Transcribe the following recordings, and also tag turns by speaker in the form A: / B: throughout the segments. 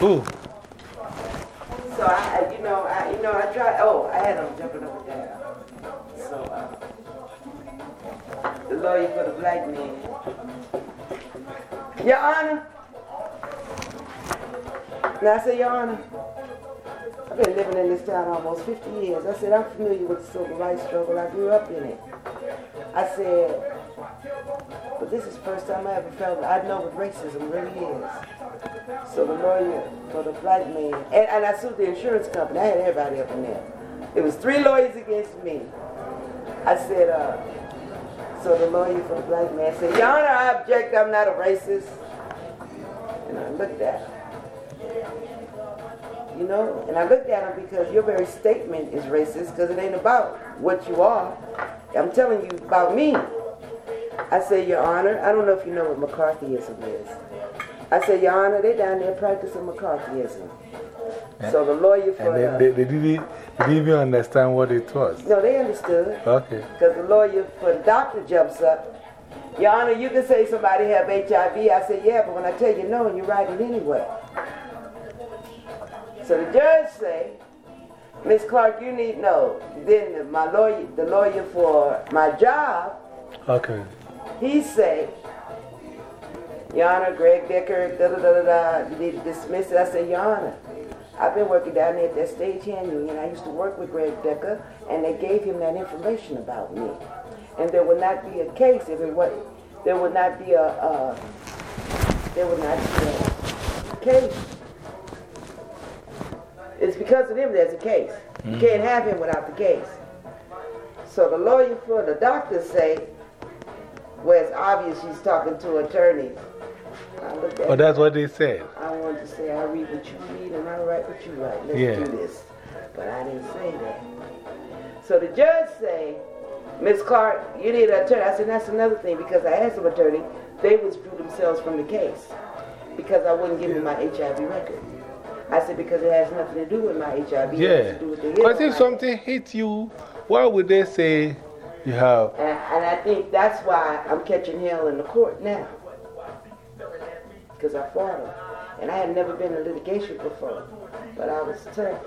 A: Who?
B: So I, I- you know, I, you know, I tried, oh, I had them jumping up and down. So, uh, the lawyer for the black man. Your Honor. Now I say, Your Honor, I've been living in this town almost 50 years. I said, I'm familiar with the civil rights struggle. I grew up in it. I said, but this is the first time I ever felt, I know what racism really is. So the lawyer for the black man, and, and I sued the insurance company. I had everybody up in there. It was three lawyers against me. I said, uh, so the lawyer for the black man said, Your Honor, I object, I'm not a racist. And I looked at him. You know, and I looked at him because your very statement is racist because it ain't about what you are. I'm telling you about me. I say, Your Honor, I don't know if you know what McCarthyism is. I say, Your Honor, they down there practicing McCarthyism. So the lawyer for
A: And
B: the,
A: they, they, they, didn't, they didn't even understand what it was.
B: no, they understood.
A: Okay.
B: Because the lawyer for the doctor jumps up. Your Honor, you can say somebody have HIV. I say, yeah, but when I tell you no, and you write it anyway. So the judge say, Miss Clark, you need no. Then my lawyer, the lawyer for my job,
A: Okay.
B: He say, Your Honor, Greg Decker, da da da da da, you need dismiss it. I say, Your Honor, I've been working down there at that stagehand union. I used to work with Greg Decker, and they gave him that information about me. And there would not be a case if it was, there would not be a, uh, there would not be a case. It's because of him there's a case. You can't have him without the case. So the lawyer for the doctor say, well, it's obvious she's talking to attorneys. I looked at
A: Oh, that's what they said.
B: I want to say, I read what you read and I write what you write. Let's
A: Yeah.
B: do this. But I didn't say that. So the judge say, Miss Clark, you need an attorney. I said, that's another thing because I asked some attorney, they withdrew themselves from the case because I wouldn't give them my HIV record. I said, because it has nothing to do with my HIV.
A: Yeah.
B: has to do with the
A: But if something hits you, why would they say you have.
B: And, and I think that's why I'm catching hell in the court now. Because I fought him. And I had never been in litigation before. But I was tough.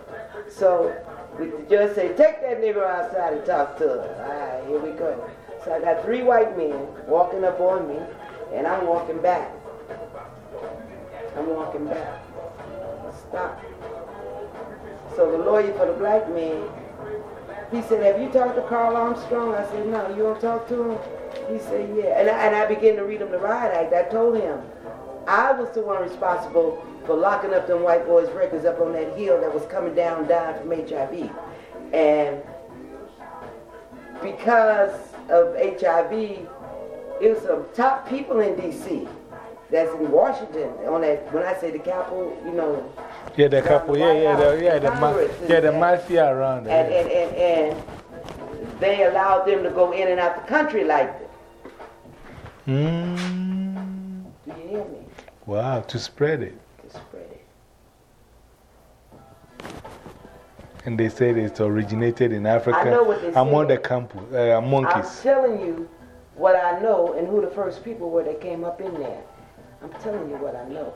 B: So the judge said, take that nigger outside and talk to her. All right, here we go. So I got three white men walking up on me, and I'm walking back. I'm walking back. Stop. So the lawyer for the black man, he said, have you talked to Carl Armstrong? I said, no, you don't talk to him? He said, yeah. And I, and I began to read him the riot act. I told him, I was the one responsible for locking up them white boys' records up on that hill that was coming down dying from HIV. And because of HIV, it was some top people in D.C. that's in Washington on that, when I say the capital, you know,
A: Yeah, the couple, yeah, yeah, the, yeah, the,
B: is
A: yeah, the mafia around
B: and,
A: there.
B: and, and, and they allowed them to go in and out the country like this.
A: Mm,
B: Do you hear me?
A: wow, to spread it.
B: To spread it.
A: And they said it originated in Africa
B: I know what they
A: among
B: said.
A: the campu, uh,
B: I'm telling you what I know and who the first people were that came up in there. I'm telling you what I know.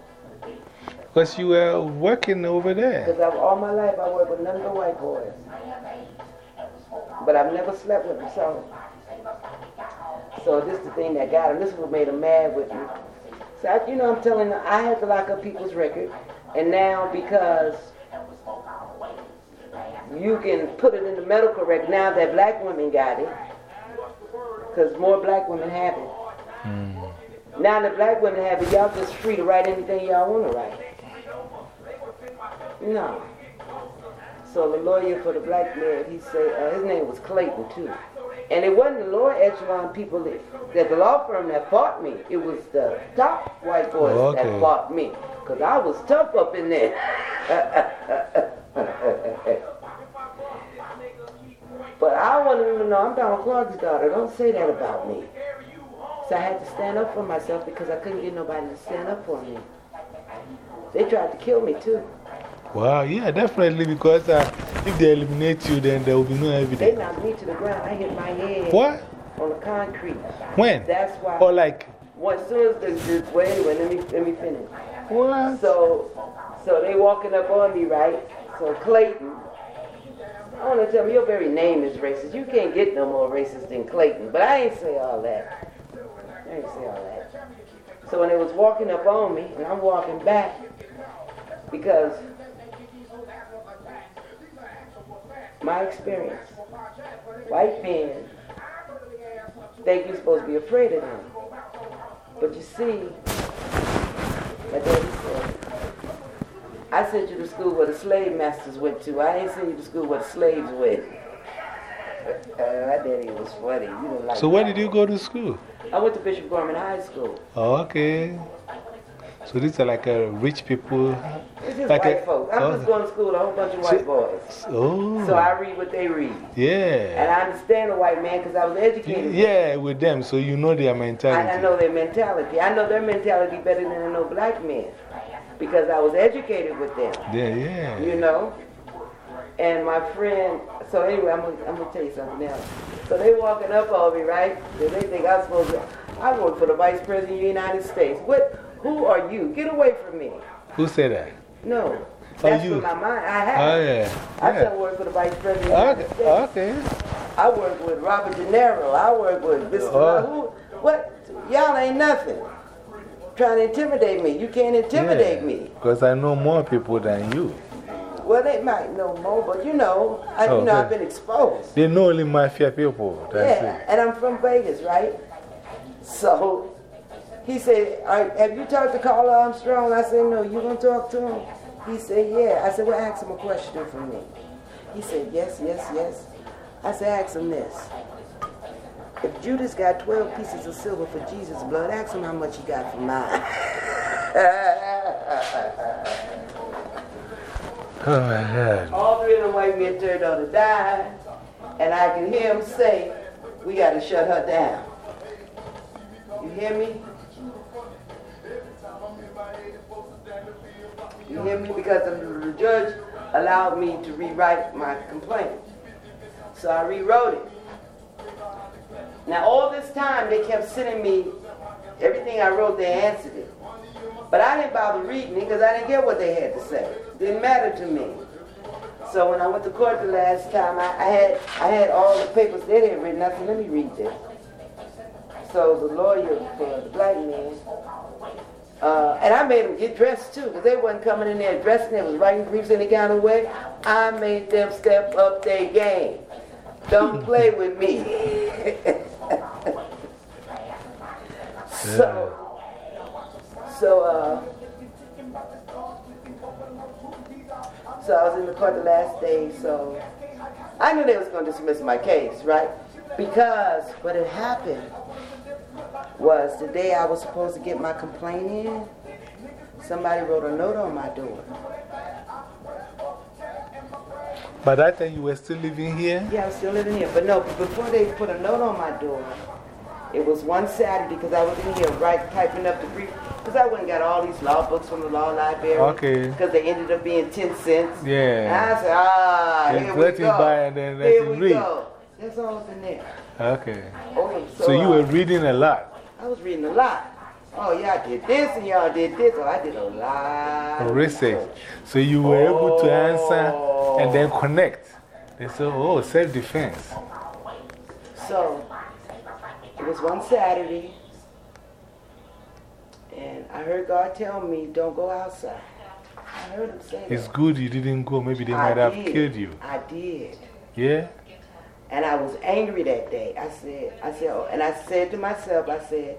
A: Because you were working over there.
B: Because all my life I worked with none of the white boys. But I've never slept with them, so. So this is the thing that got him. This is what made him mad with me. So, I, you know, I'm telling you, I had to lock up people's record. And now because you can put it in the medical record, now that black women got it, because more black women have it.
A: Mm.
B: Now the black women have it, y'all just free to write anything y'all want to write. No. So the lawyer for the black man, he said, uh, his name was Clayton too. And it wasn't the lower echelon people that, that the law firm that fought me. It was the top white boys
A: Oh, okay.
B: that fought me. Because I was tough up in there. but I want them to know I'm Donald Clark's daughter. Don't say that about me. So I had to stand up for myself because I couldn't get nobody to stand up for me. They tried to kill me too.
A: Wow, yeah, definitely. Because uh, if they eliminate you, then there will be no evidence.
B: They knocked me to the ground. I hit my head
A: What?
B: on the concrete.
A: When?
B: That's why.
A: Or like
B: Well, as soon as the, the wait, wait, let me, let me finish.
A: What?
B: So, so they walking up on me, right? So Clayton, I want to tell you, your very name is racist. You can't get no more racist than Clayton. But I ain't say all that. I ain't say all that. So when they was walking up on me, and I'm walking back, because my experience, white men think you're supposed to be afraid of them. But you see, my daddy said, I sent you to school where the slave masters went to. I ain't sent you to school where the slaves went. Uh, my daddy was funny. You know, like
A: So, where did you go to school?
B: I went to Bishop Gorman High School.
A: Oh, okay. So, these are like uh, rich people.
B: It's just
A: Like
B: white
A: a-
B: folks. I'm
A: oh.
B: just going to school, a whole bunch of white boys.
A: Oh.
B: So I read what they read.
A: Yeah. And.
B: I understand the white man because I was educated.
A: Yeah, with them, so you know their mentality.
B: I, I know their mentality. I know their mentality better than I know black men because I was educated with them.
A: Yeah, yeah.
B: you know. And my friend, so anyway, I'm gonna, I'm gonna tell you something else. So they walking up on me, right? They think I'm supposed to. I work for the Vice President of the United States. What? Who are you? Get away from me!
A: Who said that?
B: No,
A: Oh,
B: that's
A: you.
B: what my mind. I have.
A: Oh, yeah.
B: I
A: yeah.
B: work for the Vice President of the
A: Okay.
B: United States.
A: okay.
B: I work with Robert De Niro. I work with Mr.
A: Oh.
B: Who? What? Y'all ain't nothing. Trying to intimidate me. You can't intimidate me.
A: Because I know more people than you.
B: Well, they might know more, but you know, I,
A: Oh,
B: you know, I've been exposed.
A: They know only mafia people.
B: Yeah,
A: it.
B: and I'm from Vegas, right? So he said, Have you talked to Carl Armstrong? I said, No, you gonna talk to him? He said, Yeah. I said, Well, ask him a question for me. He said, Yes, yes, yes. I said, Ask him this. If Judas got 12 pieces of silver for Jesus' blood, ask him how much he got for mine.
A: Oh,
B: All three of the white men turned on to die, and I can hear him say, We got to shut her down. You hear me? You hear me? Because the judge allowed me to rewrite my complaint. So I rewrote it. Now, all this time, they kept sending me everything I wrote, they answered it. But I didn't bother reading it because I didn't get what they had to say. Didn't matter to me. So when I went to court the last time, I, I had I had all the papers. They didn't read nothing. Let me read this. So the lawyer for the black man, uh, and I made them get dressed too, because they wasn't coming in there dressing. They was writing briefs any kind of way. I made them step up their game. Don't play with me. so, so, uh, so I was in the court the last day, so I knew they was going to dismiss my case, right? Because what had happened was the day I was supposed to get my complaint in, somebody wrote a note on my door.
A: But that time you were still living here?
B: Yeah, I'm still living here. But no, before they put a note on my door, it was one Saturday because I was in here right typing up the brief. Because I went and got all these law books from the law library.
A: Okay.
B: Because they ended up being 10 cents. And
A: Yeah.
B: I said, ah,
A: Just
B: here we go.
A: buy and then let
B: here we
A: read.
B: go. That's all up in there.
A: Okay.
B: Oh, so,
A: So you
B: uh,
A: were reading a lot.
B: I was reading a lot. Oh, y'all did this and y'all did this. Oh, I did a lot.
A: Research. So you were able to answer and then
B: Oh.
A: connect. They said, oh, self defense.
B: So, it was one Saturday, and I heard God tell me, don't go outside. I heard him say
A: It's
B: that.
A: good you didn't go. Maybe they
B: I
A: might have killed you.
B: I did.
A: Yeah?
B: And I was angry that day. I said, I said, oh, and I said to myself, I said,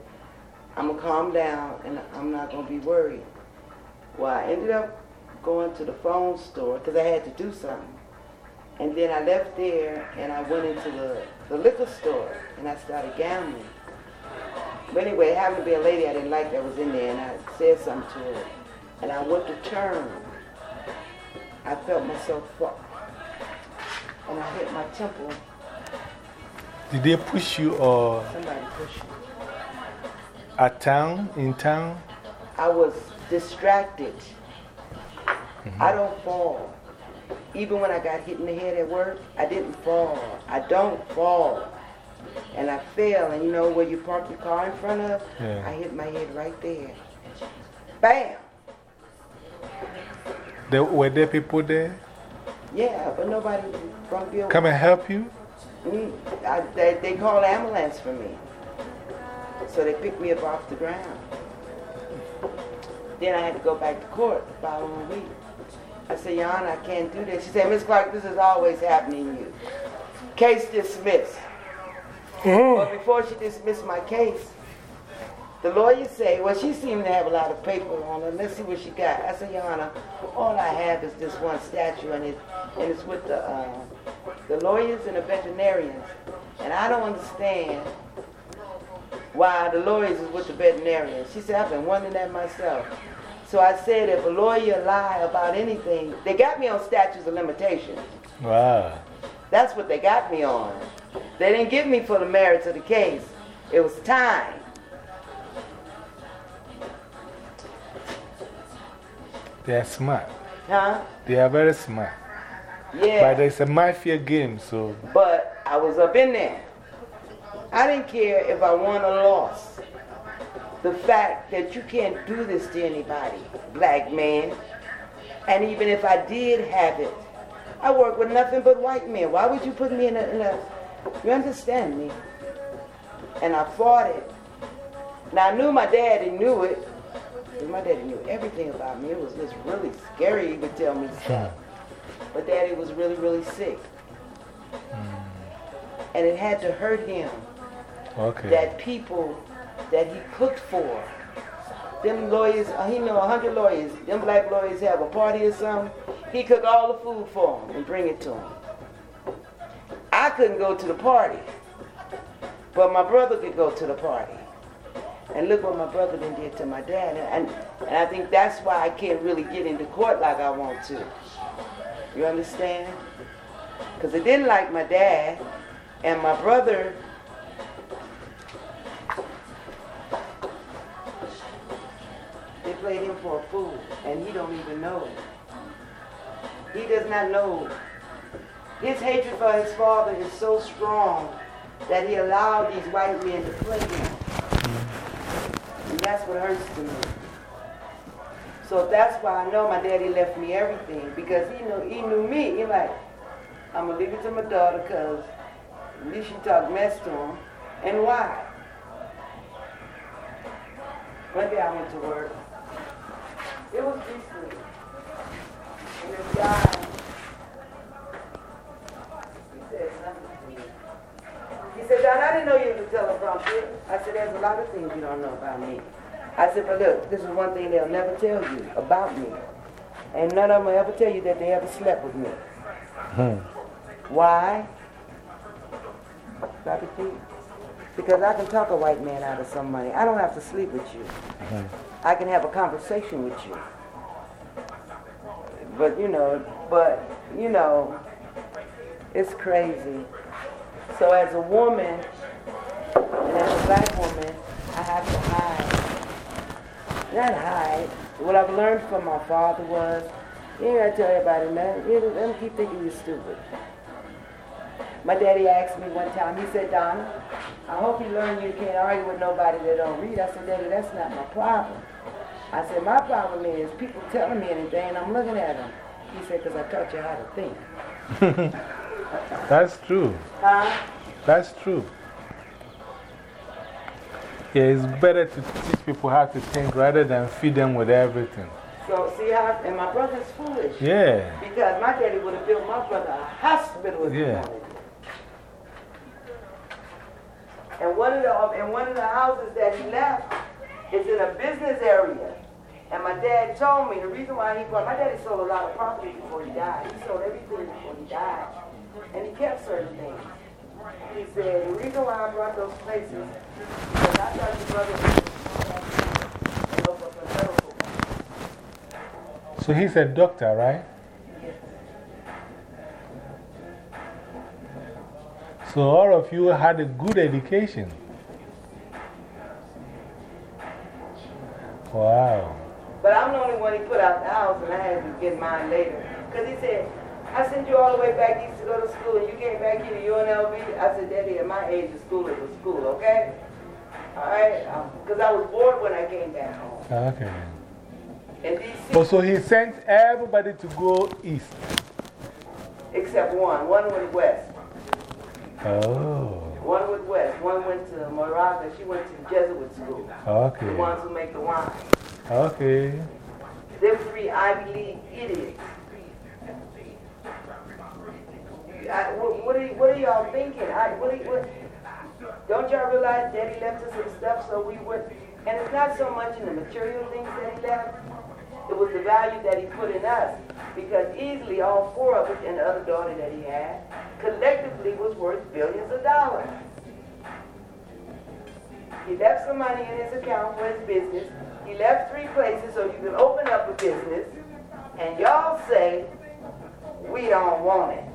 B: I'm going to calm down and I'm not going to be worried. Well, I ended up going to the phone store because I had to do something. And then I left there and I went into the, the liquor store and I started gambling. But anyway, it happened to be a lady I didn't like that was in there and I said something to her. And I went to turn. I felt myself fall. And I hit my temple.
A: Did they push you or
B: Somebody pushed me.
A: at town, in town?
B: I was distracted. Mm-hmm. I don't fall. Even when I got hit in the head at work, I didn't fall. I don't fall. And I fell. And you know where you park your car in front of?
A: Yeah.
B: I hit my head right there. Bam!
A: There, were there people there?
B: Yeah, but nobody from Bill.
A: Come and help you?
B: Mm, I, they, they called ambulance for me. So they picked me up off the ground. Then I had to go back to court the following week. I said, Your Honor, I can't do this. She said, Miss Clark, this is always happening to you. Case dismissed. But before she dismissed my case, the lawyer said, well, she seemed to have a lot of paper on her. Let's see what she got. I said, Your Honor, all I have is this one statue, and, it, and it's with the, uh, the lawyers and the veterinarians. And I don't understand why the lawyers is with the veterinarians. She said, I've been wondering that myself. So I said, if a lawyer lie about anything, they got me on statutes of limitations.
A: Wow.
B: That's what they got me on. They didn't give me for the merits of the case. It was time.
A: They are smart.
B: Huh?
A: They are very smart.
B: Yeah.
A: But it's a mafia game, so.
B: But I was up in there. I didn't care if I won or lost. The fact that you can't do this to anybody, black man. And even if I did have it, I work with nothing but white men. Why would you put me in a, in a you understand me? And I fought it. Now I knew my daddy knew it. My daddy knew everything about me. It was just really scary he would tell me stuff. But daddy was really, really sick. And it had to hurt him
A: Okay.
B: that people that he cooked for, them lawyers, uh, he know a hundred lawyers, them black lawyers have a party or something, he cook all the food for them and bring it to them. I couldn't go to the party, but my brother could go to the party. And look what my brother then did to my dad. And, and I think that's why I can't really get into court like I want to. You understand? Because I didn't like my dad, and my brother They played him for a fool, and he don't even know it. He does not know. His hatred for his father is so strong that he allowed these white men to play him. And that's what hurts to me. So that's why I know my daddy left me everything, because he knew, he knew me. He like, I'm going to leave it to my daughter, because at least she talk mess to him. And why? One day I went to work. It was recently. And this guy, he said something to me. He said, Don, I didn't know you was a teleprompter. I said, there's a lot of things you don't know about me. I said, but look, this is one thing they'll never tell you about me. And none of them will ever tell you that they ever slept with me. Hmm. Why? Bobby T? Because I can talk a white man out of some money. I don't have to sleep with you. Hmm. I can have a conversation with you. But you know, but you know, it's crazy. So as a woman, and as a black woman, I have to hide. Not hide. What I've learned from my father was, you ain't gotta tell everybody man. You let them keep thinking you're stupid. My daddy asked me one time, he said, Donna, I hope you learn you can't argue with nobody that don't read. I said, Daddy, that's not my problem. I said, my problem is people telling me anything and I'm looking at them. He said, because I taught you how to think.
A: That's true.
B: Huh?
A: That's true. Yeah, it's better to teach people how to think rather than feed them with everything.
B: So see how, and my brother's foolish.
A: Yeah.
B: Because my daddy would have built my brother a hospital if he
A: Yeah.
B: wanted. And one of the um, and one of the houses that he left is in a business area. And my dad told me the reason why he brought my daddy sold a lot of property before he died. He sold everything before he died. And he kept certain things. He said, the reason why I brought those places because I thought your brother was and open for medical.
A: So he's a doctor, right? So all of you had a good education. Wow.
B: But I'm the only one he put out the house, and I had to get mine later. Because he said, I sent you all the way back east to go to school, and you came back here to UNLV. I said, Daddy, at my age, the school is a school, okay? All right? Um, because I was bored when I came back home.
A: Okay.
B: D.C.
A: Oh, so he sent everybody to go east.
B: Except one. One went west.
A: Oh.
B: One went west. One went to Moraga. She went to Jesuit school.
A: Okay.
B: The ones who make the wine.
A: Okay.
B: Them three Ivy League idiots. What, what, are, what are y'all thinking? I, what, are what, don't y'all realize Daddy left us some stuff so we would, and it's not so much in the material things that he left, it was the value that he put in us. Because easily all four of us and the other daughter that he had, collectively was worth billions of dollars. He left some money in his account for his business. He left three places so you can open up a business. And y'all say, we don't want it.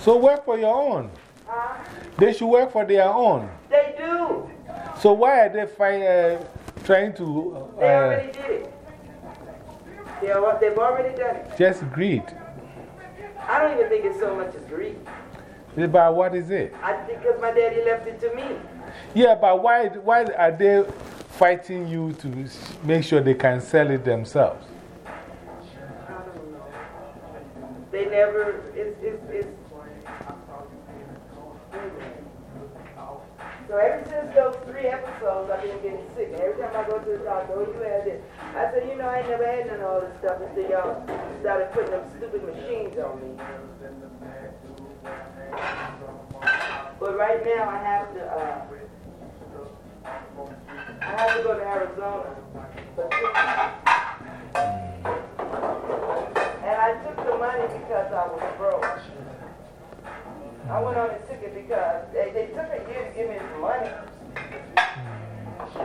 A: So work for your own.
B: Huh?
A: They should work for their own.
B: They do.
A: So why are they uh, trying to
B: They
A: uh,
B: already did it. They are, they've already done it.
A: just greed?
B: I don't even think it's so much as greed.
A: But what is it?
B: I think because my daddy left it to me.
A: Yeah, but why, why are they fighting you to make sure they can sell it themselves?
B: I don't know. They never, it's, it's, it's. So ever since those three episodes, I've been getting sick. And every time I go to the doctor, oh, you had this. I said, you know, I ain't never had none of all this stuff until y'all started putting them stupid machines on me. But right now, I have to, uh, I have to go to Arizona. And I took the money because I was broke. I went on and took it because they, they took a year to give me some money.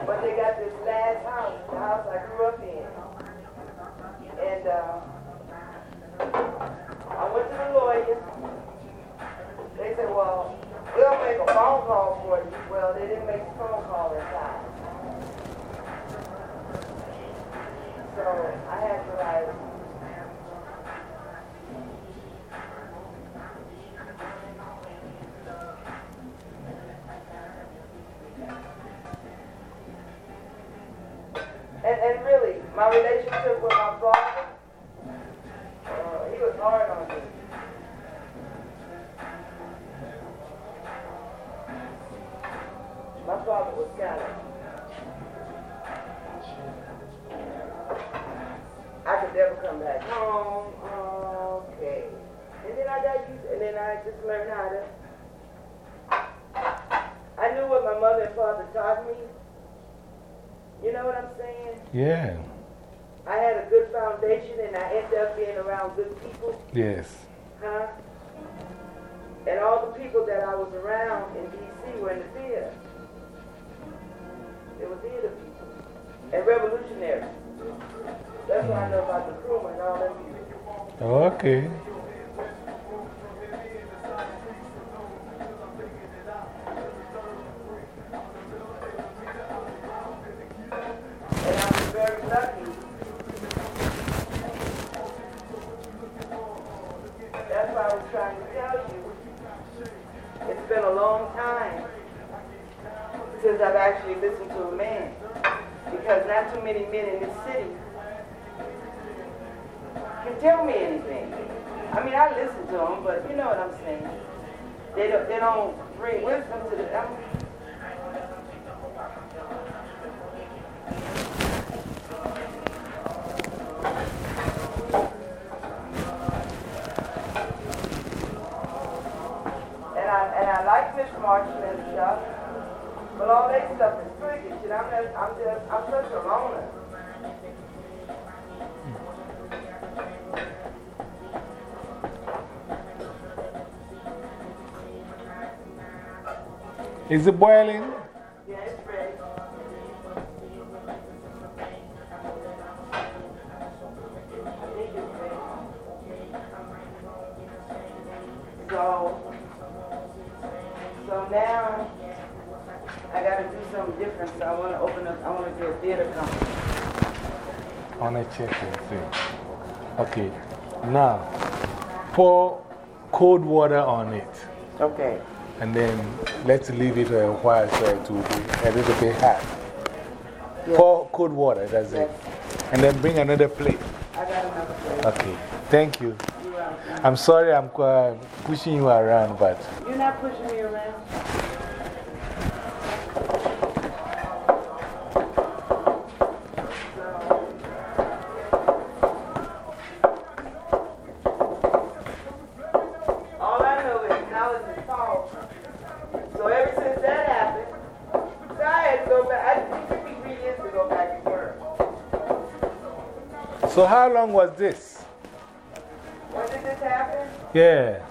B: But they got this last house, the house I grew up in. And uh, I went to the lawyer. They said, well, we'll make a phone call for you. Well, they didn't make the phone call in time. So I had to like, my relationship with my father, uh, he was hard on me. My father was kind. I could never come back home. Okay. And then I got used, and then I just learned how to. I knew what my mother and father taught me. You know what I'm saying?
A: Yeah.
B: I had a good foundation and I ended up being around good people,
A: Yes.
B: huh? And all the people that I was around in D.C. were in the theater. They were theater people and revolutionaries. That's what I know about the Nkrumah and all them people.
A: Okay.
B: Many men in this city can tell me anything. I mean, I listen to them, but you know what I'm saying. They don't, they don't bring wisdom to the. I'm, And I, and I like Miss Martin and stuff, but all that stuff is priggish, and I'm I'm just, I'm such a loner.
A: Is it boiling?
B: Something so I wanna open up, I wanna do a theater company.
A: On a check and see. Okay. Now, pour cold water on it.
B: Okay.
A: And then let's leave it a while so it will be a little bit hot. Pour cold water, that's it. And then bring another plate.
B: I got another plate.
A: Okay, thank you. I'm sorry I'm uh, pushing you around, but.
B: You're not pushing me around.
A: How long was this?
B: When did this happen?
A: Yeah.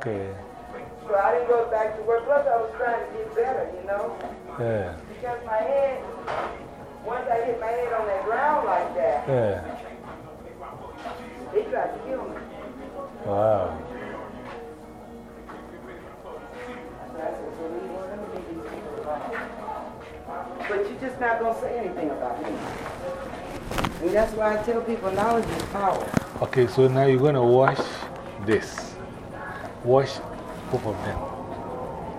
A: Okay.
B: So I didn't go back to work. Plus, I was trying to get better, you know?
A: Yeah.
B: Because my head, once I hit my head on that ground like that,
A: Yeah.
B: they tried to kill me.
A: Wow.
B: So I said, so you know, let me leave these people alone. But you're just not going to say anything about me. And that's why I tell people knowledge is power.
A: Okay, so now you're going to wash this. Wash both of them.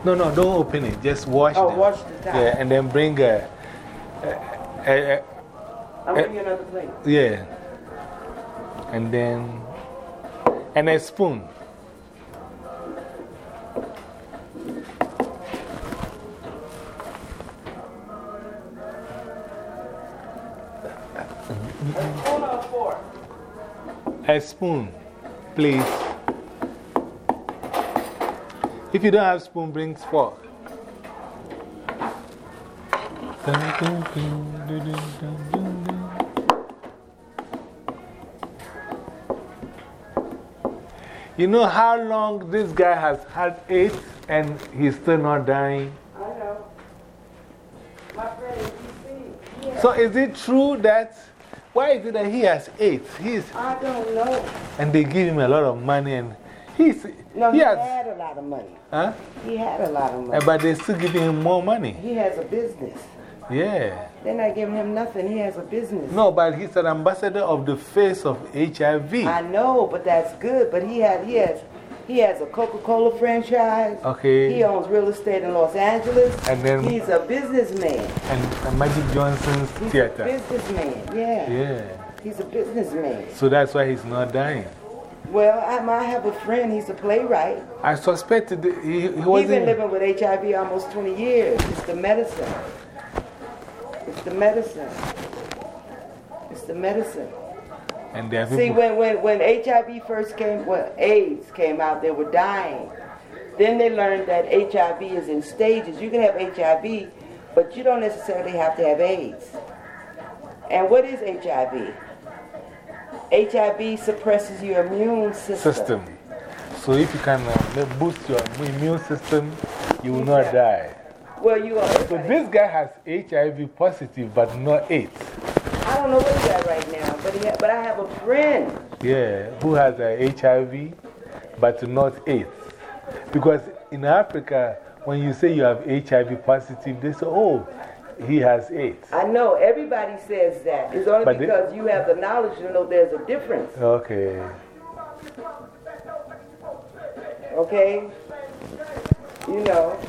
A: No, no, don't open it. Just wash
B: Oh,
A: them.
B: wash the top.
A: Yeah, and then bring a. a, a, a
B: I'll give you another plate.
A: yeah. And then. And a spoon.
B: Spoon or fork?
A: A spoon, please. If you don't have spoon, bring fork. You know how long this guy has had AIDS and he's still not dying?
B: I know. My friend. Yeah.
A: So, is it true that why is it that he has AIDS? He's,
B: I don't know.
A: and they give him a lot of money and he's,
B: No,
A: he
B: he
A: has,
B: had a lot of money.
A: Huh?
B: He had a lot of money.
A: But they're still giving him more money.
B: He has a business.
A: Yeah.
B: They're not giving him nothing. He has a business.
A: No, but he's an ambassador of the face of HIV.
B: I know, but that's good. But he, had, he, has, he has a Coca Cola franchise.
A: Okay.
B: He owns real estate in Los Angeles.
A: And then-
B: He's a businessman.
A: And, and Magic Johnson's
B: He's
A: theater.
B: a businessman. Yeah.
A: Yeah.
B: He's a businessman.
A: So that's why he's not dying.
B: Well, I, I have a friend. He's a playwright.
A: I suspected he, he
B: He's been living with HIV almost 20 years. It's the medicine. It's the medicine. It's the medicine.
A: And there
B: See, when, when, when HIV first came, when AIDS came out, they were dying. Then they learned that HIV is in stages. You can have HIV, but you don't necessarily have to have AIDS. And what is HIV? HIV suppresses your immune system.
A: system. So if you can uh, boost your immune system, you will not die.
B: Well, you are.
A: So this guy has HIV positive, but not AIDS.
B: I don't know what he's at right now, but, he but I have a friend.
A: Yeah, who has uh, HIV, but not AIDS. Because in Africa, when you say you have HIV positive, they say, oh, he has AIDS.
B: I know everybody says that. It's only
A: But
B: because you have the knowledge to know there's a difference.
A: Okay.
B: Okay? You know.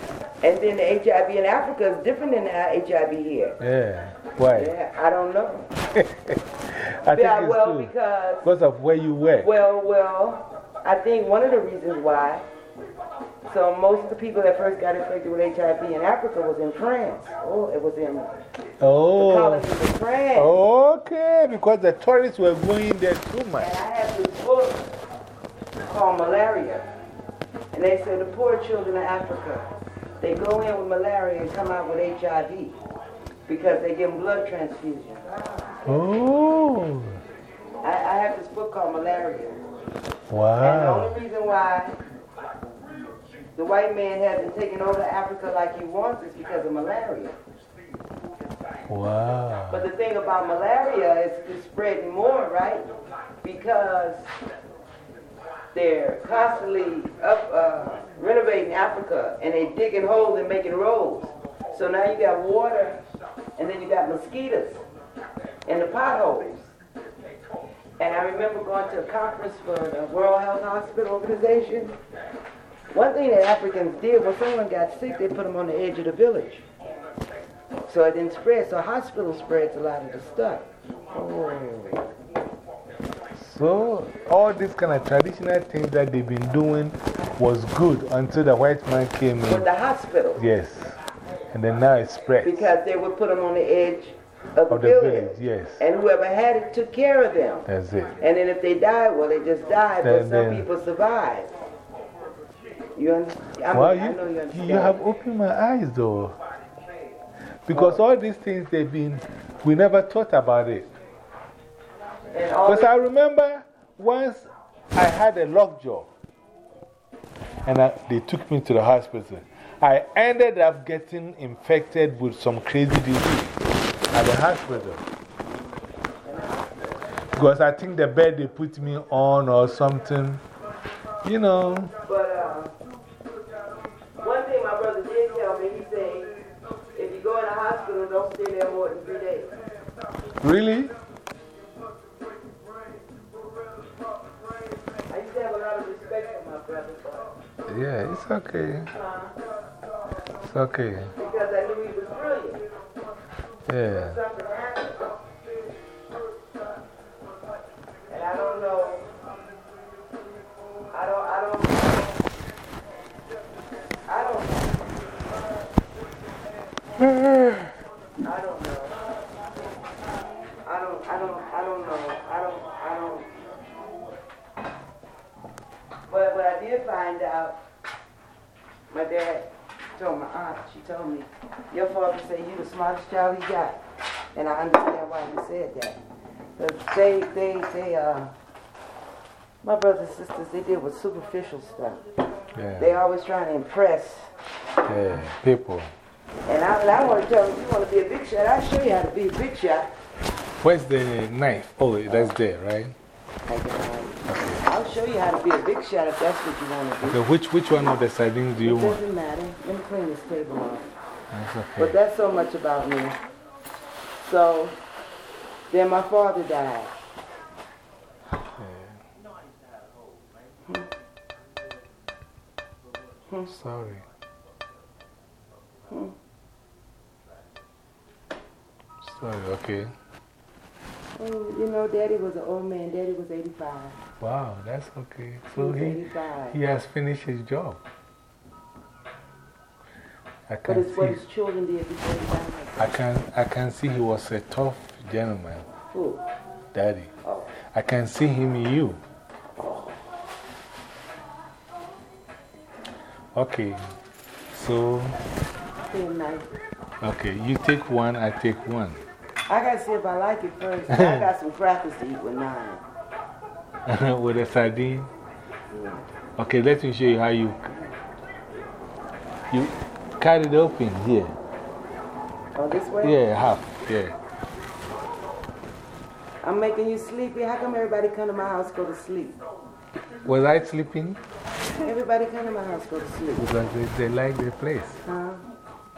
B: And then the HIV in Africa is different than the HIV here.
A: Yeah. Why?
B: Yeah, I don't know.
A: I think
B: Yeah, well,
A: true.
B: because,
A: Because of where you work.
B: well, well, I think one of the reasons why So most of the people that first got infected with HIV in Africa was in France. Oh, it was in
A: oh.
B: the colonies of France.
A: Okay, because the tourists were going there too much.
B: And I have this book called Malaria. And they said the poor children of Africa, they go in with malaria and come out with HIV because they give them blood transfusion.
A: Oh.
B: I, I have this book called Malaria.
A: Wow.
B: And the only reason why the white man hasn't taken over Africa like he wants is because of malaria.
A: Wow.
B: But the thing about malaria is it's spreading more, right? Because they're constantly up, uh, renovating Africa and they're digging holes and making roads. So now you got water and then you got mosquitoes and the potholes. And I remember going to a conference for the World Health Hospital Organization. One thing that Africans did when someone got sick, they put them on the edge of the village. So it didn't spread. So hospital spreads a lot of the stuff. Oh.
A: So, all these kind of traditional things that they've been doing was good until the white man came in.
B: With the hospital.
A: Yes. And then now it spread.
B: Because they would put them on the edge of the,
A: Of the
B: village.
A: village, yes.
B: And whoever had it took care of them.
A: That's it.
B: And then if they died, well, they just died, but some people survived. You? I, mean,
A: Well, you,
B: you
A: you have opened my eyes though. Because all these things they've been, we never thought about it. Because I remember once I had a lockjaw and I, they took me to the hospital. I ended up getting infected with some crazy disease at the hospital. Because I think the bed they put me on or something, you know.
B: Stay there more than three days.
A: Really?
B: I used to have a lot of respect for my but,
A: Yeah, it's okay. It's okay.
B: because I knew he was brilliant.
A: Yeah.
B: And I don't know. I don't, I don't, I don't, I don't know. I don't, I don't, I don't know. I don't, I don't. But, but I did find out, my dad told my aunt, she told me, your father said you the smartest child he got. And I understand why he said that. But they, they, they, uh, my brothers and sisters, they deal with superficial stuff.
A: Yeah.
B: They always trying to impress.
A: Yeah. People.
B: And I, and I want to tell them, you want to be a big shot, I'll show you how to be a big shot.
A: Where's the knife? Oh, that's there, right?
B: I'll show you how to be a big shot if that's what you want to do.
A: Okay, which, which one of the sardines do you
B: It
A: want?
B: doesn't matter. Let me clean this table off.
A: That's okay.
B: But that's so much about me. So, then my father died. Hmm.
A: Sorry. Hmm. Sorry, okay.
B: Oh, you know, Daddy was an old man. Daddy was 85.
A: Wow, that's okay. So he, he has finished his job. I can But
B: it's what
A: see,
B: his children did before he died.
A: I, can, I can see he was a tough gentleman,
B: Who?
A: daddy.
B: Oh.
A: I can see him in you. Okay, so, okay, you take one, I take one.
B: I got to see if I like it first. I got some crackers to eat with nine.
A: With a sardine? Okay, let me show you how you. You cut it open here.
B: Oh, this way?
A: Yeah, half. Yeah.
B: I'm making you sleepy. How come everybody come to my house go to sleep?
A: Was I sleeping?
B: Everybody come to my house go to sleep.
A: Because they, they like the place.
B: Huh?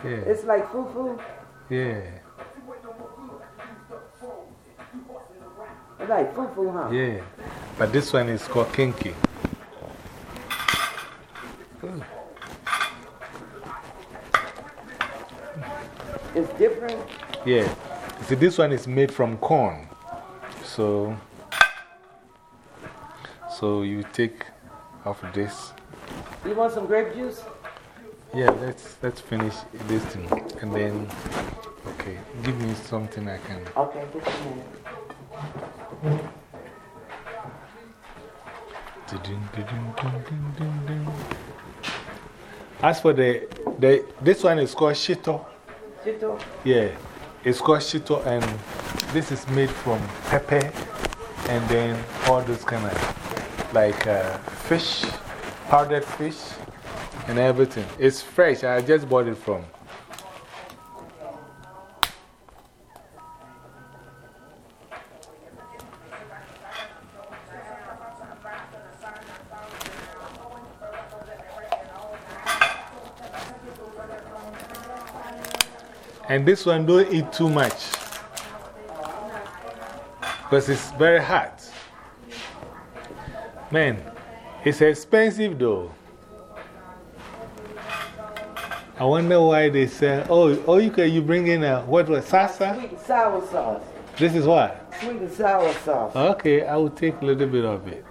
A: Yeah.
B: It's like foo-foo.
A: Yeah.
B: Like huh?
A: Yeah. But this one is called kenkey.
B: It's different.
A: Yeah. See, this one is made from corn. So, so you take off this.
B: You want some grape juice?
A: Yeah, let's, let's finish this thing. And then, okay, give me something I can.
B: Okay, just a minute.
A: As for the, the, this one is called shito.
B: Shito?
A: Yeah, it's called shito, and this is made from pepper and then all those kind of like uh, fish, powdered fish, and everything. It's fresh. I just bought it from. And this one, don't eat too much because it's very hot. Man, it's expensive though. I wonder why they say, oh, oh you, can, you bring in a, what was salsa?
B: Sweet and sour sauce.
A: This is what?
B: Sweet and sour sauce.
A: Okay, I will take a little bit of it.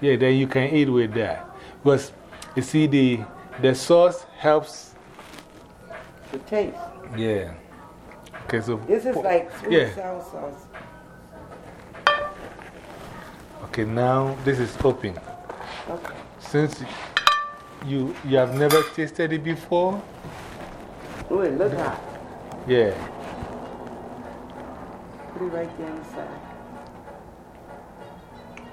A: Yeah, then you can eat with that. Because you see, the, the sauce helps.
B: The taste.
A: Yeah. Okay, so.
B: This is like
A: sweet、yeah.
B: sour sauce.
A: Okay, now this is open.
B: Okay.
A: Since you, you have never tasted it before,
B: Oh, it look hot.
A: yeah.
B: Put it right there inside.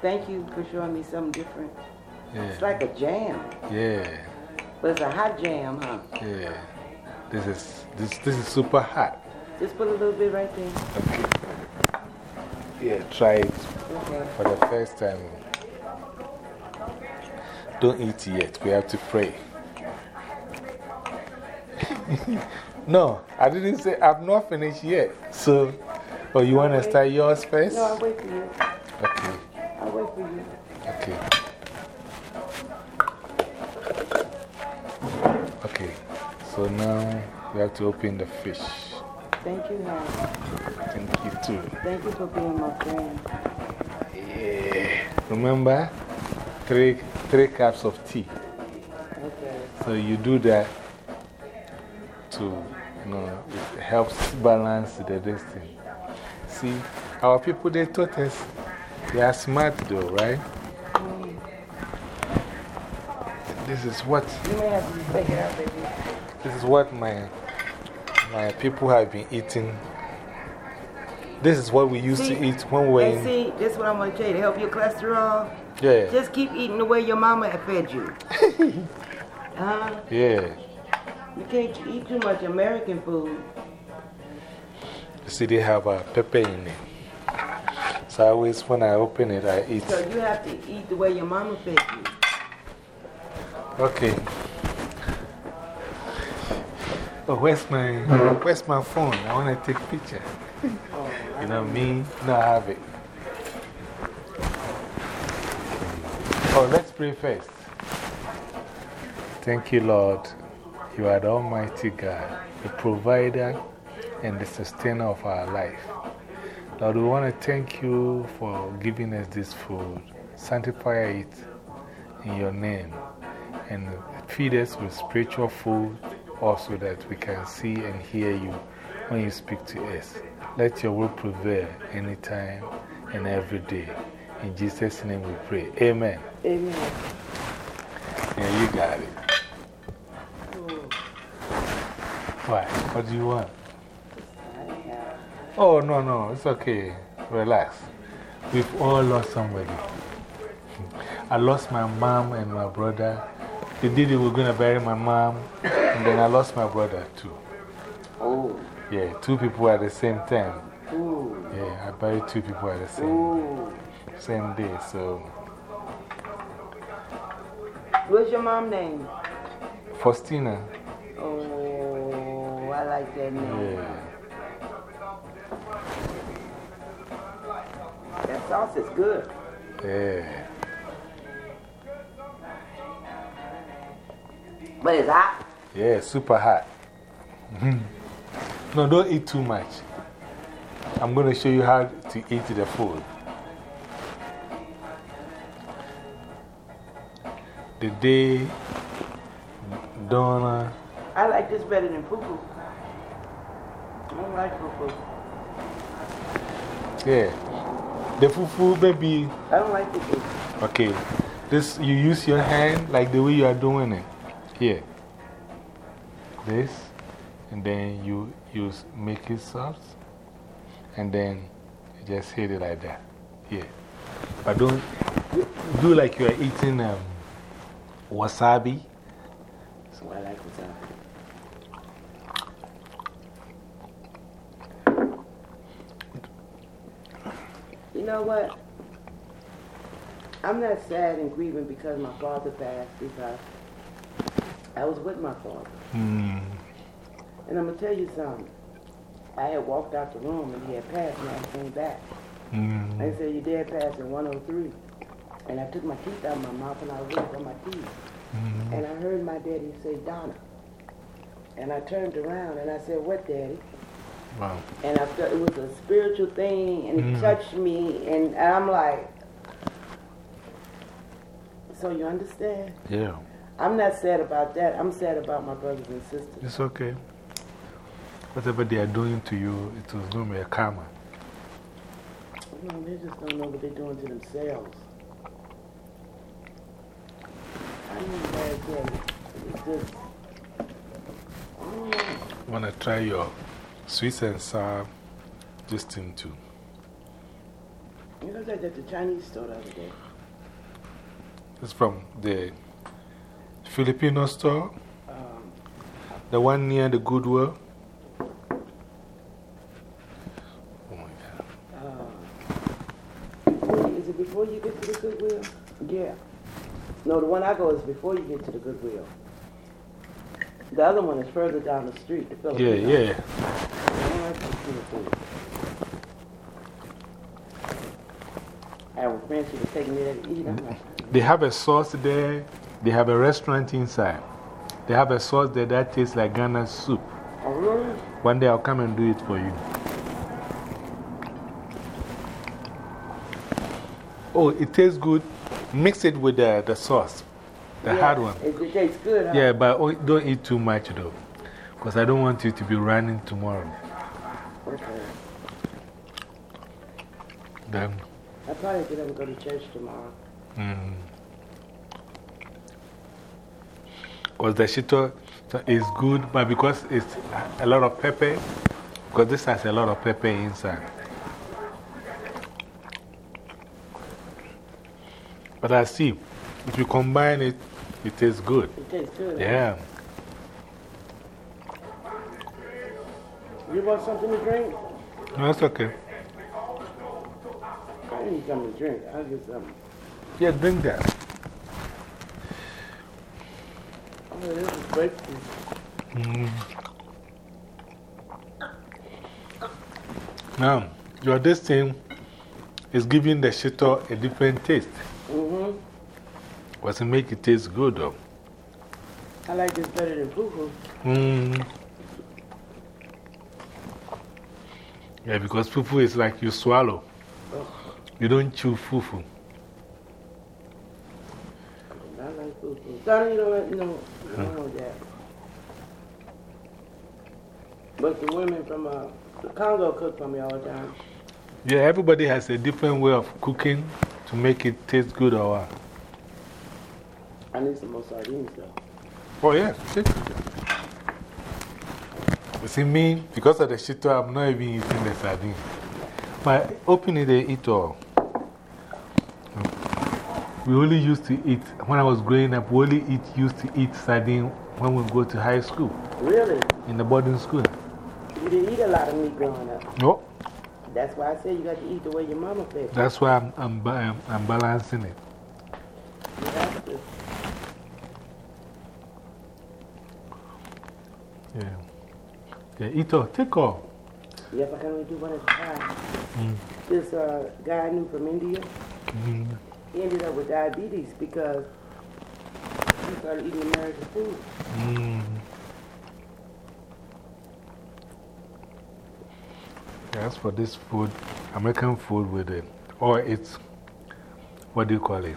B: Thank you for showing me something different. It's like a jam,
A: Yeah.
B: but it's a hot jam, huh?
A: Yeah. This is, this, this is super hot.
B: Just put a little bit right there.
A: Okay. Yeah, try it
B: Okay.
A: for the first time. Don't eat yet. We have to pray. no, I didn't say I've not finished yet. So, oh, you want to start yours first?
B: No, I'll wait for you.
A: Okay.
B: I'll wait for you.
A: Okay. Okay. So now we have to open the fish.
B: Thank you.
A: Thank you too.
B: Thank you for being my friend.
A: Yeah. Remember? Three, three cups of tea.
B: Okay.
A: So you do that to, you know, it helps balance the distance. See, our people, they taught us, they are smart though, right? Mm. This is what,
B: You may have to take it out, baby.
A: This is what my, my people have been eating. This is what we used
B: See?
A: to eat when we were in.
B: see, this is what I'm going to tell you to help your cholesterol.
A: Yeah.
B: Just keep eating the way your mama fed you. huh?
A: Yeah.
B: You can't eat too much American food.
A: You see, they have a pepper in it. So I always, when I open it, I eat.
B: So you have to eat the way your mama fed you.
A: Okay. Oh, where's my, where's my phone? I want to take picture. You know me? No, I have it. Oh, let's pray first. Thank you, Lord. You are the Almighty God, the provider and the sustainer of our life. Lord, we want to thank you for giving us this food. Sanctify it in your name and feed us with spiritual food also that we can see and hear you when you speak to us. Let your will prevail anytime and every day. In Jesus' name we pray. Amen.
B: Amen.
A: Yeah, you got it. Why? What do you want? Oh, no, no, it's okay. Relax. We've all lost somebody. I lost my mom and my brother. They did it, we were going to bury my mom, and then I lost my brother too.
B: Oh.
A: Yeah, two people at the same time.
B: Ooh.
A: Yeah, I buried two people at the same,
B: Ooh.
A: same day. So,
B: What's your mom name?
A: Faustina,
B: Oh, I like that name.
A: yeah.
B: That sauce is good.
A: Yeah.
B: But it's hot.
A: Yeah, super hot. no, don't eat too much. I'm going to show you how to eat the food. the day, Donna.
B: I like this better than fufu. I don't like fufu.
A: Yeah. The fufu, baby.
B: I don't like fufu.
A: Okay. This, you use your hand like the way you are doing it. Here. This. And then you, you make it soft. And then you just hit it like that. Here. But don't do like you are eating um, wasabi.
B: So I like wasabi. You know what? I'm not sad and grieving because my father passed, because I was with my father.
A: Mm.
B: And I'm going to tell you something. I had walked out the room and he had passed and I came back.
A: Mm.
B: I said, your dad passed in 103. And I took my teeth out of my mouth and I was looking for my teeth.
A: Mm.
B: And I heard my daddy say, Donna. And I turned around and I said, what, daddy?
A: Wow.
B: And I felt it was a spiritual thing and it
A: Mm.
B: touched me. And, and I'm like, so you understand?
A: Yeah.
B: I'm not sad about that. I'm sad about my brothers and sisters.
A: It's okay. Whatever they are doing to you, it was be a karma.
B: Know, they just don't know what they're doing to themselves. I mean. It's just, I
A: want to try your sweet and sour this thing too.
B: You know, that at the Chinese store the other day.
A: It's from the Filipino store,
B: Um,
A: the one near the Goodwill. Oh my God.
B: uh, is it before you get to the Goodwill? Yeah. No, the one I go is before you get to the Goodwill. The other one is further down the street, the
A: Yeah, yeah.
B: I don't like I was friends who was taking me there to eat.
A: They have a sauce there, they have a restaurant inside. They have a sauce there that tastes like Ghana soup.
B: oh, really?
A: One day I'll come and do it for you. Oh, it tastes good. Mix it with the, the sauce, the
B: Yeah,
A: hard one.
B: It, tastes good, huh?
A: Yeah, but oh, don't eat too much though. Because I don't want you to be running tomorrow.
B: Okay.
A: Then,
B: I'll probably get up and go to church tomorrow.
A: mm. Because the shito is good, but because it's a lot of pepper, because this has a lot of pepper inside. But I see, if you combine it, it tastes good.
B: It tastes good.
A: Yeah.
B: You want something to drink?
A: No, it's okay.
B: I need something to drink. I'll get something.
A: Yeah, drink that.
B: This is.
A: Mm. Now, your this thing is giving the shito a different taste.
B: Mm-hmm.
A: Because it make it taste good though.
B: I like this better than fufu.
A: Mm. Yeah, because fufu is like you swallow.
B: Ugh.
A: You don't chew fufu.
B: I like fufu. Donnie, you don't me know. You don't know that. But the women from uh, the Congo cook for me all the time.
A: Yeah, everybody has a different way of cooking to make it taste good or what.
B: I need some more sardines though.
A: Oh, yeah. You see, me, because of the shito, I'm not even eating the sardines. But open it, they eat all. We only used to eat, when I was growing up, we only eat, used to eat sardine when we go to high school,
B: Really?
A: in the boarding school.
B: You didn't eat a lot of meat growing up.
A: No,
B: That's why I said you got to eat the way your mama fed.
A: that's why I'm, I'm, I'm, I'm balancing it.
B: You have to.
A: Yeah. Yeah, eat all, take all.
B: Yep, I can only do one at a time.
A: Mm.
B: This uh, guy I knew from India,
A: Mm.
B: Ended up with diabetes because he started eating American food.
A: Mm. As for this food, American food with it, or it's, what do you call it?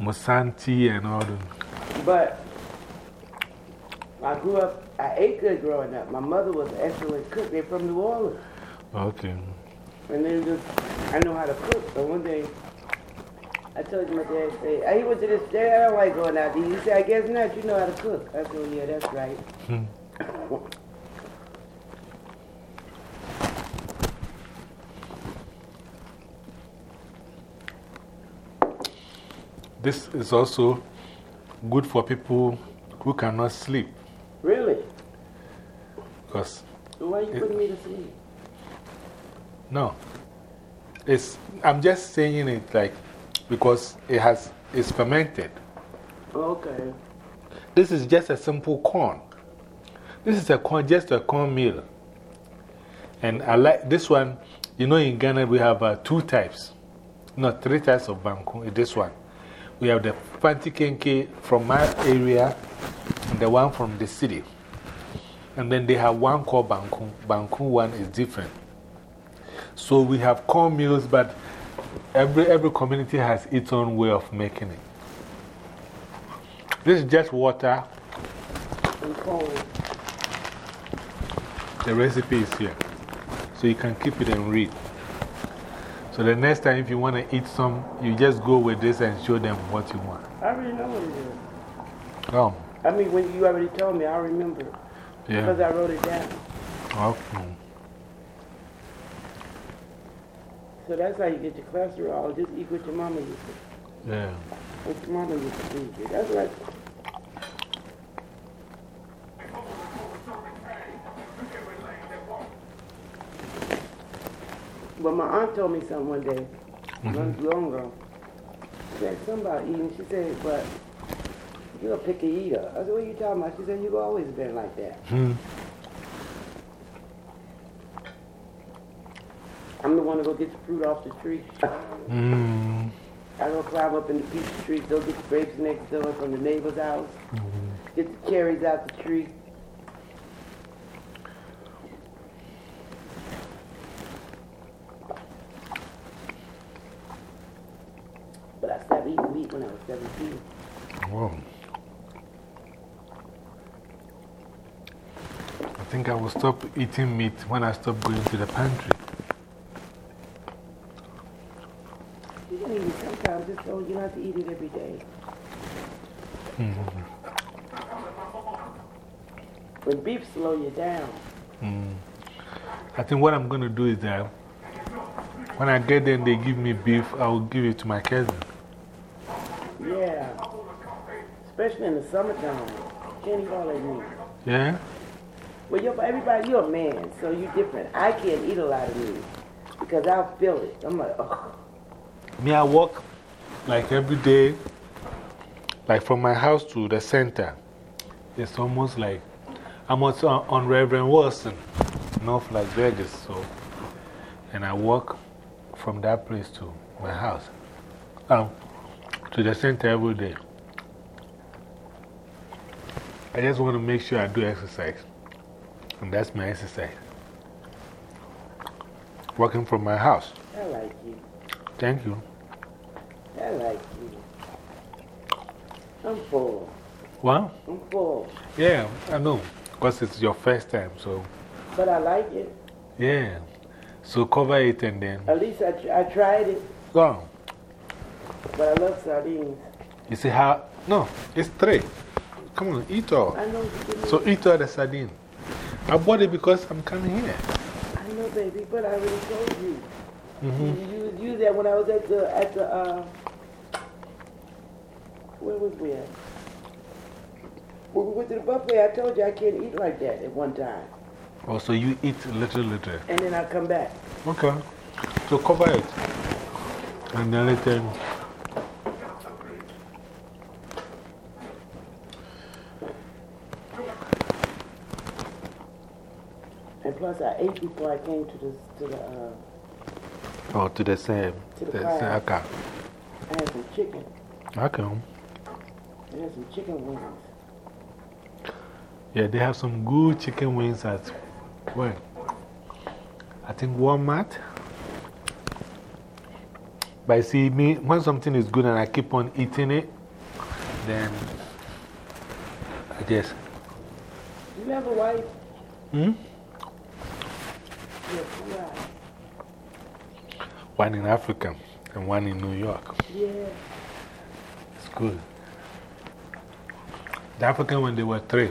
A: Musanti and all that.
B: But I grew up, I ate good growing up. My mother was an excellent cook. They're from New Orleans.
A: Okay.
B: And then just, I know how to cook. So one day, I told you my dad, say, he went to this, dad, I don't like going out there. He said, I guess not, you know how to cook. I said, yeah, that's right.
A: Hmm. This is also good for people who cannot sleep.
B: Really?
A: Because,
B: So why you putting me to sleep?
A: no. It's, I'm just saying it like because it has, it's fermented.
B: Okay.
A: This is just a simple corn. This is a corn, just a cornmeal. And I like this one. You know, in Ghana, we have uh, two types, no, three types of banku. This one. We have the Fante kenkey from my area and the one from the city. And then they have one called Banku. Banku one is different. So we have corn meals, but every, every community has its own way of making it. This is just water. The recipe is here. So you can keep it and read. So the next time, if you want to eat some, you just go with this and show them what you want.
B: I already know what it is.
A: Oh,
B: I mean, when you already told me, I remember. Because. I wrote it down.
A: Okay.
B: So that's how you get your cholesterol. Just eat what your mama used to.
A: Yeah.
B: What your mama used to feed you. That's like. But my aunt told me something one day, long, long ago. She said something about eating. She said, but you're a picky eater. I said, what are you talking about? She said, you've always been like that.
A: Hmm.
B: I'm the one to go get the fruit off the tree.
A: Hmm.
B: I go climb up in the peach tree, go get the grapes next door from the neighbor's house, get the cherries out the tree. But I stopped eating meat when I was 17.
A: Whoa. I think I will stop eating meat when I stop going to the pantry.
B: Can eat sometimes, just so you don't have to eat it every day. When beef slow you down,
A: Hmm. I think what I'm going to do is that when I get there and they give me beef, I will give it to my cousin.
B: yeah. Especially in the summertime. Can't eat all that meat.
A: Yeah?
B: Well, you're, everybody, you're a man, so you're different. I can't eat a lot of meat because I'll feel it. I'm like, oh,
A: Me, I walk like every day, like from my house to the center. It's almost like I'm also on, on Reverend Wilson, North Las Vegas. So, and I walk from that place to my house, um, to the center every day. I just want to make sure I do exercise. And that's my exercise. Walking from my house.
B: I like you.
A: Thank you.
B: I like you. I'm full.
A: Well,
B: I'm full.
A: yeah, I know. Because it's your first time, so
B: But I like it.
A: yeah. So cover it and then
B: At least I, tr I tried it,
A: go on.
B: but I love sardines.
A: You see how? No, it's three. Come on, eat all.
B: I know you give me.
A: So eat all the sardine. I bought it because I'm coming here.
B: I know, baby, but I already told you.
A: -hmm.
B: You used that when I was at the, at the, uh, where was we at? When we went to the buffet, I told you I can't eat like that at one time.
A: Oh, so you eat little, little.
B: And then I come back.
A: Okay. So cover it. And then later.
B: And plus, I ate before I came to this, to the, uh,
A: Oh, to the same.
B: To the
A: the same. Okay.
B: I had some chicken.
A: Okay.
B: I had some chicken wings.
A: Yeah, they have some good chicken wings at where? I think Walmart. But see, me, when something is good and I keep on eating it, then I guess.
B: You have a wife?
A: Hmm?
B: Yes, you are.
A: One in Africa and one in New York.
B: Yeah.
A: It's good. The African when they were three,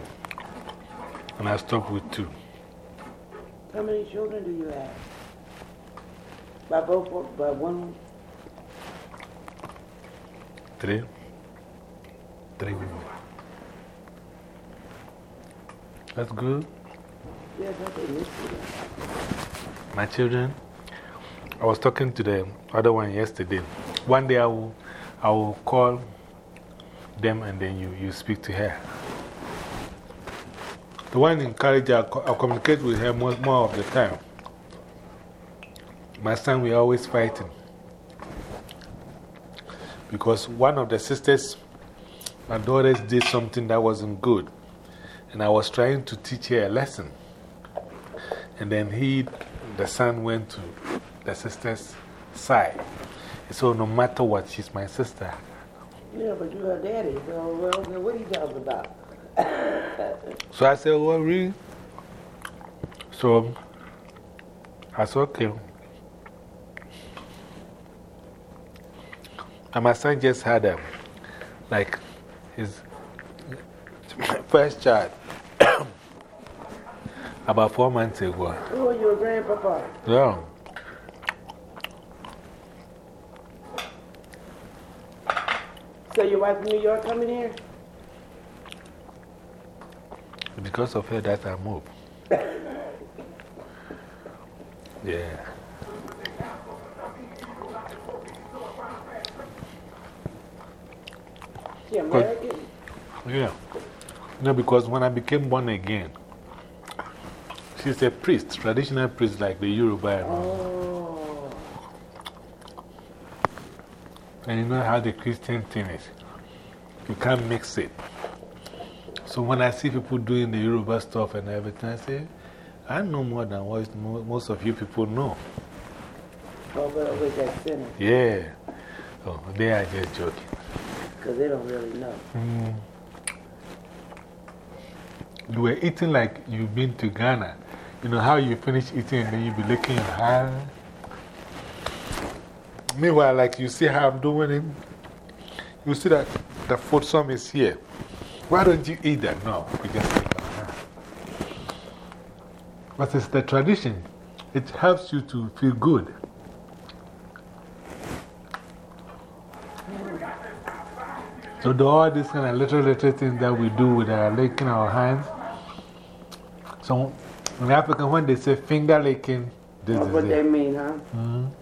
A: and I stopped with two.
B: How many children do you have? By both, by one?
A: Three. Three women. That's good.
B: Yeah, don't they miss you?
A: My children, I was talking to the other one yesterday. One day I will, I will call them and then you, you speak to her. The one in college, I, I communicate with her more, more of the time. My son, we're always fighting. Because one of the sisters, my daughters, did something that wasn't good. And I was trying to teach her a lesson. And then he, the son, went to the sister's side. So no matter what, she's my sister.
B: Yeah, but you her daddy, so well, what are you talking about?
A: So I said, Well, really? So I said, Okay. And my son just had a, like, his first child about four months ago.
B: Oh, you're a grandpapa.
A: Yeah.
B: So your wife from New York coming here?
A: Because of her, that I moved. Yeah.
B: She American?
A: Yeah. No, because when I became born again, she's a priest, traditional priest like the Yoruba.
B: Oh.
A: And you know how the Christian thing is. You can't mix it. So when I see people doing the Yoruba stuff and everything, I say, I know more than what most of you people know.
B: Over with that sinner,
A: Yeah. Oh, they are just joking.
B: because they don't really know.
A: Mm. You were eating like you've been to Ghana. You know how you finish eating and then you be licking your hand? Meanwhile, like you see how I'm doing it, you see that the food some is here. Why don't you eat that? No, we just our. But it's the tradition, it helps you to feel good. So, the, all these kind of little, little things that we do with our licking our hands. So, in Africa, when they say finger licking, this
B: That's
A: is
B: what they mean, huh?
A: -hmm.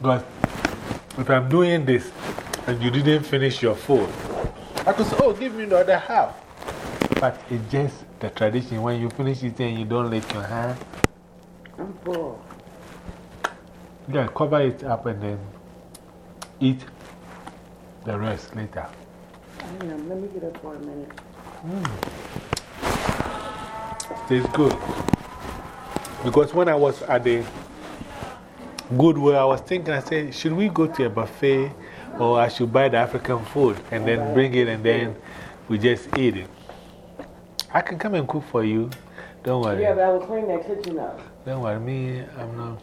A: But if I'm doing this and you didn't finish your food, I could say, oh, give me the other half. But it's just the tradition when you finish eating and you don't lick your hand.
B: I'm full.
A: Yeah, cover it up and then eat the rest later.
B: Let me get up for a minute. Hmm.
A: Tastes good. Because when I was at the Goodwill, I was thinking, I said, should we go to a buffet or I should buy the African food and then bring it and then we just eat it? I can come and cook for you. Don't worry.
B: Yeah, but I will clean that kitchen up.
A: Don't worry. Me, I'm not.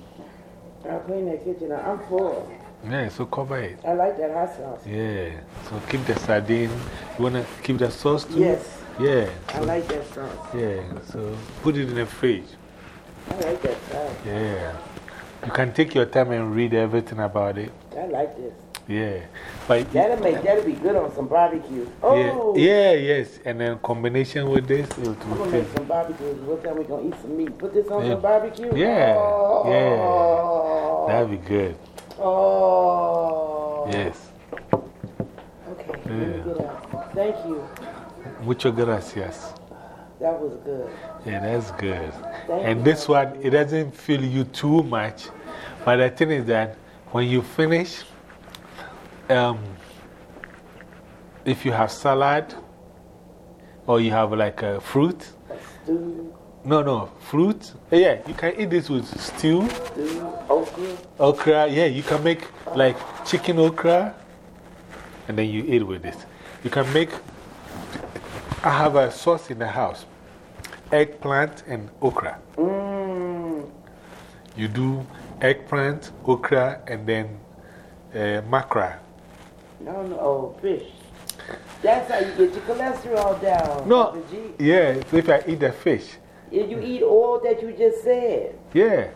B: I'll clean that kitchen up. I'm full.
A: Yeah, so cover it.
B: I like that hot sauce.
A: Yeah. So keep the sardine. You want to keep the sauce too?
B: Yes.
A: Yeah.
B: I like that sauce.
A: Yeah. So put it in the fridge.
B: I like that sauce.
A: Yeah. You can take your time and read everything about it.
B: I like this.
A: Yeah. But
B: That'll make that'll be good on some barbecue. Oh,
A: yeah, yeah, yes. And then combination with this, it will
B: I'm
A: will
B: gonna make some barbecue. What time we gonna eat some meat? Put this on
A: Yeah.
B: some barbecue?
A: Yeah,
B: Oh.
A: That'd be good.
B: Oh.
A: Yes.
B: Okay,
A: Yeah.
B: Thank you.
A: Muchas gracias.
B: That was good.
A: Yeah, that's good.
B: Thank
A: and
B: you.
A: this one, it doesn't fill you too much. But the thing is that when you finish, um, if you have salad or you have like a fruit,
B: Stew.
A: No, no, fruit. Yeah, you can eat this with stew.
B: Stew, okra.
A: Okra, yeah, you can make like chicken okra and then you eat with this. You can make, I have a sauce in the house eggplant and okra.
B: Mmm.
A: You do eggplant, okra, and then uh, mackerel.
B: No, no, oh, fish. That's how you get your cholesterol down.
A: No, yeah, so if I eat the fish,
B: If you eat all that you just said,
A: yeah.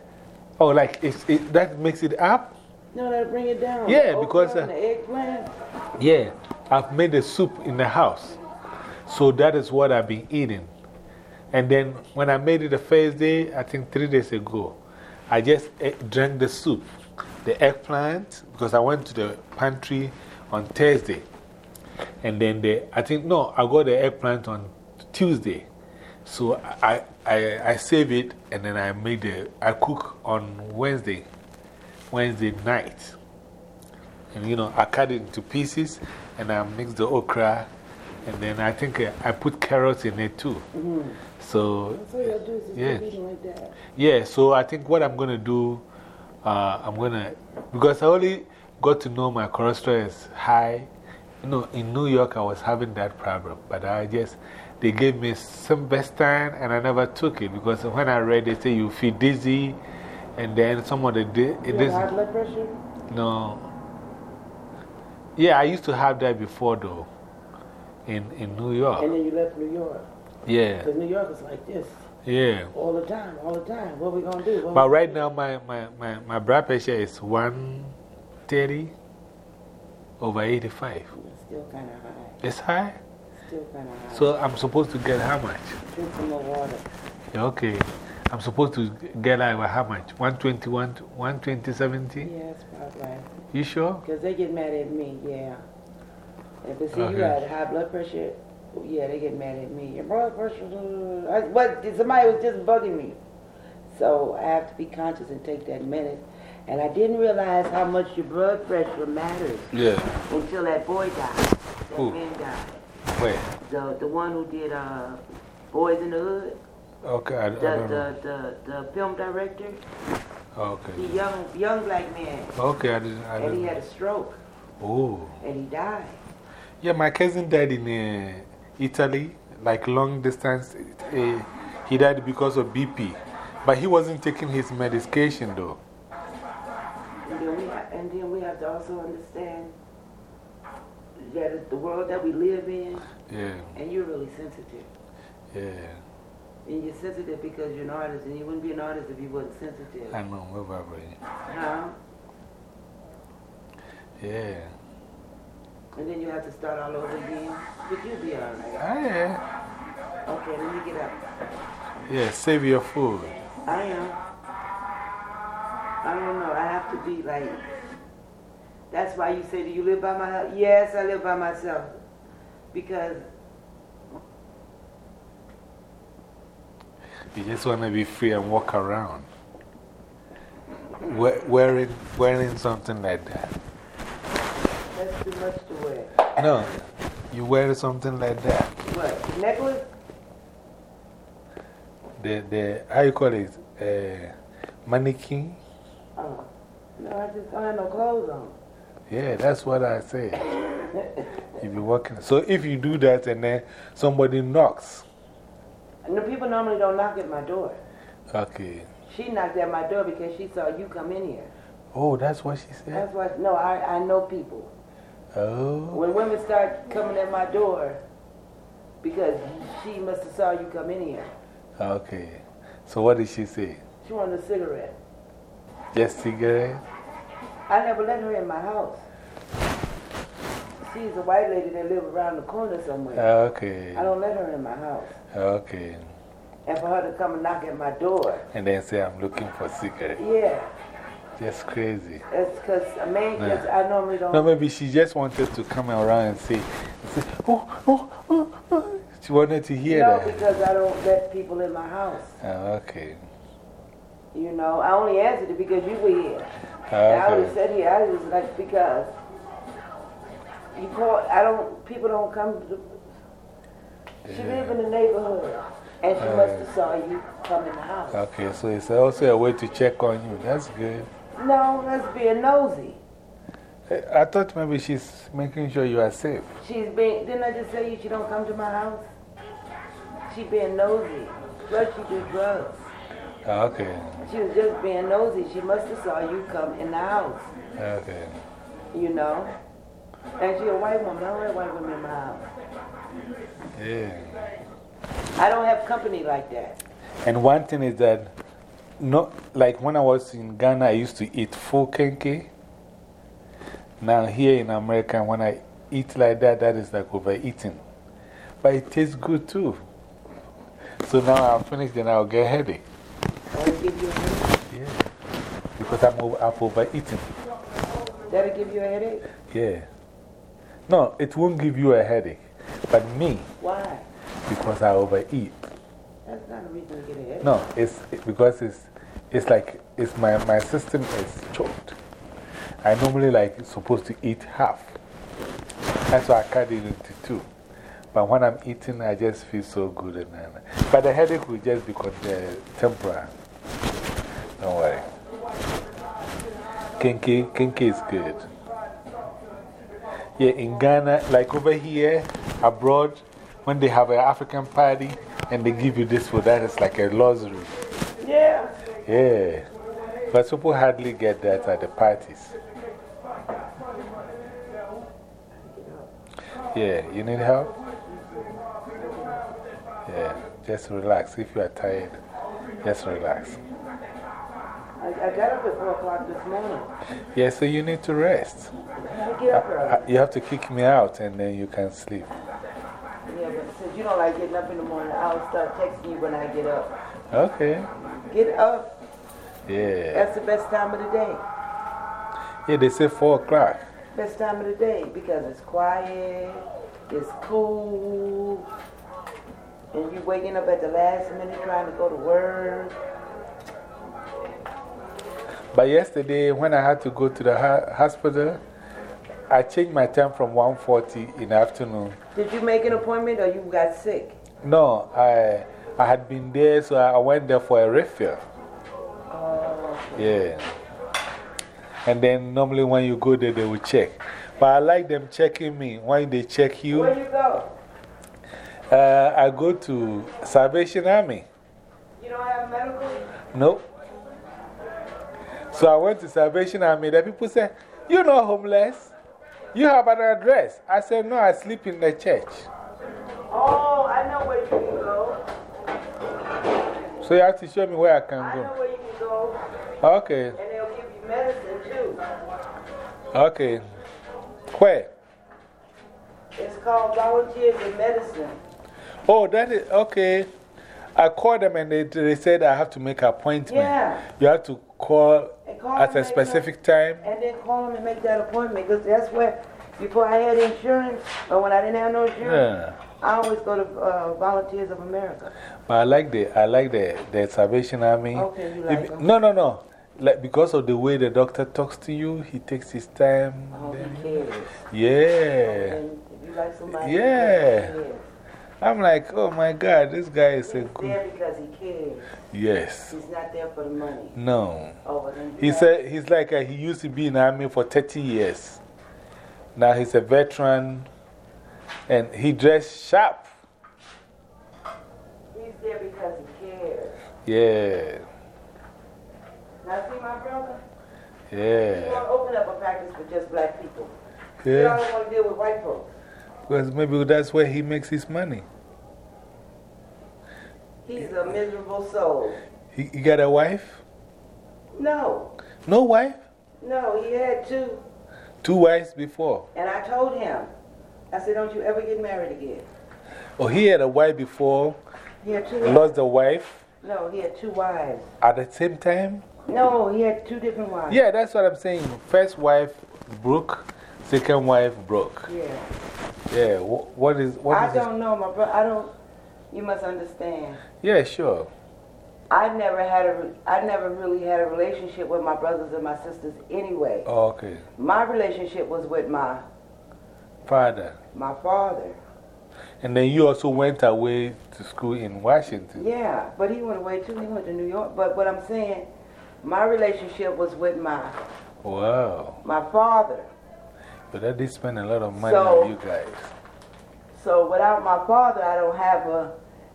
A: Oh, like it's, it, that makes it up?
B: no, that'll bring it down.
A: Yeah, because, uh,
B: the eggplant.
A: Yeah, I've made a soup in the house. So that is what I've been eating. And then when I made it the first day, I think three days ago, I just drank the soup, the eggplant, because I went to the pantry on Thursday. And then the, I think, no, I got the eggplant on Tuesday. So I, I, I save it and then I made the, I cook on Wednesday, Wednesday night. And you know, I cut it into pieces and I mix the okra. And then I think uh, I put carrots in it too.
B: -hmm.
A: So,
B: That's all you do
A: Yeah.
B: like
A: yeah, so I think what I'm going to do, uh, I'm going to, because I only got to know my cholesterol is high. You know, in New York, I was having that problem, but I just, they gave me some Vestine and I never took it because when I read, they say you feel dizzy and then some of the, di-
B: You high blood pressure?
A: no. Yeah, I used to have that before though, in, in New York.
B: And then you left New York.
A: Yeah,
B: Because New York is like this
A: yeah.
B: all the time, all the time. What we gonna do? What
A: But right now, my, my, my, my blood pressure is 130 over 85.
B: It's still kind of high.
A: It's high?
B: Still kind of high.
A: So I'm supposed to get how much?
B: Drink some more water.
A: Yeah, Okay. I'm supposed to get like how much? 121, 120, 70?
B: Yeah, that's about right.
A: You sure?
B: Because they get mad at me, yeah. If they see
A: Okay.
B: you got high blood pressure, yeah, they get mad at me. Your blood pressure, uh, I, but somebody was just bugging me. So I have to be conscious and take that minute. And I didn't realize how much your blood pressure matters
A: Yeah.
B: until that boy died. That
A: Who?
B: man died.
A: Wait.
B: The, the one who did uh, Boyz n the Hood,
A: Okay. I, I
B: the,
A: know.
B: the, the, the film director,
A: Okay.
B: the young, young black man.
A: Okay. I didn't. I
B: And he
A: didn't.
B: had a stroke
A: Oh.
B: and he died.
A: Yeah, my cousin died in uh, Italy, like long distance. Uh, he died because of BP. But he wasn't taking his medication though.
B: And then, we and then we have to also understand that the world that we live in,
A: Yeah.
B: and you're really sensitive.
A: Yeah.
B: And you're sensitive because you're an artist, and you wouldn't be an artist if you wasn't sensitive.
A: I know, whatever.
B: Huh?
A: Yeah.
B: And then you have to start all over again. But you'll be all right.
A: Ah, yeah.
B: Okay, let me get up.
A: Yeah, save your food.
B: I am. I don't know. I have to be like. That's why you say, Do you live by myself? Yes, I live by myself. Because
A: You just want to be free and walk around. We- Wearing, wearing something like that.
B: That's too much to wear.
A: No, you wear something like that.
B: What? Necklace?
A: The, the, how you call it? Uh, mannequin?
B: Oh. No, I just don't have no clothes on.
A: Yeah, that's what I say. If you're walking. So if you do that and then somebody knocks,
B: And the people normally don't knock at my door.
A: okay.
B: She knocked at my door because she saw you come in here.
A: Oh, that's what she said?
B: That's why, no, I, I know people.
A: Oh,
B: When women start coming at my door, because she must have saw you come in here.
A: okay. So what did she say?
B: She wanted a cigarette.
A: Just cigarette?
B: I never let her in my house. She's a white lady that live around the corner somewhere.
A: Okay.
B: I don't let her in my house.
A: Okay.
B: And for her to come and knock at my door,
A: And then say, I'm looking for cigarette.
B: yeah,
A: Just crazy.
B: that's because a
A: Yeah.
B: I normally don't.
A: No, maybe she just wanted to come around and say, say oh, oh, oh, oh. She wanted to hear
B: no,
A: that.
B: No, because I don't let people in my house.
A: Oh, okay.
B: You know, I only answered it because you were here.
A: Oh,
B: I always
A: okay.
B: said here, I was like, because you call, I don't, people don't come to, she
A: Yeah.
B: live in the neighborhood. And she must have saw you come in the house.
A: Okay, so it's also a way to check on you. That's good.
B: No, that's being nosy.
A: Eh, I thought maybe she's making sure you are safe.
B: She's being, didn't I just tell you she don't come to my house? She being nosy. Plus she did drugs.
A: Ah, Okay,
B: She was just being nosy. She must have saw you come in the house,
A: okay.
B: you know? And she a white woman. I don't have white women in my house.
A: Yeah.
B: I don't have company like that.
A: And one thing is that, no, like when I was in Ghana, I used to eat full kenkey. Now, here in America, when I eat like that, that is like overeating. But it tastes good too. So now I'm finished, then I'll get headache.
B: That'll give you a headache.
A: Yeah. Because I'm, over, I'm overeating.
B: That'll give you a headache?
A: Yeah. No, it won't give you a headache. But me,
B: Why?
A: because I overeat.
B: That's not a reason to get a headache.
A: No, it's it, because it's, it's like it's my, my system is choked. I normally like supposed to eat half. That's why I cut it into two. But when I'm eating, I just feel so good. And, then but the headache will just be uh, temporary. Don't worry. Kinky, kinky is good. Yeah, in Ghana, like over here, abroad, when they have an African party and they give you this food, that is like a luxury.
B: Yeah.
A: Yeah. But people hardly get that at the parties. Yeah, you need help? Yeah, just relax. If you are tired, just relax.
B: I, I got up at 4 o'clock this morning.
A: Yeah, so you need to rest.
B: I had to get up early.
A: Uh, You have to kick me out and then you can sleep.
B: Yeah, but since you don't like getting up in the morning, I'll start texting you when I get up.
A: Okay.
B: Get up.
A: Yeah.
B: That's the best time of the day.
A: Yeah, they say 4 o'clock.
B: Best time of the day because it's quiet, it's cool, and you're waking up at the last minute trying to go to work.
A: But yesterday, when I had to go to the hospital, I changed my time from 1.40 in the afternoon.
B: Did you make an appointment or you got sick?
A: No, I, I had been there, so I went there for a refill.
B: Oh,
A: Yeah. And then normally when you go there, they will check. But I like them checking me. When they check you,
B: where you go?
A: uh, I go to Salvation Army.
B: You don't have medical?
A: Nope. So I went to Salvation Army. The people said, You're not homeless. You have an address. I said, No, I sleep in the church.
B: Oh, I know where you can go.
A: So you have to show me where I can
B: I
A: go.
B: where you can go,
A: Okay.
B: and they'll give you medicine too.
A: Okay. Where?
B: It's called Volunteers in Medicine.
A: Oh, that is okay. I called them and they, they said I have to make an appointment.
B: Yeah.
A: You have to call
B: call
A: at a specific time.
B: And then call them and make that appointment because that's where, before I had insurance, or when I didn't have no insurance,
A: Yeah.
B: I always go to uh, Volunteers of America.
A: But I like the, I like the, the Salvation Army.
B: Okay, you like
A: If-
B: them?
A: No, no, no. Like, because of the way the doctor talks to you, he takes his time.
B: Oh, he cares.
A: Yeah.
B: And if you like somebody,
A: Yeah. I'm like, oh my God, this guy is a
B: He's
A: good.
B: there because he cares.
A: Yes.
B: He's not there for the money.
A: No.
B: Oh,
A: He said he's like a, he used to be in the army for 30 years. Now he's a veteran and he dressed sharp.
B: He's there because he cares.
A: Yeah.
B: Now, see my brother? He
A: Yeah.
B: want to open up a practice for just black people. He
A: Yeah.
B: don't want to deal with white folks.
A: Because maybe that's where he makes his money.
B: He's a miserable soul.
A: He, he got a wife?
B: No,
A: No wife?
B: no, he had two.
A: Two wives before.
B: And I told him, I said, don't you ever get married again.
A: Oh, he had a wife before,
B: He had two
A: lost the wife
B: No, he had two wives.
A: at the same time?
B: No, he had two different wives.
A: Yeah, that's what I'm saying. First wife broke, second wife broke.
B: Yeah.
A: Yeah, what is, what
B: I
A: is
B: don't know, my brother. I don't, you must understand.
A: Yeah, sure.
B: I never had a, re- never really had a relationship with my brothers and my sisters anyway.
A: Oh, okay.
B: My relationship was with my,
A: Father.
B: my father.
A: And then you also went away to school in Washington.
B: Yeah, but he went away too. He went to New York. But what I'm saying, my relationship was with my,
A: Wow.
B: my father.
A: But that did spend a lot of money
B: So-
A: on you guys.
B: So without my father, I don't have a.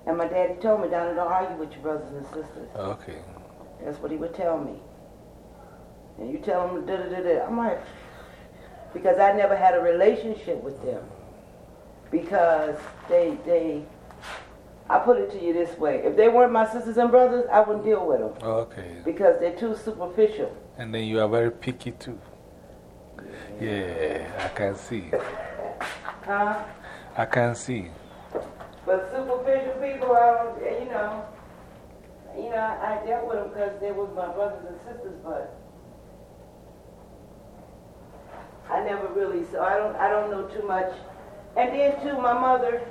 B: And my daddy told me, Donna, don't argue with your brothers and sisters.
A: Okay.
B: That's what he would tell me. And you tell him da da da da. I'm like, because I never had a relationship with them. Because they they. I put it to you this way: if they weren't my sisters and brothers, I wouldn't deal with them
A: Okay.
B: because they're too superficial.
A: And then you are very picky too. Yeah, I can see.
B: Huh?
A: I can see.
B: But superficial people, I don't, you know, you know, I dealt with them because they was my brothers and sisters, but I never really, so I don't, I don't know too much. And then too, my mother,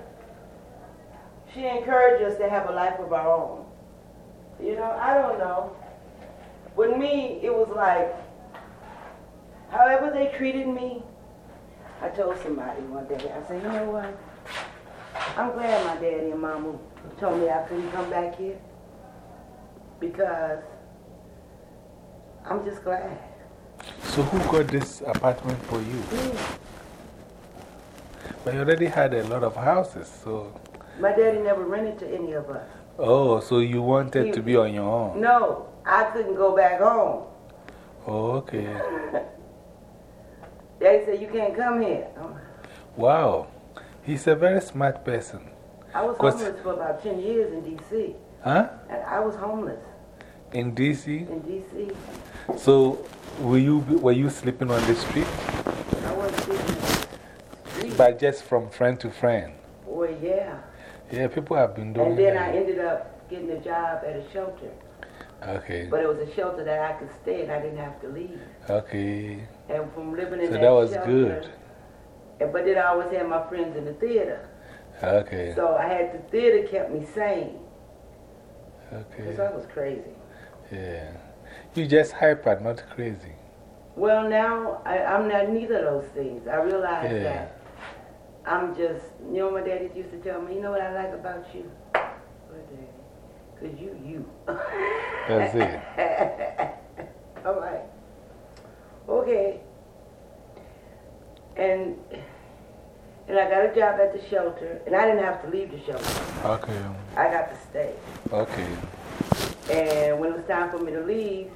B: she encouraged us to have a life of our own. You know, I don't know. With me, it was like, however they treated me, I told somebody one day, I said, you know what? I'm glad my daddy and mama told me I couldn't come back here because I'm just glad.
A: So, who got this apartment for you?
B: Mm.
A: But you already had a lot of houses, so.
B: My daddy never rented to any of us.
A: Oh, so you wanted
B: He-
A: to be on your own?
B: No, I couldn't go back home.
A: Oh, okay.
B: Daddy said, You can't come here.
A: Wow. He's a very smart person.
B: I was homeless for about 10 years in D.C.
A: Huh?
B: And I was homeless
A: In DC?
B: in D.C.
A: So, were you, were you sleeping on the street?
B: I wasn't sleeping in the street.
A: But just from friend to friend?
B: Boy, yeah.
A: Yeah, people have been doing that.
B: And then I ended up getting a job at a shelter.
A: Okay.
B: But it was a shelter that I could stay and I didn't have to leave.
A: Okay.
B: And from living in
A: So
B: that,
A: that was
B: shelter,
A: good.
B: and- But then I always had my friends in the theater.
A: Okay.
B: So I had the theater kept me sane.
A: Okay.
B: Because I was crazy.
A: Yeah. You just hyper, not crazy.
B: Well, now I, I'm not neither of those things. I realize
A: Yeah.
B: that I'm just, you know, my daddy used to tell me, you know what I like about you? What, daddy? Because you, you.
A: That's it.
B: I'm like, okay. And, and I got a job at the shelter, and I didn't have to leave the shelter.
A: Okay.
B: I got to stay.
A: Okay.
B: And when it was time for me to leave,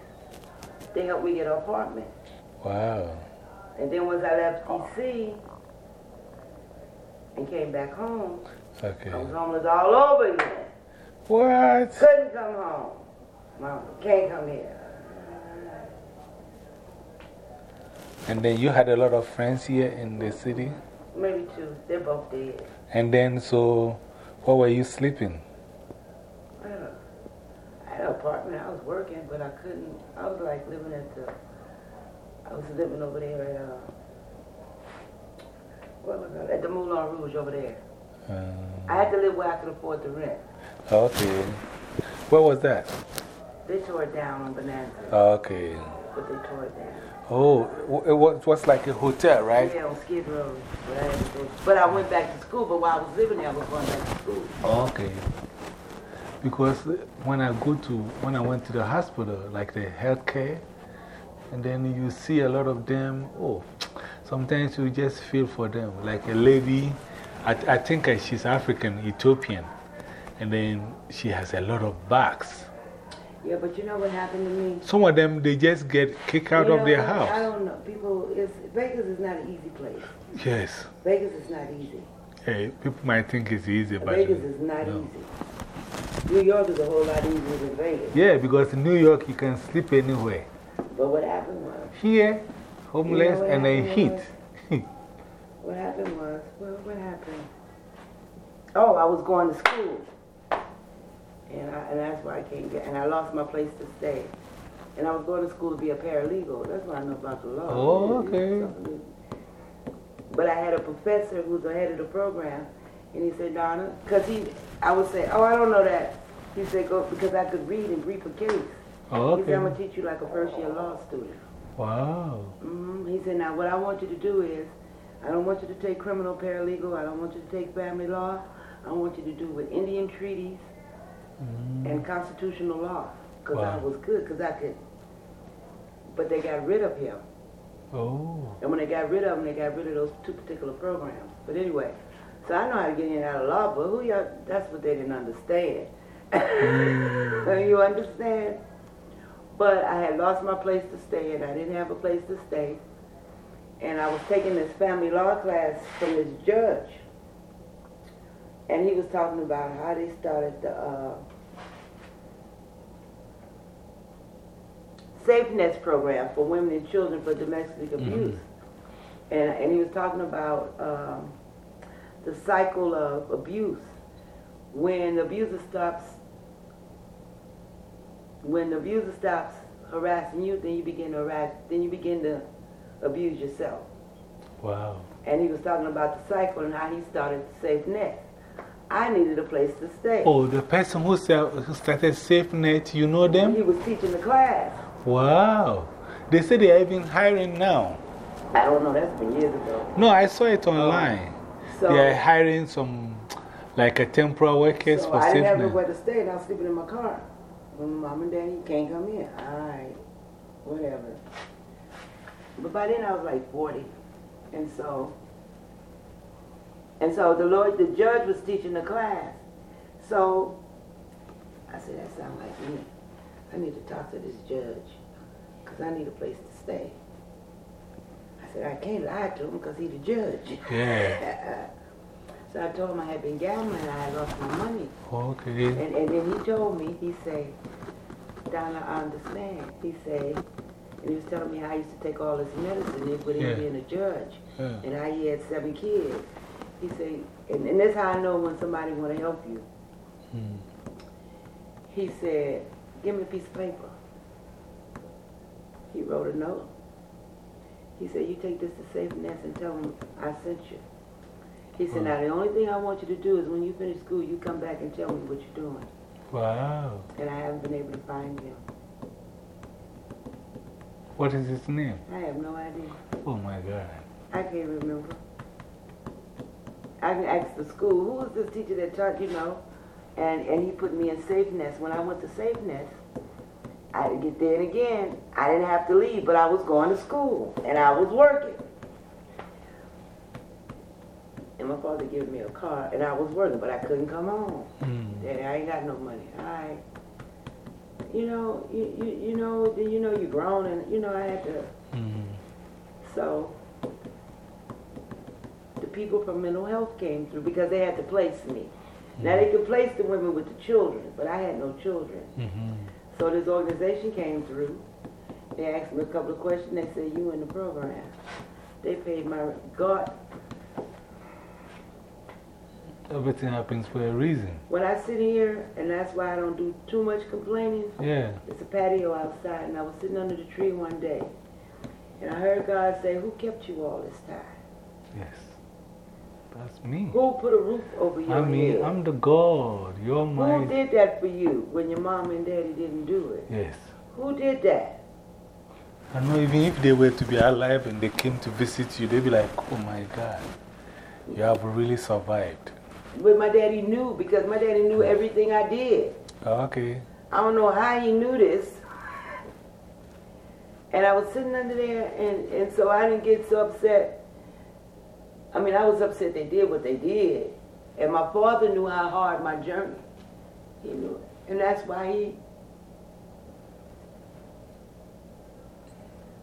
B: they helped me get an apartment.
A: Wow.
B: And then once I left oh. D.C. and came back home,
A: Okay.
B: I was homeless all over again.
A: What?
B: Couldn't come home. Mama, can't come here.
A: And then you had a lot of friends here in the city?
B: Maybe two. They're both dead.
A: And then, so, where were you sleeping?
B: I had, a, I had an apartment. I was working, but I couldn't. I was like living at the. I was living over there at, uh, well, I? At the Moulin Rouge over there. I
A: Uh,
B: had to live where I could afford the rent.
A: okay. Where was that?
B: They tore it down on Bonanza,
A: Okay.
B: but they tore it down.
A: Oh, it was, was like a hotel, right?
B: Yeah, on Skid Row. But I, had to go- but I went back to school, but while I was living there, I was going back to school.
A: Okay. Because when I go to, when I went to the hospital, like the healthcare, and then you see a lot of them, oh, sometimes you just feel for them. Like a lady, I, I think she's African, Ethiopian, and then she has a lot of bags.
B: Yeah, but you know what happened to me?
A: Some of them, they just get kicked out
B: You
A: of their
B: I
A: house.
B: I don't know. People, it's, Vegas is not an easy place.
A: Yes.
B: Vegas is not easy.
A: Hey, people might think it's easy, but.
B: Vegas is not
A: no.
B: easy. New York is a whole lot easier than Vegas.
A: Yeah, because in New York, you can sleep anywhere.
B: But what happened was,
A: Here, homeless
B: what
A: and then heat.
B: what happened was, well, what happened? Oh, I was going to school. And, I, and that's why I can't get, and I lost my place to stay. And I was going to school to be a paralegal. That's what I know about the law.
A: Oh, okay.
B: But I had a professor who's the head of the program, and he said, Donna, because he, I would say, oh, I don't know that. He said, go, because I could read and brief a case.
A: Oh, okay.
B: He said, I'm going to teach you like a first year law student.
A: Wow.
B: hmm He said, now what I want you to do is, I don't want you to take criminal paralegal. I don't want you to take family law. I want you to do with Indian treaties
A: Mm.
B: and constitutional law. Because I was good, because I could. But they got rid of him.
A: Oh.
B: And when they got rid of him, they got rid of those two particular programs. But anyway, so I know how to get in and out of law, but who y'all, that's what they didn't understand. you understand? But I had lost my place to stay and I didn't have a place to stay. And I was taking this family law class from this judge. And he was talking about how they started the uh, Safe Nest program for women and children for domestic abuse. And, and he was talking about um, the cycle of abuse. When the abuser stops, when the abuser stops harassing you, then you begin to harass, then you begin to abuse yourself.
A: Wow.
B: And he was talking about the cycle and how he started Safe Nest. I needed a place to stay.
A: Oh, the person who, started Safe Nest, you know them?
B: He was teaching the class.
A: Wow. They say they are even hiring now.
B: I don't know, that's been years ago.
A: No, I saw it online.
B: So,
A: They are hiring some, like a temporary workers
B: so
A: for
B: I didn't have nowhere to stay and I was sleeping in my car. When mom and daddy can't come in. Alright, whatever. But by then I was like 40. And so, and so the Lord, the judge was teaching the class. So I said, that sounds like me. I need to talk to this judge because I need a place to stay. I said, I can't lie to him because he's the judge.
A: Yeah.
B: so I told him I had been gambling and I had lost my money.
A: Okay.
B: And, and then he told me, he said, Donna, I understand. He said, and he was telling me how I used to take all this medicine with him
A: Yeah.
B: being a judge
A: Yeah.
B: and how he had seven kids. He said, and, and that's how I know when somebody want to help you.
A: Hmm.
B: He said, give me a piece of paper. He wrote a note. He said, you take this to Safe Nest and tell them I sent you. He said, now the only thing I want you to do is when you finish school, you come back and tell me what you're doing.
A: Wow.
B: And I haven't been able to find him.
A: What is his name?
B: I have no idea.
A: Oh my God.
B: I can't remember. I can ask the school, who was this teacher that taught, you know? And, and he put me in Safe Nest. When I went to Safe Nest, I had to get there and again. I didn't have to leave, but I was going to school and I was working. And my father gave me a car and I was working, but I couldn't come home.
A: Hmm.
B: Daddy, I ain't got no money. I, you know, you, you, you know, you know you're grown and, you know, I had to,
A: Hmm.
B: so the people from mental health came through because they had to place me. Now they could place the women with the children, but I had no children.
A: Mhm.
B: So this organization came through. They asked me a couple of questions. They said, you in the program. They paid my, God,
A: Everything happens for a reason.
B: when I sit here, and that's why I don't do too much complaining,
A: Yeah.
B: It's a patio outside, and I was sitting under the tree one day, and I heard God say, Who kept you all this time?
A: Yes. That's me.
B: Who put a roof over your
A: I mean,
B: head?
A: I'm the God. You're
B: Who did that for you when your mom and daddy didn't do it?
A: Yes.
B: Who did that?
A: I know even if they were to be alive and they came to visit you, they'd be like, oh my God, you have really survived.
B: But my daddy knew because my daddy knew everything I did.
A: Okay.
B: I don't know how he knew this. And I was sitting under there, and, and so I didn't get so upset. I mean, I was upset they did what they did. And my father knew how hard my journey. He knew it. And that's why he,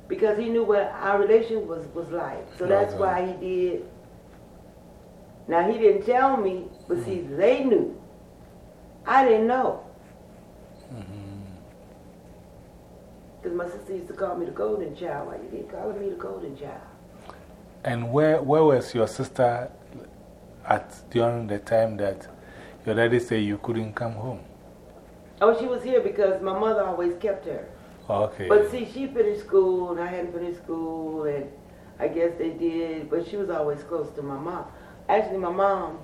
B: because he knew what our relation was, was like. So that's
A: Right,
B: why he did. Now, he didn't tell me, but see, mm-hmm. they knew. I didn't know. Mm-hmm. Because my sister used to call me the golden child. Why you keep calling me the golden child?
A: And where, where was your sister at during the time that your daddy said you couldn't come home?
B: Oh, she was here because my mother always kept her.
A: Oh, okay.
B: But see, she finished school and I hadn't finished school, and I guess they did, but she was always close to my mom. Actually, my mom,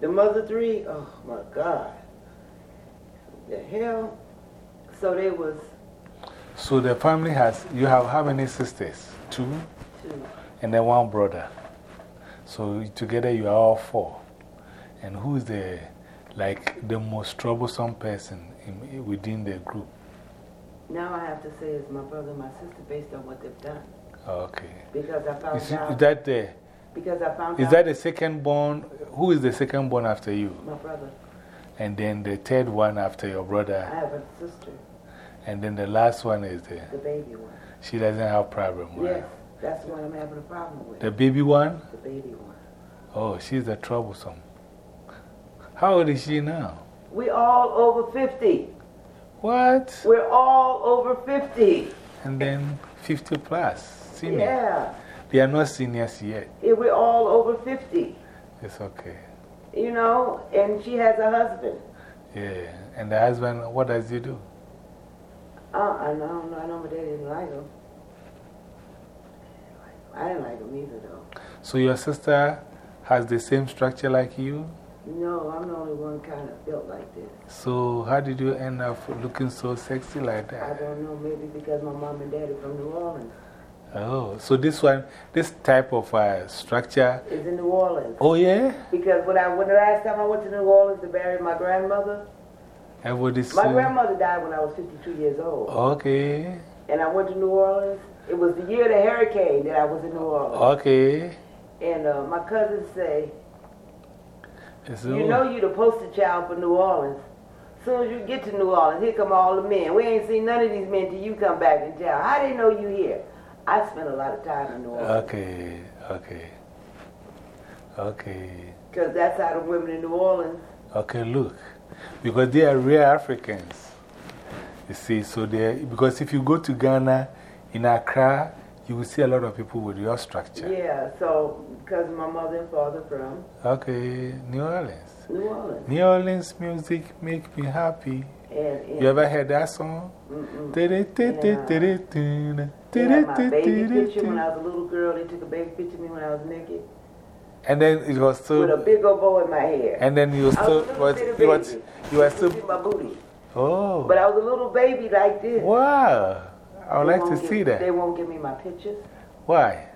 B: the mother three, oh my God. The hell? So there was
A: so the family has, you have how many sisters? Two?
B: two.
A: And then one brother. So together you are all four. And who is the, like, the most troublesome person in, within the group?
B: Now I have to say it's my brother and my sister based on what they've done.
A: Okay.
B: Because I found
A: is,
B: out.
A: Is that the,
B: because I found
A: is
B: out.
A: that the second born? Who is the second born after you?
B: My brother.
A: And then the third one after your brother?
B: I have a sister.
A: And then the last one is the,
B: the baby one.
A: She doesn't have problem with
B: Yes, that's the one I'm having a problem with.
A: The baby one?
B: The baby one.
A: Oh, she's a troublesome. How old is she now?
B: We're all over 50.
A: What?
B: We're all over 50.
A: And then 50 plus, senior.
B: Yeah.
A: They are not seniors yet.
B: Yeah, we're all over 50.
A: It's okay.
B: You know, and she has a husband.
A: Yeah. And the husband, what does he do?
B: Uh, I don't know. I know my daddy didn't like him. I didn't like them either, though.
A: So your sister has the same structure like you?
B: No, I'm the only one kind of built like this.
A: So, how did you end up looking so sexy like that?
B: I don't know, maybe because my mom and dad are from New Orleans.
A: Oh, so this one, this type of uh, structure
B: is in New Orleans.
A: Oh, yeah?
B: Because when, I, when the last time I went to New Orleans to bury my grandmother,
A: Everybody's
B: my grandmother died when I was 52 years old.
A: Okay.
B: And I went to New Orleans. It was the year of the hurricane that I was in New Orleans.
A: Okay.
B: And uh, my cousins say, You know, you're the poster child for New Orleans. Soon as you get to New Orleans, here come all the men. We ain't seen none of these men till you come back in town. How they know you here? I spent a lot of time in New Orleans.
A: Okay, okay. Okay.
B: Because that's how the women in New Orleans.
A: Okay, look. Because they are real Africans. You see, so they because if you go to Ghana, in Accra, you will see a lot of people with your structure.
B: Yeah, so because my mother and father from.
A: Okay, New Orleans.
B: New Orleans.
A: New Orleans music make me happy.
B: And, and
A: you ever heard that song?
B: Mm -mm. Yeah, my baby picture when I was a little girl. They took a baby picture of me when I was naked.
A: And then it was still.
B: With a big old bow in my hair.
A: And then you still.
B: Was,
A: you, was, you were still.
B: my booty.
A: Oh.
B: But I was a little baby like this.
A: Wow. I would
B: they
A: like to
B: give,
A: see that.
B: They won't give me my pictures.
A: Why?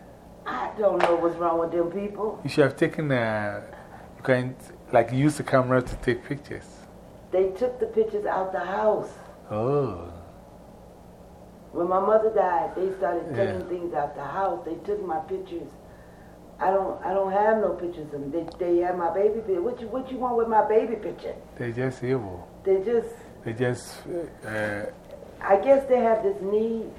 B: I don't know what's wrong with them people.
A: You should have taken a. You can, like, use the camera to take pictures.
B: They took the pictures out the house.
A: Oh.
B: When my mother died, they started taking things out the house. They took my pictures. I don't, I don't have no pictures of them. They, they have my baby picture. What you, what you want with my baby picture?
A: They're just evil.
B: They just.
A: They just. Uh,
B: I guess they have this need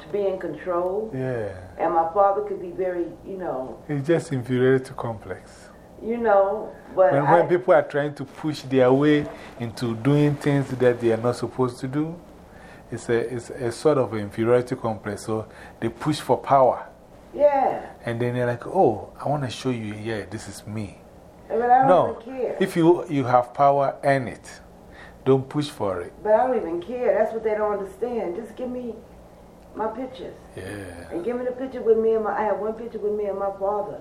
B: to be in control.
A: Yeah.
B: And my father could be very, you know.
A: It's just inferiority complex.
B: You know, but.
A: When, when people are trying to push their way into doing things that they are not supposed to do, it's a, it's a sort of inferiority complex. So they push for power.
B: Yeah.
A: And then they're like, oh, I want to show you, yeah, this is me.
B: But I don't
A: no,
B: even care.
A: If you, you have power, earn it. Don't push for it.
B: But I don't even care. That's what they don't understand. Just give me my pictures.
A: Yeah.
B: And give me the picture with me and my. I have one picture with me and my father.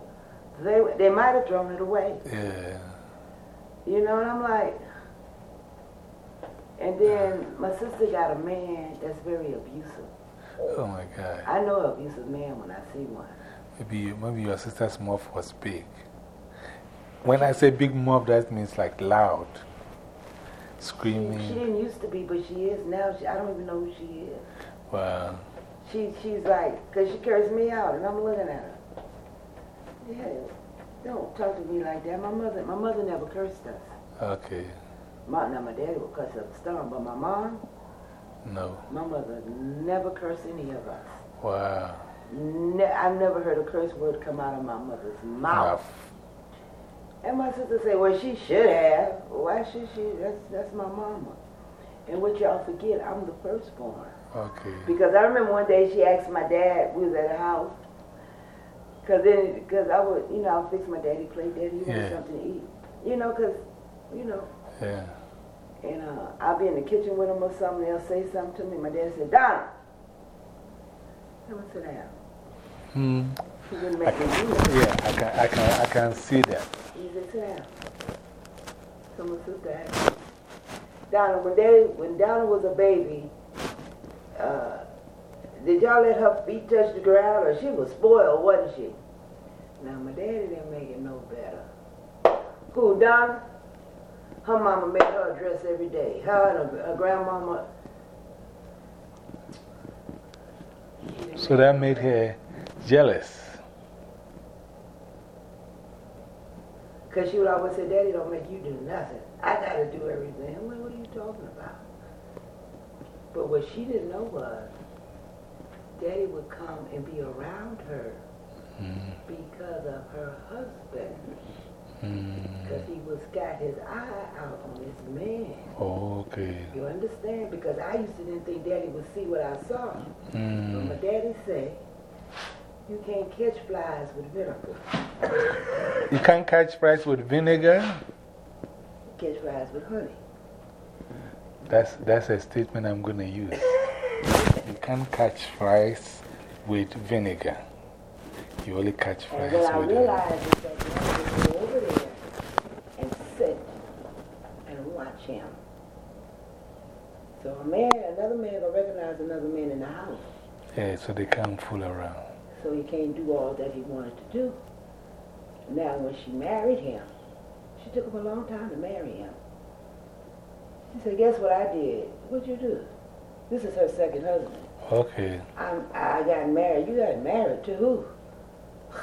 B: They, they might have thrown it away.
A: Yeah.
B: You know, and I'm like. And then my sister got a man that's very abusive.
A: Oh my God.
B: I know an abusive man when I see one.
A: Maybe, maybe your sister's mouth was big. When I say big mouth, that means like loud, screaming.
B: She, she, didn't used to be, but she is now. She, I don't even know who she is.
A: Wow.
B: She, she's like, because she cursed me out, and I'm looking at her. Yeah, don't talk to me like that. My mother, my mother never cursed us.
A: Okay.
B: My, now, my daddy would cuss up a storm, but my mom,
A: no.
B: My mother never cursed any of us.
A: Wow.
B: Ne I've never heard a curse word come out of my mother's mouth. And my sister said, well, she should have. Why should she? That's, that's my mama. And what y'all forget, I'm the firstborn.
A: Okay.
B: Because I remember one day she asked my dad, we was at the house, because then, because I would, you know, I would fix my daddy plate, daddy, you want
A: yeah.
B: something to eat. You know, because, you know.
A: Yeah.
B: And uh, I'll be in the kitchen with him or something, they'll say something to me. My dad said, Donna, come and sit down.
A: Hmm.
B: He didn't make
A: I can,
B: me do that.
A: Yeah, I can, I, can, I can see that.
B: He said, sit down. So my sister asked Donna, when, they, when Donna was a baby, uh, did y'all let her feet touch the ground or she was spoiled, wasn't she? Now, my daddy didn't make it no better. Who, Donna? Her mama made her a dress every day. Her and her, her grandmama.
A: So that made her jealous.
B: Because she would always say, Daddy don't make you do nothing. I got to do everything. I'm like, what are you talking about? But what she didn't know was, Daddy would come and be around her
A: Mm.
B: because of her husband.
A: Mm.
B: Because he was got his eye out on this man.
A: Oh, okay.
B: You understand? Because I used to didn't think Daddy would see what I saw. But my
A: Mm.
B: daddy said, you can't catch flies with vinegar.
A: You can't catch flies with vinegar?
B: You Catch flies with honey.
A: That's, that's a statement I'm going to use. You can't catch flies with vinegar. You only catch
B: And
A: flies
B: what I
A: with
B: realized is that you have to go over there and sit and watch him. So a man, another man will recognize another man in the house.
A: Yeah, so they can't fool around.
B: So he can't do all that he wanted to do. Now, when she married him, she took him a long time to marry him. She said, Guess what I did? What'd you do? This is her second husband.
A: Okay.
B: I'm, I got married. You got married to who?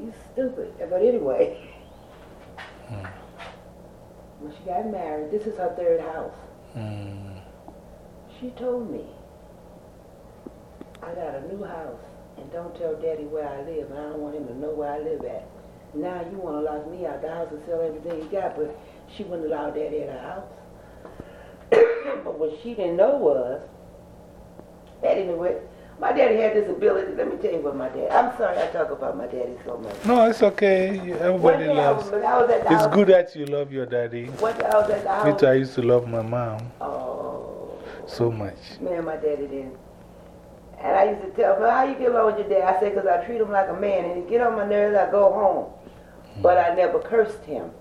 B: You stupid. But anyway,
A: Hmm.
B: when she got married, this is her third house.
A: Mm.
B: She told me, I got a new house, and don't tell Daddy where I live, and I don't want him to know where I live at. Now you want to lock me out the house and sell everything you got, but she wouldn't allow Daddy in her house. but what she didn't know was, Daddy knew it. My daddy had this ability. Let me tell you what my dad. I'm sorry I talk about my daddy so much.
A: No, it's okay. Everybody
B: day I
A: loves.
B: was, I was the
A: It's
B: house.
A: good that you love your daddy.
B: One day I was at the
A: Me too, I used to love my mom
B: Oh.
A: so much.
B: Man, my daddy didn't. And I used to tell him, how you get along with your dad? I said, because I treat him like a man. And he get on my nerves, I go home. But I never cursed him.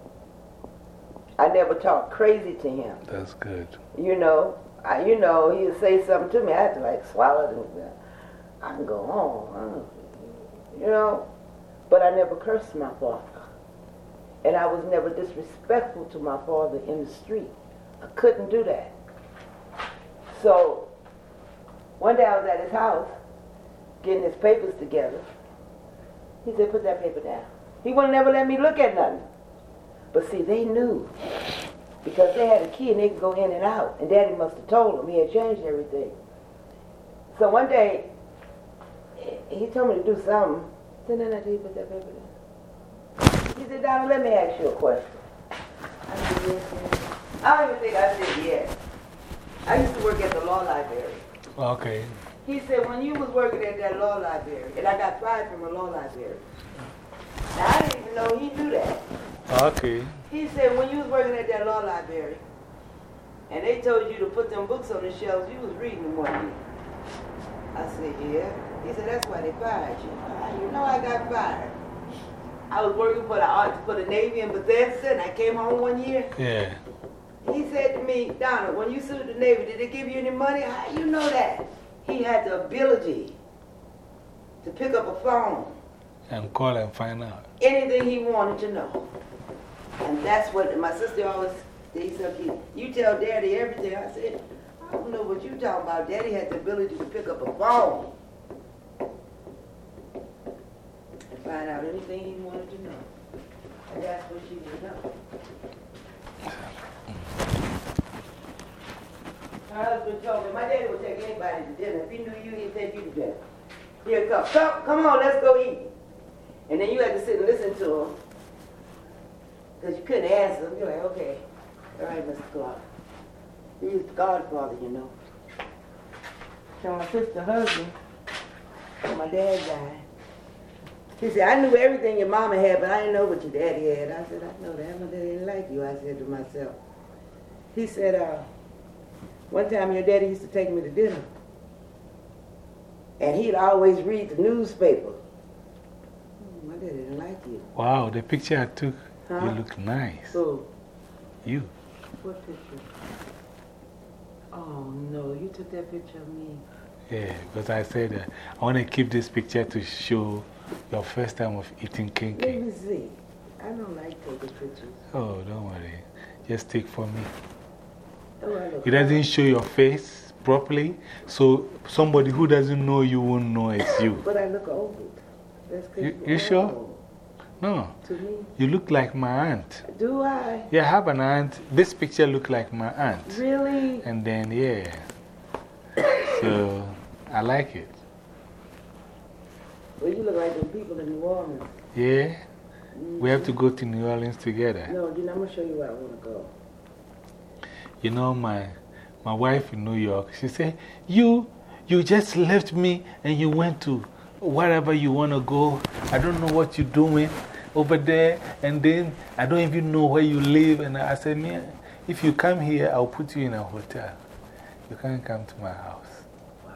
B: I never talked crazy to him.
A: That's good.
B: You know, I, you know, he would say something to me. I had to like swallow it. I can go home. You know, but I never cursed my father. And I was never disrespectful to my father in the street. I couldn't do that. So, one day I was at his house getting his papers together. He said, put that paper down. He wouldn't never let me look at nothing. But see, they knew because they had a key and they could go in and out. And Daddy must have told them he had changed everything. So one day, he told me to do something. I said, no, no, you put that paper down. He said, Donna, let me ask you a question. I said, yes, yes. I don't even think I said yes. I used to work at the law library.
A: Okay.
B: He said, when you was working at that law library, and I got fired from a law library. Now, I didn't even know he knew that.
A: Okay.
B: He said, when you was working at that law library, and they told you to put them books on the shelves, you was reading them one year. I said, yeah. He said, that's why they fired you. "Ah, You know I got fired. I was working for the, art- for the Navy in Bethesda, and I came home one year.
A: Yeah.
B: He said to me, Donna, when you sued the Navy, did they give you any money? How do you know that? He had the ability to pick up a phone,
A: And call and find out.
B: anything he wanted to know. And that's what my sister always they said, you, you tell daddy everything. I said, I don't know what you're talking about. Daddy had the ability to pick up a phone and find out anything he wanted to know. And that's what she would know. My husband told me, my daddy would take anybody to dinner. If he knew you, he'd take you to dinner. He'd come, come, come on, let's go eat. And then you had to sit and listen to him. Because you couldn't answer him. You're like, okay, all right, Mr. Clark. He was the godfather, you know. So my sister husband, my dad died, he said, I knew everything your mama had, but I didn't know what your daddy had. I said, I know that. My daddy didn't like you, I said to myself. He said, uh, one time your daddy used to take me to dinner. And he'd always read the newspaper. Hmm, My daddy didn't like you.
A: Wow, the picture I took,
B: Huh?
A: you look nice.
B: So,
A: You.
B: what picture? Oh no, you took that picture of me.
A: Yeah, because I said uh, I want to keep this picture to show Your first time of eating
B: Let
A: kenkey.
B: me see. I don't like taking pictures.
A: Oh, don't worry. Just take for me. It doesn't show your face properly, so somebody who doesn't know you won't know it's you.
B: But I look old.
A: You- you sure?
B: old
A: No,
B: To me.
A: you look like my aunt.
B: Do I?
A: Yeah, I have an aunt. This picture look like my aunt.
B: Really?
A: And then, yeah. So, I like it.
B: Well, you look like the people in New Orleans.
A: Yeah? Mm-hmm. We have to go to New Orleans together.
B: No, know, I'm going to show you where I want to go.
A: You know, my, my wife in New York, she said, you, you just left me and you went to wherever you want to go. I don't know what you're doing over there. And then I don't even know where you live. And I said, man, if you come here, I'll put you in a hotel. You can't come to my house.
B: Wow,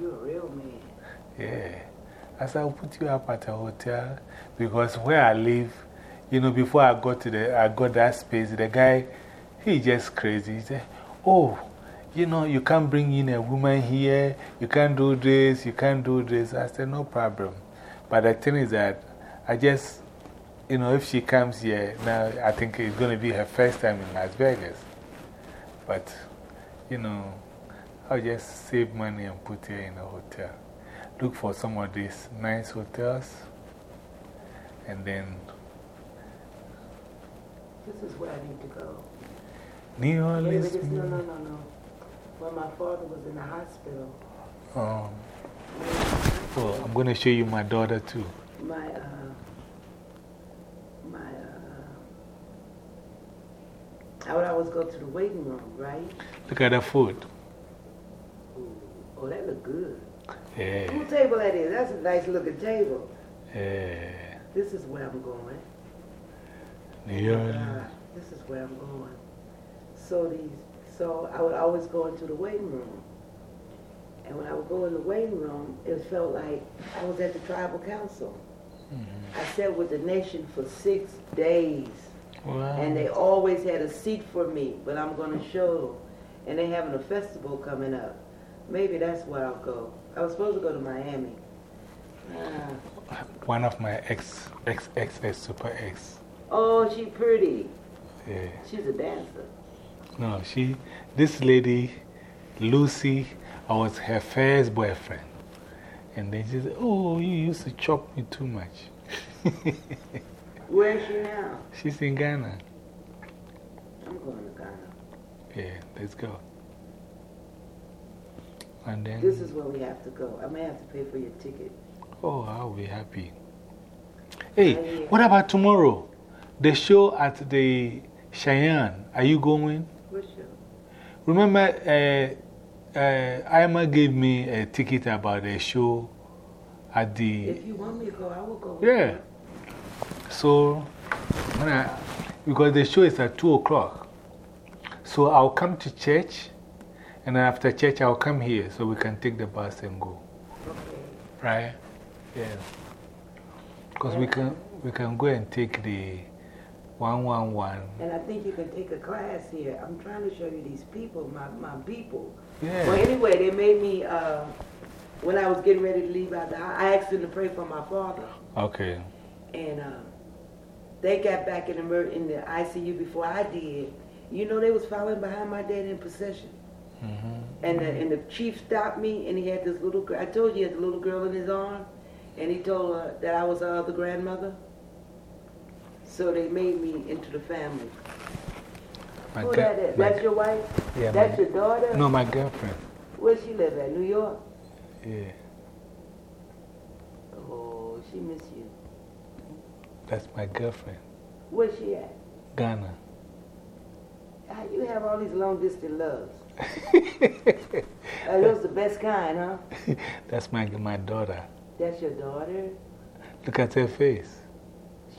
B: you're a real man.
A: Yeah. I said, I'll put you up at a hotel because where I live, you know, before I got to the, I got that space, the guy, he just crazy. He said, Oh, you know, you can't bring in a woman here, you can't do this, you can't do this. I said, No problem. But the thing is that I just, you know, if she comes here, now I think it's going to be her first time in Las Vegas. But, you know, I'll just save money and put her in a hotel. Look for some of these nice hotels and then
B: This is where I need to go.
A: New Orleans.
B: it's- no, no, no, no. When my father was in the hospital,
A: Um, oh, I'm going to show you my daughter too.
B: my, uh, my, uh, I would always go to the waiting room, right?
A: Look at the food.
B: Ooh, oh, that look good.
A: Yeah,
B: Whose table that is? That's a nice looking table.
A: yeah.
B: This is where I'm going.
A: New
B: Uh,
A: Orleans.
B: this is where I'm going. So these, so I would always go into the waiting room. And when I would go in the waiting room, it felt like I was at the tribal council.
A: Mm-hmm.
B: I sat with the nation for six days.
A: Wow.
B: And they always had a seat for me, but I'm going to show. And they're having a festival coming up. Maybe that's where I'll go. I was supposed to go to Miami. Ah.
A: One of my ex, ex, ex, ex, super ex.
B: Oh, she pretty.
A: Yeah.
B: She's a dancer.
A: No, she, this lady, Lucy, I was her first boyfriend. And then she said, Oh, you used to chop me too much.
B: Where is she now?
A: She's in Ghana.
B: I'm going to Ghana.
A: Yeah, let's go. And then,
B: This is where we have to go. I may have to pay for your ticket.
A: oh, I'll be happy. Hey, what about tomorrow? The show at the Cheyenne. Are you going? Remember, uh, uh, Ima gave me a ticket about a show at the.
B: If you want me to go, I will go.
A: Yeah. So, when I, because the show is at 2 o'clock. So I'll come to church, and after church, I'll come here so we can take the bus and go.
B: Okay.
A: Right? Yeah. Because we can, we can go and take the 111.
B: And I think you can take a class here. I'm trying to show you these people, my, my people.
A: Yeah.
B: Well, anyway, they made me, uh, when I was getting ready to leave out the house, I asked them to pray for my father.
A: Okay.
B: And uh, they got back in the, in the ICU before I did. You know, they was following behind my dad in procession.
A: -hmm.
B: And the, and the chief stopped me, and he had this little girl. I told you he had the little girl in his arm, and he told her that I was her other grandmother. So they made me into the family.
A: My
B: Who that is? That's your wife?
A: Yeah,
B: That's your daughter?
A: no, my girlfriend.
B: Where she live at? New York?
A: Yeah.
B: Oh, she miss you.
A: That's my girlfriend.
B: Where's she at?
A: Ghana.
B: How you have all these long distance loves? Uh, those the best kind, huh?
A: That's my, my daughter.
B: That's your daughter?
A: Look at her face.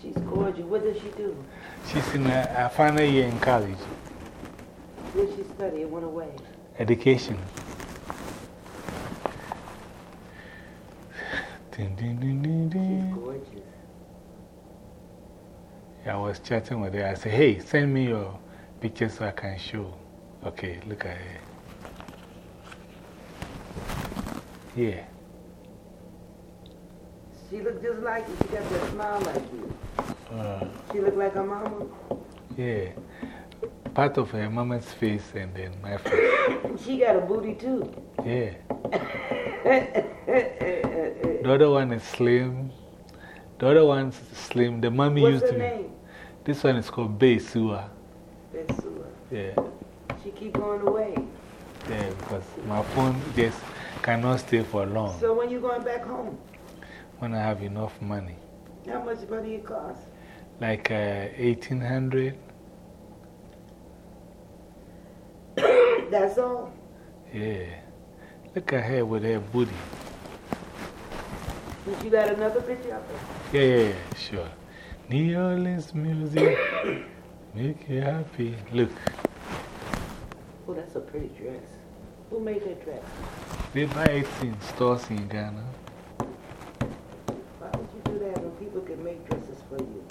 B: She's gorgeous. What does she do?
A: She's in a, a final year in college.
B: Where she study? It went away.
A: Education.
B: She's gorgeous.
A: I was chatting with her. I said, hey, send me your picture so I can show. Okay, look at her. Yeah.
B: She look just like you. She got that smile like you.
A: Uh,
B: She look like her mama.
A: yeah. Part of her mama's face and then my face.
B: She got a booty too.
A: Yeah. The other one is slim. The other one's slim. The mommy
B: What's
A: used to be.
B: name?
A: This one is called Besua.
B: That's Sue.
A: Yeah.
B: She keep going away.
A: Yeah, because my phone just cannot stay for long
B: So when you going back home?
A: When I have enough money.
B: How much money it cost?
A: Like uh, 1800
B: That's all.
A: Yeah. Look at her with her booty.
B: But you got another picture of her?
A: Yeah, yeah, yeah, sure. New Orleans music make you happy. Look,
B: Oh, that's a pretty dress. Who made that dress?
A: they buy it in stores in Ghana.
B: Why would you do that people can make dresses for you?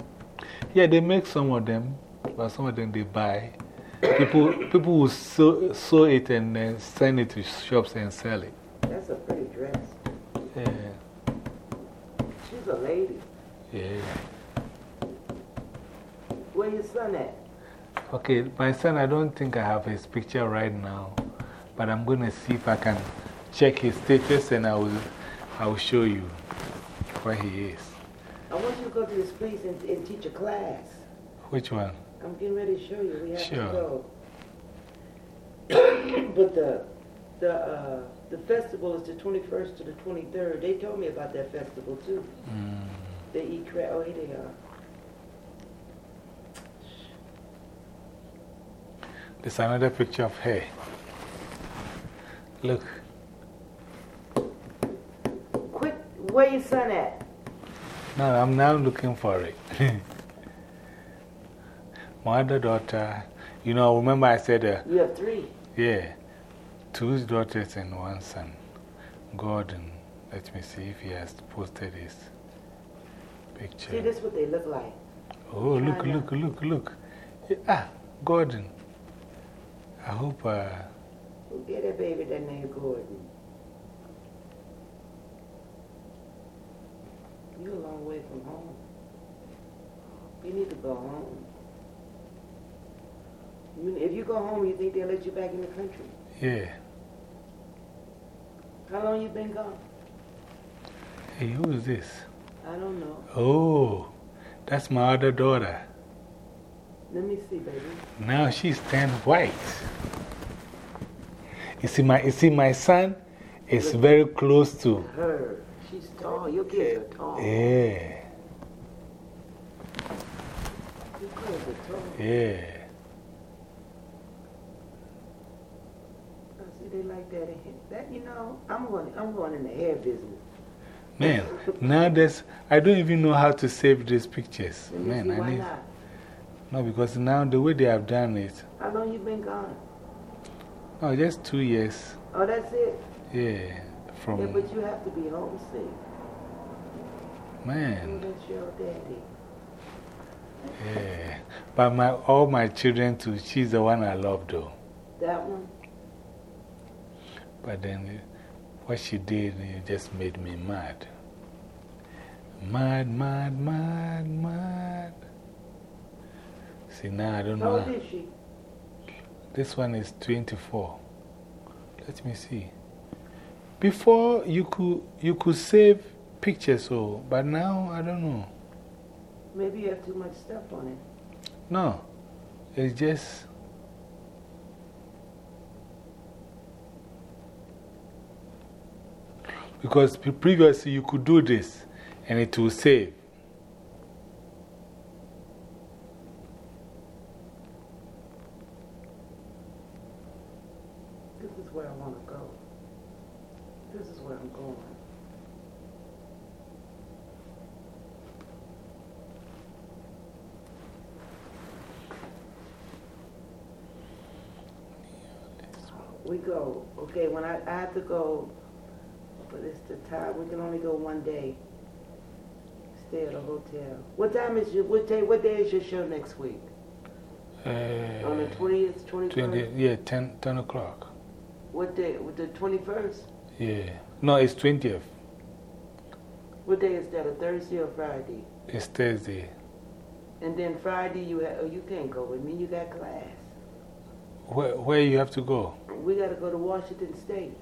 A: Yeah, they make some of them, but some of them they buy. People, people will sew, sew it and then send it to shops and sell it.
B: That's a pretty dress.
A: Yeah,
B: She's a lady.
A: yeah.
B: Where your son at?
A: Okay, my son, I don't think I have his picture right now, but I'm going to see if I can check his status and I will, I will show you where he is.
B: I want you to go to this place and, and teach a class.
A: Which one?
B: I'm getting ready to show you. We have
A: Sure.
B: to go. but the, the, uh, the festival is the 21st to the 23rd. They told me about that festival too.
A: Mm.
B: They eat crab. Oh, here they are.
A: There's another picture of her. Look,
B: Quick, where your son at?
A: Now I'm now looking for it. My other daughter, you know, remember I said, uh,
B: You have three.
A: yeah, two daughters and one son. Gordon, let me see if he has posted his picture.
B: See, this is what they look like.
A: Oh, look,
B: China.
A: look, look, look. Yeah, Ah, Gordon. I hope. Uh,
B: Who get a baby that name Gordon? You're a long way from home. You need to go home. You, if you go home, you think they'll let you back in the country?
A: yeah.
B: How long you been gone?
A: Hey, who is this?
B: I don't know.
A: Oh, that's my other daughter.
B: Let me see, baby.
A: Now she's turned white. You see, my, you see, my son is very close to.
B: Her. She's tall. Your kids are tall.
A: Yeah,
B: Your kids are tall.
A: yeah.
B: I see they like that. in here. That, you know, I'm going, I'm going in the hair business.
A: Man, now there's, I don't even know how to save these pictures. Man, I need.
B: not?
A: No, because now the way they have done it,
B: How long you been gone?
A: oh, just two years.
B: Oh, that's it?
A: Yeah,
B: Yeah, but you have to be homesick.
A: Man,
B: that's your daddy.
A: yeah. But my, all my children too, she's the one I love though.
B: That one?
A: But then what she did it just made me mad. Mad, mad, mad, mad. See, now I don't
B: How
A: know.
B: old is she?
A: This one is 24. Let me see. Before you could, you could save pictures, so, but now I don't know.
B: Maybe you have too much stuff on it.
A: No, it's just. Because previously you could do this and it will save.
B: This is where I want to go. This is where I'm going. We go, okay, when I, I have to go, but it's the time, we can only go one day. Stay at a hotel. What time is your, what day, what day is your show next week? On the
A: Uh,
B: 20th, 21st?
A: 20, yeah, 10, 10 o'clock.
B: What day, the 21st?
A: Yeah. No, it's 20th.
B: What day is that, a Thursday or Friday?
A: It's Thursday.
B: And then Friday, you, ha oh, you can't go with me, you got class.
A: Where, where you have to go?
B: We got to go to Washington State.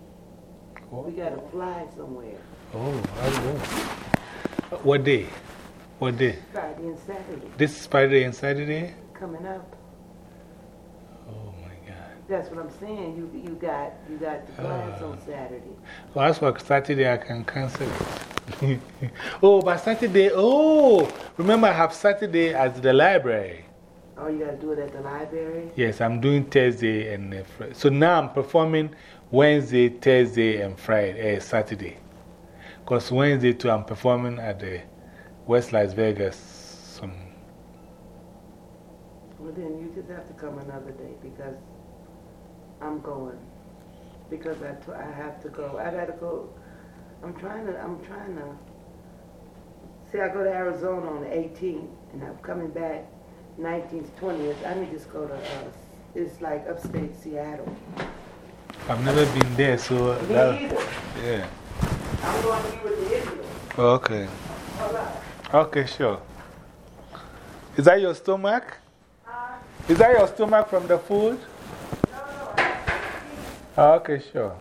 B: We got to fly somewhere.
A: Oh, I go. Uh, what day? What day?
B: Friday and Saturday.
A: This Friday and Saturday?
B: Coming up.
A: Oh my God.
B: That's what I'm saying. You, you, got, you got the class on ah. Saturday.
A: Well, that's why Saturday I can cancel it. oh, but Saturday, oh, remember I have Saturday at the library.
B: Oh, you got to do it at the library?
A: Yes, I'm doing Thursday and uh, Friday. So now I'm performing Wednesday, Thursday, and Friday, uh, Saturday. Because Wednesday too, I'm performing at the West Las Vegas. Some.
B: Well, then you just have to come another day because I'm going. Because I, t I have to go. I got to go. I'm trying to, I'm trying to. See, I go to Arizona on the 18th, and I'm coming back 19th, 20th. I need to go to, uh, it's like upstate Seattle.
A: I've never been there, so.
B: Me either.
A: Yeah.
B: I'm going to be with the Indians.
A: Okay.
B: All right.
A: Okay, sure. Is that your stomach? Is that your stomach from the food? Oh, okay, sure.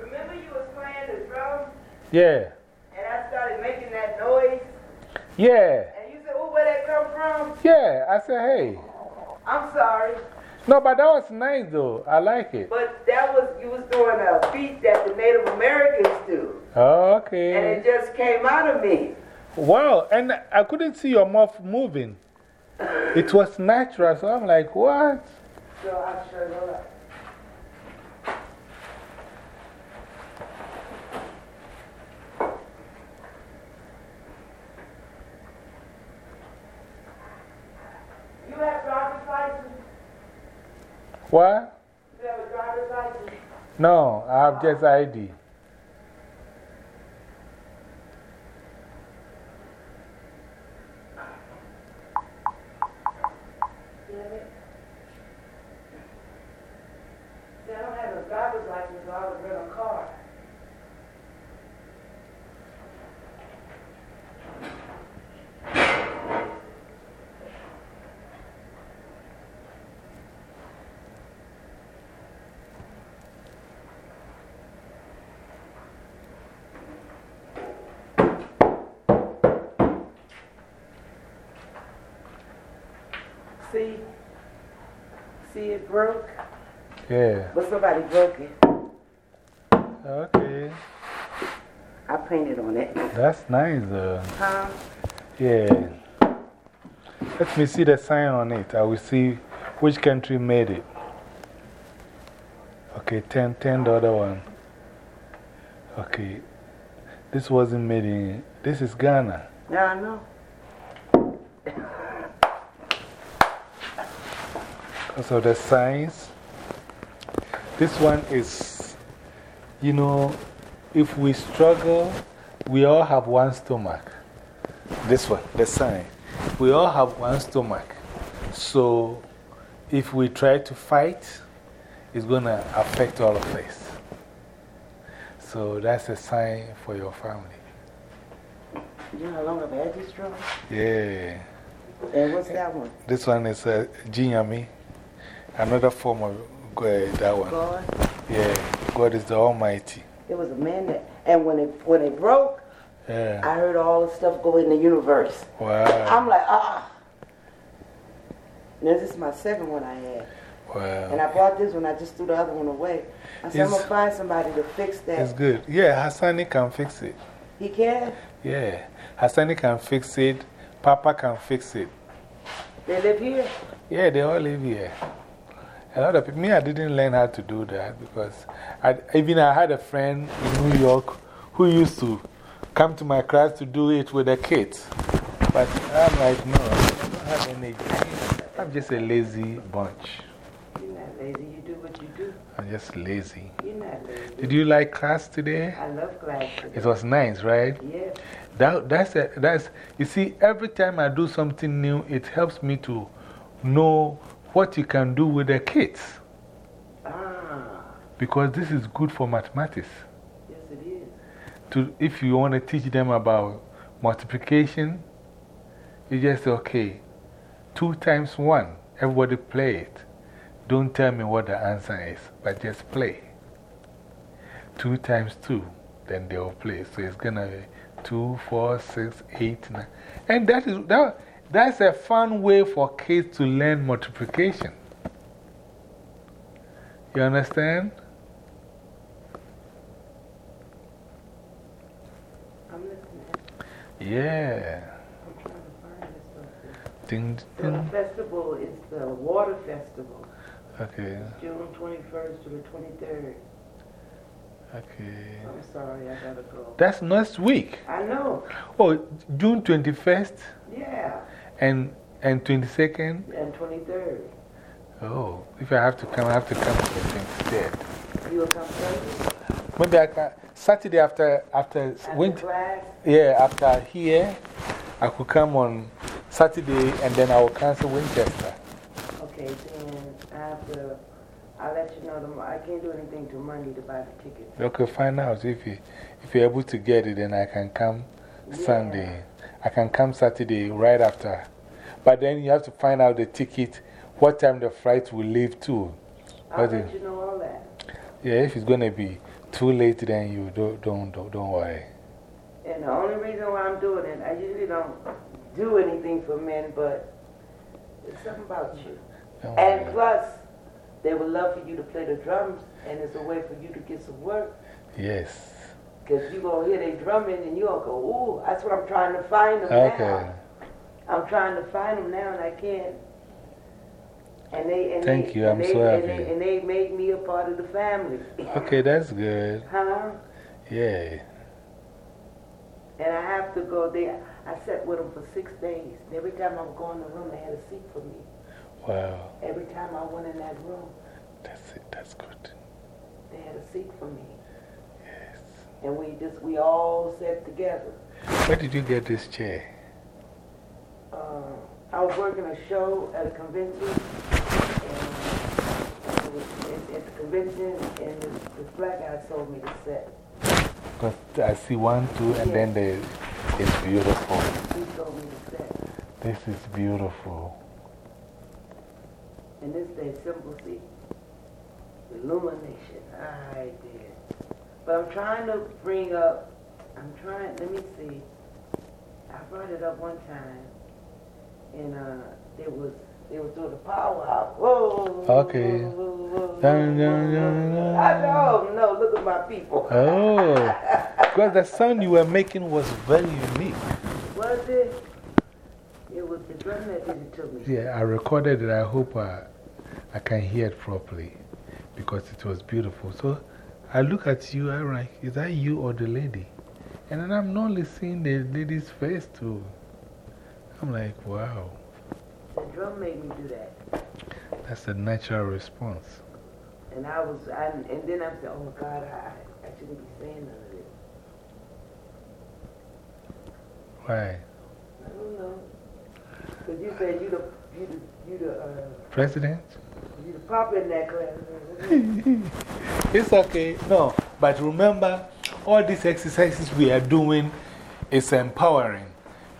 B: Remember you was playing the drum
A: Yeah.
B: and I started making that noise?
A: Yeah.
B: And you said, oh, where that come from?
A: Yeah. I said, hey.
B: I'm sorry,
A: No, but that was nice though. I like it.
B: but that was, you was doing a beat that the Native Americans do.
A: Oh,
B: And it just came out of me.
A: Wow. And I couldn't see your mouth moving. It was natural. So I'm like, what?
B: So I'll show you. Hold on. You have driver's license?
A: What?
B: You have a driver's license?
A: No, I have just ID.
B: You have it? See, I don't have a driver's license, so I would rent a car. See? See it broke?
A: Yeah.
B: But somebody broke it.
A: Okay.
B: I painted on it.
A: That's nice though.
B: Huh?
A: Yeah. Let me see the sign on it. I will see which country made it. Okay, 10, 10 the other one. Okay. This wasn't made in. This is Ghana.
B: Yeah, I know.
A: Of the signs. This one is, you know, if we struggle, we all have one stomach. This one, the sign. We all have one stomach. So if we try to fight, it's going to affect all of us. So that's a sign for your family.
B: You know how long I've had this drum?
A: Yeah.
B: And what's that one?
A: This one is uh, Gye Nyame. Another form of uh, that one.
B: God?
A: Yeah. God is the Almighty.
B: It was a man that, and when it, when it broke,
A: Yeah.
B: I heard all the stuff go in the universe.
A: Wow.
B: I'm like, ah. Now, this is my second one I had.
A: Wow.
B: And I bought this one, I just threw the other one away. I said, I'm going to find somebody to fix that.
A: It's good. Yeah, Hassani can fix it.
B: He can?
A: Yeah. Hassani can fix it. Papa can fix it.
B: They live here?
A: Yeah, they all live here. A lot of people, me, I didn't learn how to do that because I, even I had a friend in New York who used to come to my class to do it with the kids. But I'm like, no, I don't have energy. I'm just a lazy bunch.
B: You're not lazy. You do what you do.
A: I'm just lazy.
B: You're not lazy.
A: Did you like class today?
B: I love class.
A: It was nice, right?
B: Yeah.
A: That, that's, a, that's, you see, every time I do something new, it helps me to know what you can do with the kids.
B: Ah,
A: Because this is good for mathematics.
B: yes, it is.
A: To, if you want to teach them about multiplication, you just say, okay, two times one, everybody play it. Don't tell me what the answer is, but just play. Two times two, then they'll play. So it's going to be two, four, six, eight, nine. And that is, that, that's a fun way for kids to learn multiplication. You understand?
B: I'm listening.
A: Yeah.
B: I'm trying to find this something.
A: Ding,
B: The festival is the Water Festival,
A: Okay,
B: June 21st to the 23rd.
A: okay.
B: I'm sorry, I gotta go.
A: That's next week.
B: I know.
A: Oh, June 21st
B: Yeah,
A: and, and 22nd?
B: and 23rd.
A: Oh, if I have to come, I have to come to the 23rd.
B: You will come Sunday
A: Maybe I can, Saturday after, after,
B: after
A: winter,
B: class?
A: yeah, after here, I could come on Saturday and then I will cancel Winchester.
B: Okay, then I have to, I'll let you know tomorrow. I can't do anything till Monday to buy the tickets.
A: Okay, find out if, you, if you're able to get it, then I can come Sunday. I can come Saturday right after. But then you have to find out the ticket, what time the flight will leave too.
B: I'll
A: What uh,
B: let
A: is-
B: you know all that.
A: Yeah, if it's going to be too late, then you don't, don't, don't, don't worry.
B: And the only reason why I'm doing it, I usually don't do anything for men, but it's something about you.
A: Don't
B: And
A: worry.
B: plus, they would love for you to play the drums, and it's a way for you to get some work.
A: Yes.
B: Because you're going to hear they drumming, and you're going to go, ooh, that's what I'm trying to find them
A: Okay.
B: now. I'm trying to find them now, and I can't. And they, and
A: Thank
B: they,
A: you,
B: and
A: I'm
B: they,
A: so
B: and
A: happy.
B: They, and they made me a part of the family.
A: Okay, that's good.
B: Huh?
A: Yeah.
B: And I have to go there. I sat with them for six days. And every time I would go in the room, they had a seat for me.
A: Wow.
B: Every time I went in that room,
A: That's it. That's good.
B: they had a seat for me. And we just, we all sat together.
A: Where did you get this chair?
B: Uh, I was working a show at a convention. And it was at, at the convention, and this, this black guy told me to sit.
A: Because I see one, two, and then the, it's beautiful.
B: He told me to sit.
A: This is beautiful.
B: And this day, symbol C. Illumination. I did. But I'm trying to bring up, I'm trying, let me see. I brought it up one time. And uh, it was, it was doing the powwow. Whoa.
A: Okay.
B: whoa, whoa, whoa,
A: dun, dun, dun.
B: I know, no, look at my people.
A: Oh. Because the sound you were making was very unique.
B: Was it? It was the drum that did it to me.
A: Yeah, I recorded it. I hope I, I can hear it properly because it was beautiful. So I look at you, I'm like, is that you or the lady? And then I'm not only seeing the lady's face too. I'm like, wow,
B: The drum made me do that.
A: that's a natural response.
B: And I was, I, and then I'm said, oh my God, I, I shouldn't be saying none of this.
A: Why?
B: I don't know. Because you said you the, you the, you the, uh,
A: President?
B: The pop in that class.
A: It's okay. No, but remember, all these exercises we are doing is empowering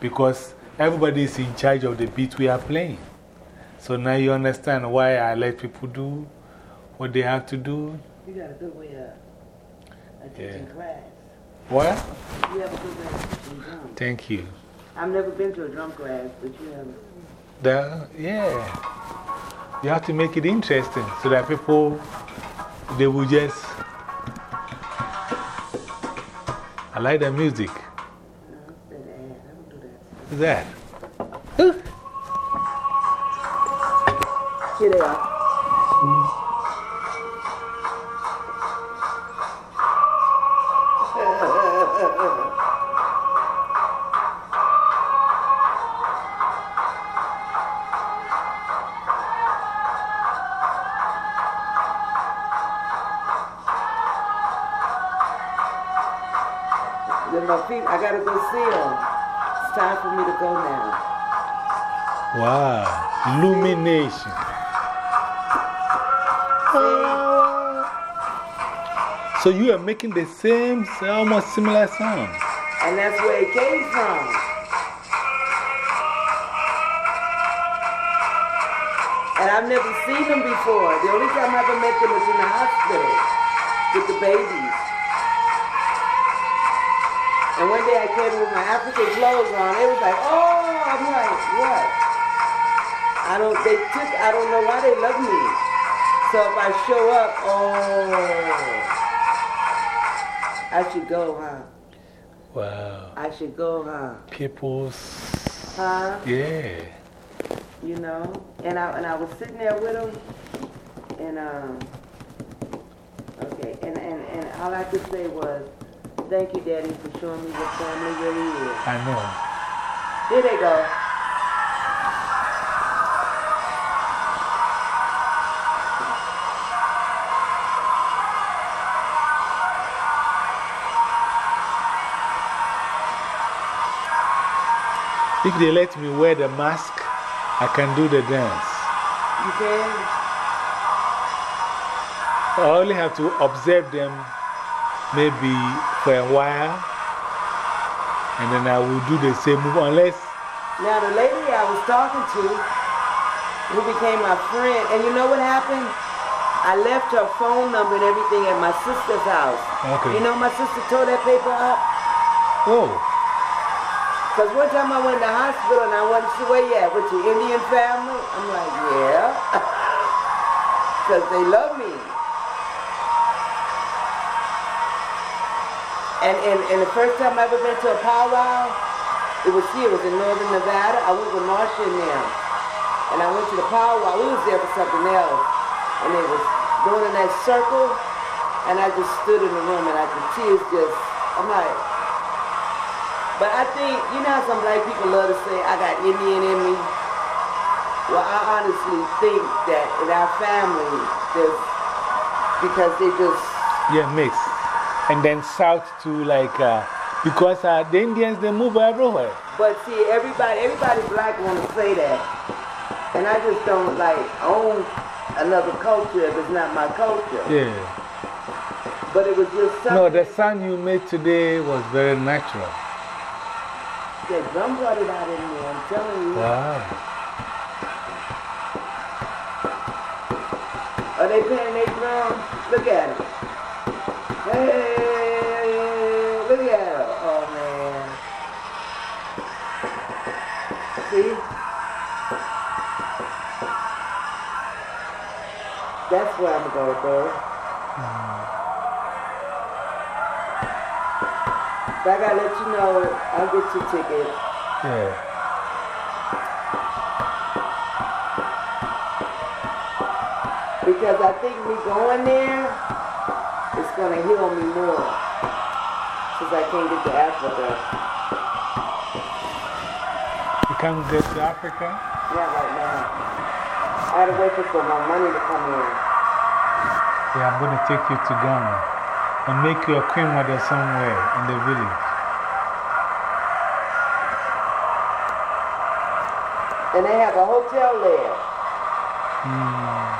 A: because everybody is in charge of the beat we are playing. So now you understand why I let people do what they have to do.
B: You got a good way of, teaching
A: Yeah.
B: class.
A: What?
B: You have a good way of teaching drum.
A: Thank you.
B: I've never been to a drum class, but you have.
A: The, yeah. You have to make it interesting so that people, they will just. I like the music.
B: That that.
A: That?
B: Here they are. Then my feet, I gotta go see them. It's time for me to go now.
A: Wow. Illumination. So you are making the same, almost similar sound.
B: And that's where it came from. And I've never seen them before. The only time I ever met them was in the hospital with the babies. And one day I came with my African clothes on. They was like, oh, I'm like, what? I don't, they took, I don't know why they love me. So if I show up, oh, I should go, huh?
A: Wow.
B: I should go, huh?
A: People's.
B: Huh?
A: Yeah.
B: You know? And I, and I was sitting there with him, and, um, okay, and, and, and all I could say was, thank you, Daddy, for showing me what family really is.
A: I know.
B: Here they go.
A: If they let me wear the mask, I can do the dance.
B: You can?
A: I only have to observe them maybe for a while, and then I will do the same move unless.
B: Now, the lady I was talking to, who became my friend, and you know what happened? I left her phone number and everything at my sister's house.
A: Okay.
B: You know, my sister tore that paper up.
A: Oh,
B: Because one time I went to the hospital and I wasn't sure where you at with your Indian family. I'm like, yeah. Because they love me. And, and, and the first time I ever been to a powwow, it was here, it was in northern Nevada. I went with Marsha and them. And I went to the powwow. We was there for something else. And they was going in that circle. And I just stood in the room and I the tears just, I'm like, but I think, you know how some black people love to say, I got Indian in me? Well, I honestly think that in our family, because they just,
A: yeah, mix. And then south to like, uh, because uh, the Indians, they move everywhere.
B: but see, everybody, everybody black want to say that. And I just don't like own another culture if it's not my culture.
A: Yeah.
B: But it was just something.
A: No, the sound you made today was very natural.
B: that drum brought it out in me, I'm telling you.
A: Wow.
B: Are they playing their drums? Look at it. Hey, look at. Oh, man. See? That's where I'm going to go. But I gotta let you know, I'll get your ticket.
A: Yeah.
B: Because I think me going there going to heal me more. Since I can't get to Africa.
A: You can't get to Africa?
B: Not right now. I had to wait for some more money to come in.
A: Yeah, I'm going to take you to Ghana and make you a queen mother somewhere in the village.
B: And they have a hotel there.
A: Hmm.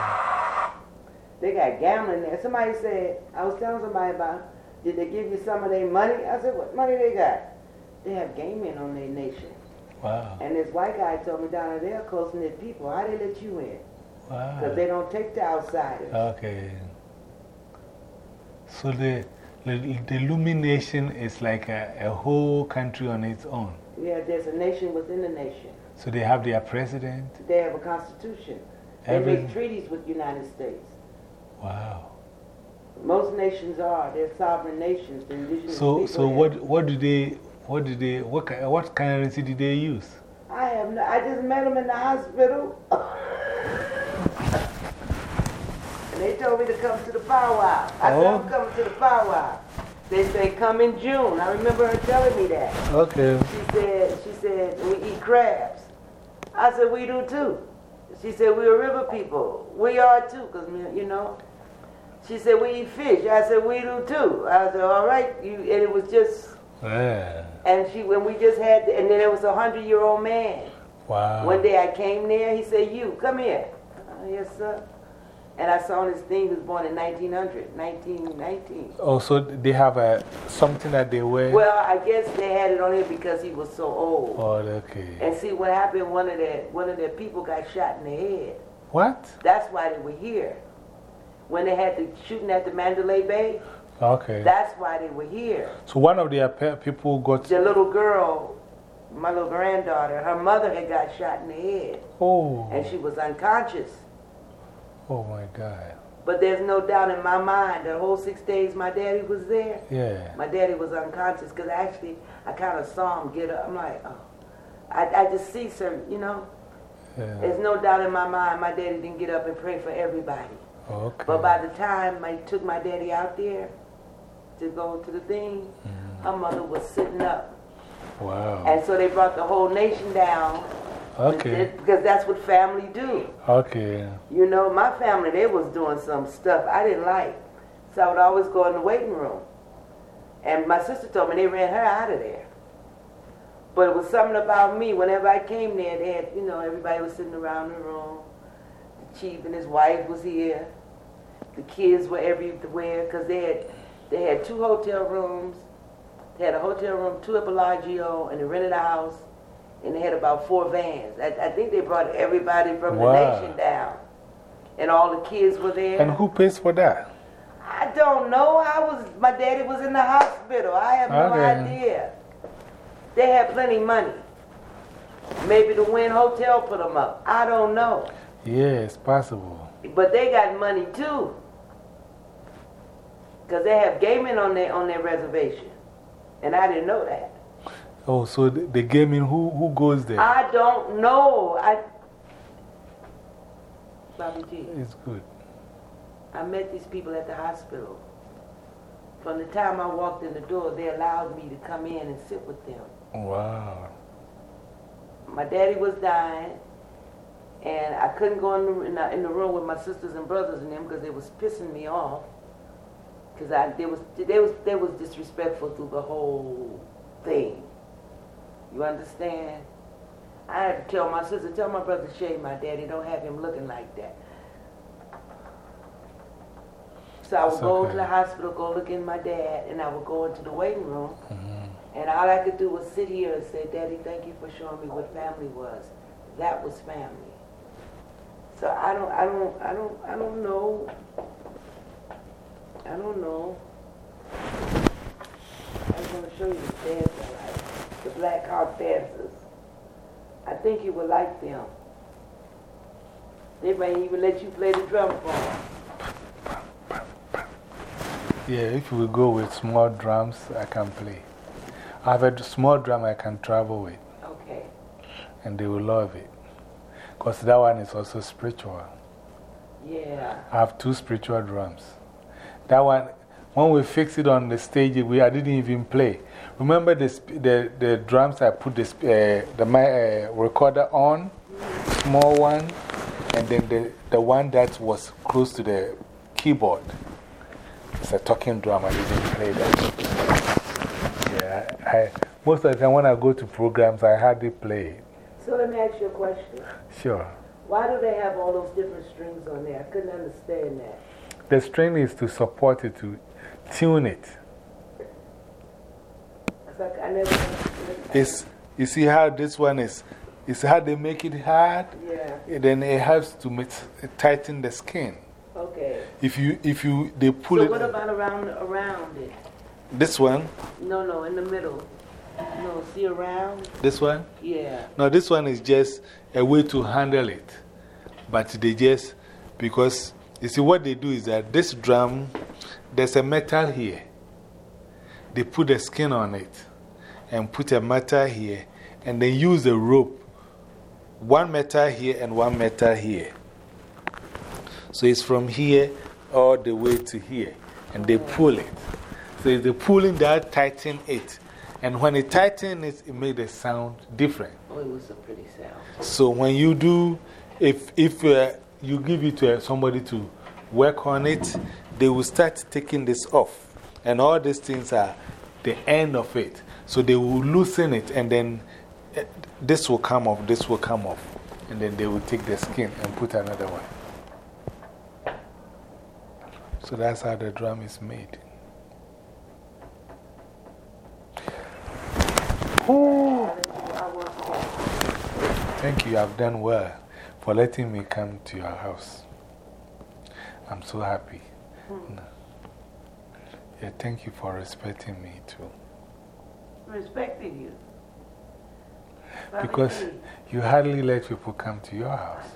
B: They got gambling there. Somebody said, I was telling somebody about, did they give you some of their money? I said, what money they got? They have gaming on their nation.
A: Wow.
B: And this white guy told me down there, they're close knit people. How they let you in?
A: Wow.
B: Because they don't take the outsiders.
A: Okay. So the, the, the illumination is like a, a whole country on its own.
B: Yeah, there's a nation within a nation.
A: So they have their president.
B: They have a constitution. They make treaties with the United States.
A: Wow.
B: Most nations are. They're sovereign nations. The indigenous
A: So,
B: people
A: so what, what do they, what do they, what, what currency did they use?
B: I have no, I just met them in the hospital. and they told me to come to the powwow. I said,
A: Oh.
B: I'm coming to the powwow. They say, come in June. I remember her telling me that.
A: Okay.
B: She said, she said, we eat crabs. I said, we do too. She said, we're river people. We are too, because, you know. She said, we eat fish. I said, we do too. I said, all right. You, and it was just
A: Yeah.
B: And she, when we just had, the, and then there was a hundred year old man.
A: Wow.
B: One day I came there, he said, You, come here. Uh, yes, sir. And I saw this thing, he was born in 1900, 1919.
A: Oh, so they have a, something that they wear?
B: Well, I guess they had it on him because he was so old.
A: Oh, okay.
B: And see what happened, one of their, one of their people got shot in the head.
A: What?
B: That's why they were here. When they had the shooting at the Mandalay Bay,
A: Okay.
B: that's why they were here.
A: So one of their people got.
B: The little girl, my little granddaughter, her mother had got shot in the head
A: Oh.
B: and she was unconscious.
A: Oh my God.
B: But there's no doubt in my mind, the whole six days my daddy was there,
A: Yeah.
B: my daddy was unconscious because actually I kind of saw him get up. I'm like, oh. I, I just see some, you know.
A: Yeah.
B: There's no doubt in my mind my daddy didn't get up and pray for everybody.
A: Okay.
B: But by the time I took my daddy out there to go to the thing,
A: Mm.
B: her mother was sitting up.
A: Wow.
B: And so they brought the whole nation down.
A: Okay.
B: Because that's what family do.
A: Okay.
B: You know, my family, they was doing some stuff I didn't like. So I would always go in the waiting room. And my sister told me they ran her out of there. But it was something about me. Whenever I came there, they had, you know, everybody was sitting around the room. The chief and his wife was here. The kids were everywhere because they had, they had two hotel rooms. They had a hotel room, two at Bellagio, and they rented a house. And they had about four vans. I, I think they brought everybody from
A: Wow.
B: the nation down. And all the kids were there.
A: And who pays for that?
B: I don't know. I was, my daddy was in the hospital. I have no
A: Okay.
B: idea. They had plenty of money. Maybe the Wynn Hotel put them up. I don't know.
A: Yeah, it's possible.
B: But they got money too. Because they have gaming on their, on their reservation. And I didn't know that.
A: Oh, so the, the gaming, who, who goes there?
B: I don't know. I, Bobby G,
A: It's good.
B: I met these people at the hospital. From the time I walked in the door, they allowed me to come in and sit with them.
A: Wow.
B: My daddy was dying, and I couldn't go in the, in the, in the room with my sisters and brothers and them because they was pissing me off. Because I they was they was they was disrespectful through the whole thing. You understand? I had to tell my sister, tell my brother Shay, my daddy, don't have him looking like that. So I would
A: That's
B: go
A: okay.
B: to the hospital, go look in my dad, and I would go into the waiting room.
A: -hmm.
B: And all I could do was sit here and say, Daddy, thank you for showing me what family was. That was family. So I don't, I don't, I don't, I don't know. I don't know. I was going to show you the dance I like. The Black Hawk dancers. I think you would like them. They may even let you play the drum for them.
A: Yeah, if we go with small drums, I can play. I have a small drum I can travel with,
B: Okay.
A: and they will love it. Because that one is also spiritual.
B: Yeah.
A: I have two spiritual drums. That one, when we fix it on the stage, we, I didn't even play. Remember the, the, the drums I put the, uh, the mi uh, recorder on? Small one. And then the, the one that was close to the keyboard. It's a talking drum. I didn't play that. Yeah, I, most of the time when I go to programs, I hardly play it.
B: So let me ask you a question.
A: Sure.
B: Why do they have all those different strings on there? I couldn't understand that.
A: The string is to support it, to tune it.
B: It's like I never understood.
A: It's, you see how this one is? You see how they make it hard?
B: Yeah,
A: Then it helps to make, tighten the skin.
B: okay.
A: If you, if you, they pull
B: So
A: it.
B: what about around, around it?
A: This one,
B: No, no, in the middle. No, see around?
A: this one.
B: Yeah.
A: No, this one is just a way to handle it. But they just, because you see, what they do is that this drum, there's a metal here. They put the skin on it and put a metal here and then use a rope. One metal here and one metal here. So it's from here all the way to here. And they pull it. So it's the pulling that tighten it. And when it tighten it, it makes the sound different.
B: Oh, it was a pretty sound.
A: So when you do, if, if uh, you give it to uh, somebody to work on it, they will start taking this off. And all these things are the end of it. So they will loosen it and then eh, this will come off, this will come off. And then they will take the skin and put another one. So that's how the drum is made. Thank you, I've done well for letting me come to your house. I'm so happy.
B: Hmm.
A: Yeah, thank you for respecting me too.
B: Respecting you.
A: Because you hardly let people come to your house.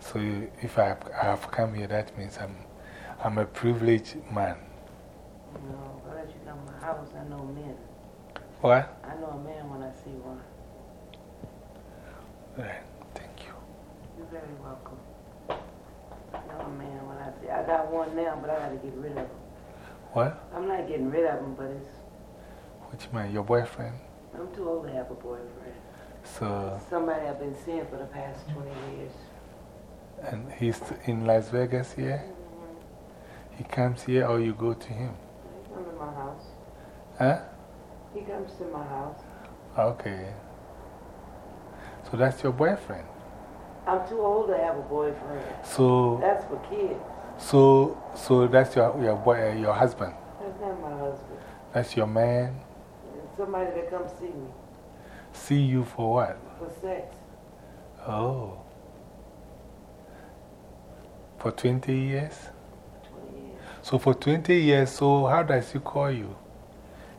A: So you, if I have, I have come here, that means I'm, I'm a privileged man.
B: No, I let you come to my house, I know men.
A: What?
B: I know a man when I see one.
A: Right, you.
B: Very welcome. A man when I see I got one now, but I got to get rid of him.
A: What?
B: I'm not getting rid of him, but it's.
A: What you mean, your boyfriend?
B: I'm too old to have a boyfriend.
A: So,
B: Somebody I've been seeing for the past 20 years.
A: and he's in Las Vegas here?
B: -hmm.
A: He comes here or you go to him?
B: He comes to my house.
A: Huh?
B: He comes to my house.
A: Okay. So that's your boyfriend?
B: I'm too old to have a boyfriend.
A: So,
B: That's for kids.
A: so, so that's your, your, boy, uh, your husband?
B: That's not my husband.
A: That's your man?
B: Somebody that comes see me
A: See you for what?
B: for sex.
A: Oh. For 20 years?
B: 20 years.
A: So for 20 years, so how does he call you?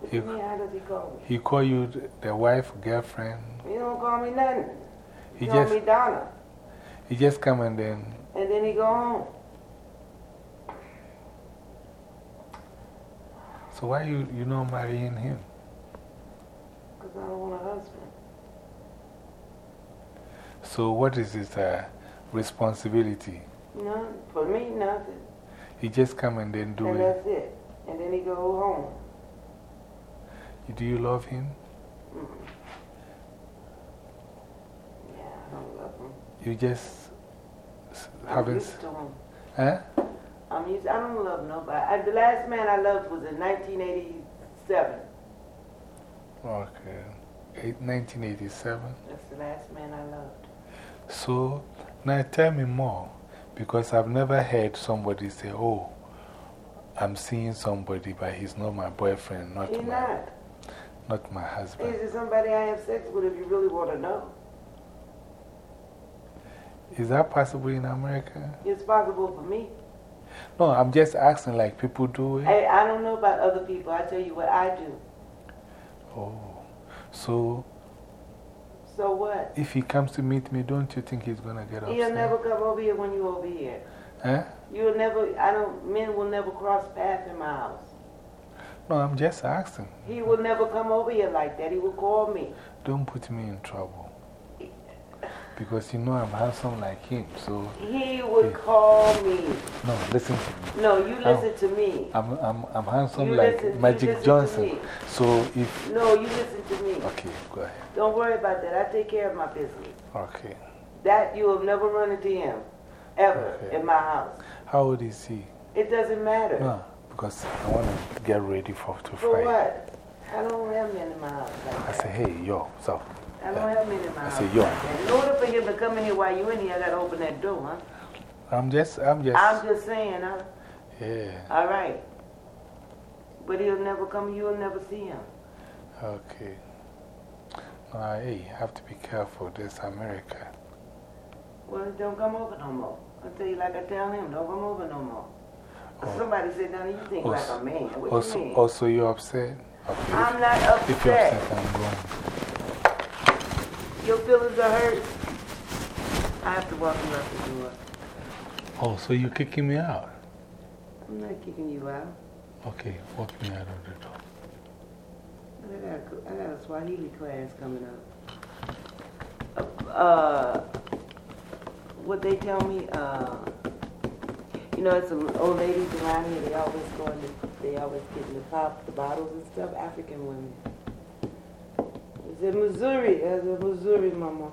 A: He,
B: mean, how does he call me?
A: he call you the- wife, girlfriend?
B: He don't call me nothing.
A: He
B: He call me Donna.
A: He just come and then,
B: And then he go home.
A: so why you, you not marrying him?
B: Because I don't want a husband.
A: So what is his uh, responsibility?
B: None. For me, nothing.
A: He just come and then do
B: and
A: it.
B: that's it. And then he go home.
A: Do you love him?
B: Mm. Yeah, I don't love him.
A: You just haven't.
B: used to him. I'm used, I don't love nobody. I, the last man I loved was in 1987.
A: Okay. Eight, 1987.
B: That's the last man I loved.
A: So now tell me more because I've never heard somebody say, Oh, I'm seeing somebody, but he's not my boyfriend, not,
B: He's
A: my,
B: not.
A: not my husband.
B: Is it somebody I have sex with if you really want to know?
A: Is that possible in America?
B: It's possible for me.
A: No, I'm just asking, like people do it.
B: I, I don't know about other people. I tell you what I do.
A: Oh, so
B: So what?
A: if he comes to meet me, don't you think he's going to get upset?
B: He'll never come over here when you're over here.
A: Huh?
B: You'll never, I don't, men will never cross paths in my house.
A: No, I'm just asking.
B: He will never come over here like that. He will call me.
A: Don't put me in trouble. Because you know I'm handsome like him, so.
B: He would call me.
A: No, listen to me.
B: No, you oh, listen to me.
A: I'm, I'm, I'm handsome
B: You
A: like
B: listen-
A: Magic Johnson. So if.
B: No, you listen to me.
A: Okay, go ahead.
B: Don't worry about that. I take care of my business.
A: Okay.
B: That you will never run into him. Ever.
A: Okay.
B: In my house.
A: How old is he?
B: It doesn't matter.
A: No, because I want to get ready for to
B: For
A: fight.
B: what? I don't have men in my house. Like
A: I say, hey, yo, so.
B: I don't have men in my
A: I
B: house.
A: say, yo.
B: like. In order for him to come in here while you in here, I got to open that door, huh?
A: I'm just, I'm just.
B: I'm just saying, huh?
A: yeah,
B: All right. But he'll never come, you'll never see him.
A: okay. No, hey, you have to be careful. This America.
B: Well, don't come over no more. I tell you like I tell him, don't come over no more. Oh. Somebody said, now you think like a man. What you
A: Also,
B: mean?
A: also, you're upset? Okay.
B: I'm not
A: upset. if you're
B: upset.
A: upset, I'm going.
B: Your feelings are hurt. I have to walk you out the door.
A: Oh, so you're kicking me out?
B: I'm not kicking you out.
A: Okay, walk me out of the door.
B: I got, a- I got a Swahili class coming up. Uh, what they tell me, uh, you know, it's some old ladies around here, they always go in the, they always get in the pop, the bottles and stuff, African women. In Missouri, uh, there's a Missouri mama.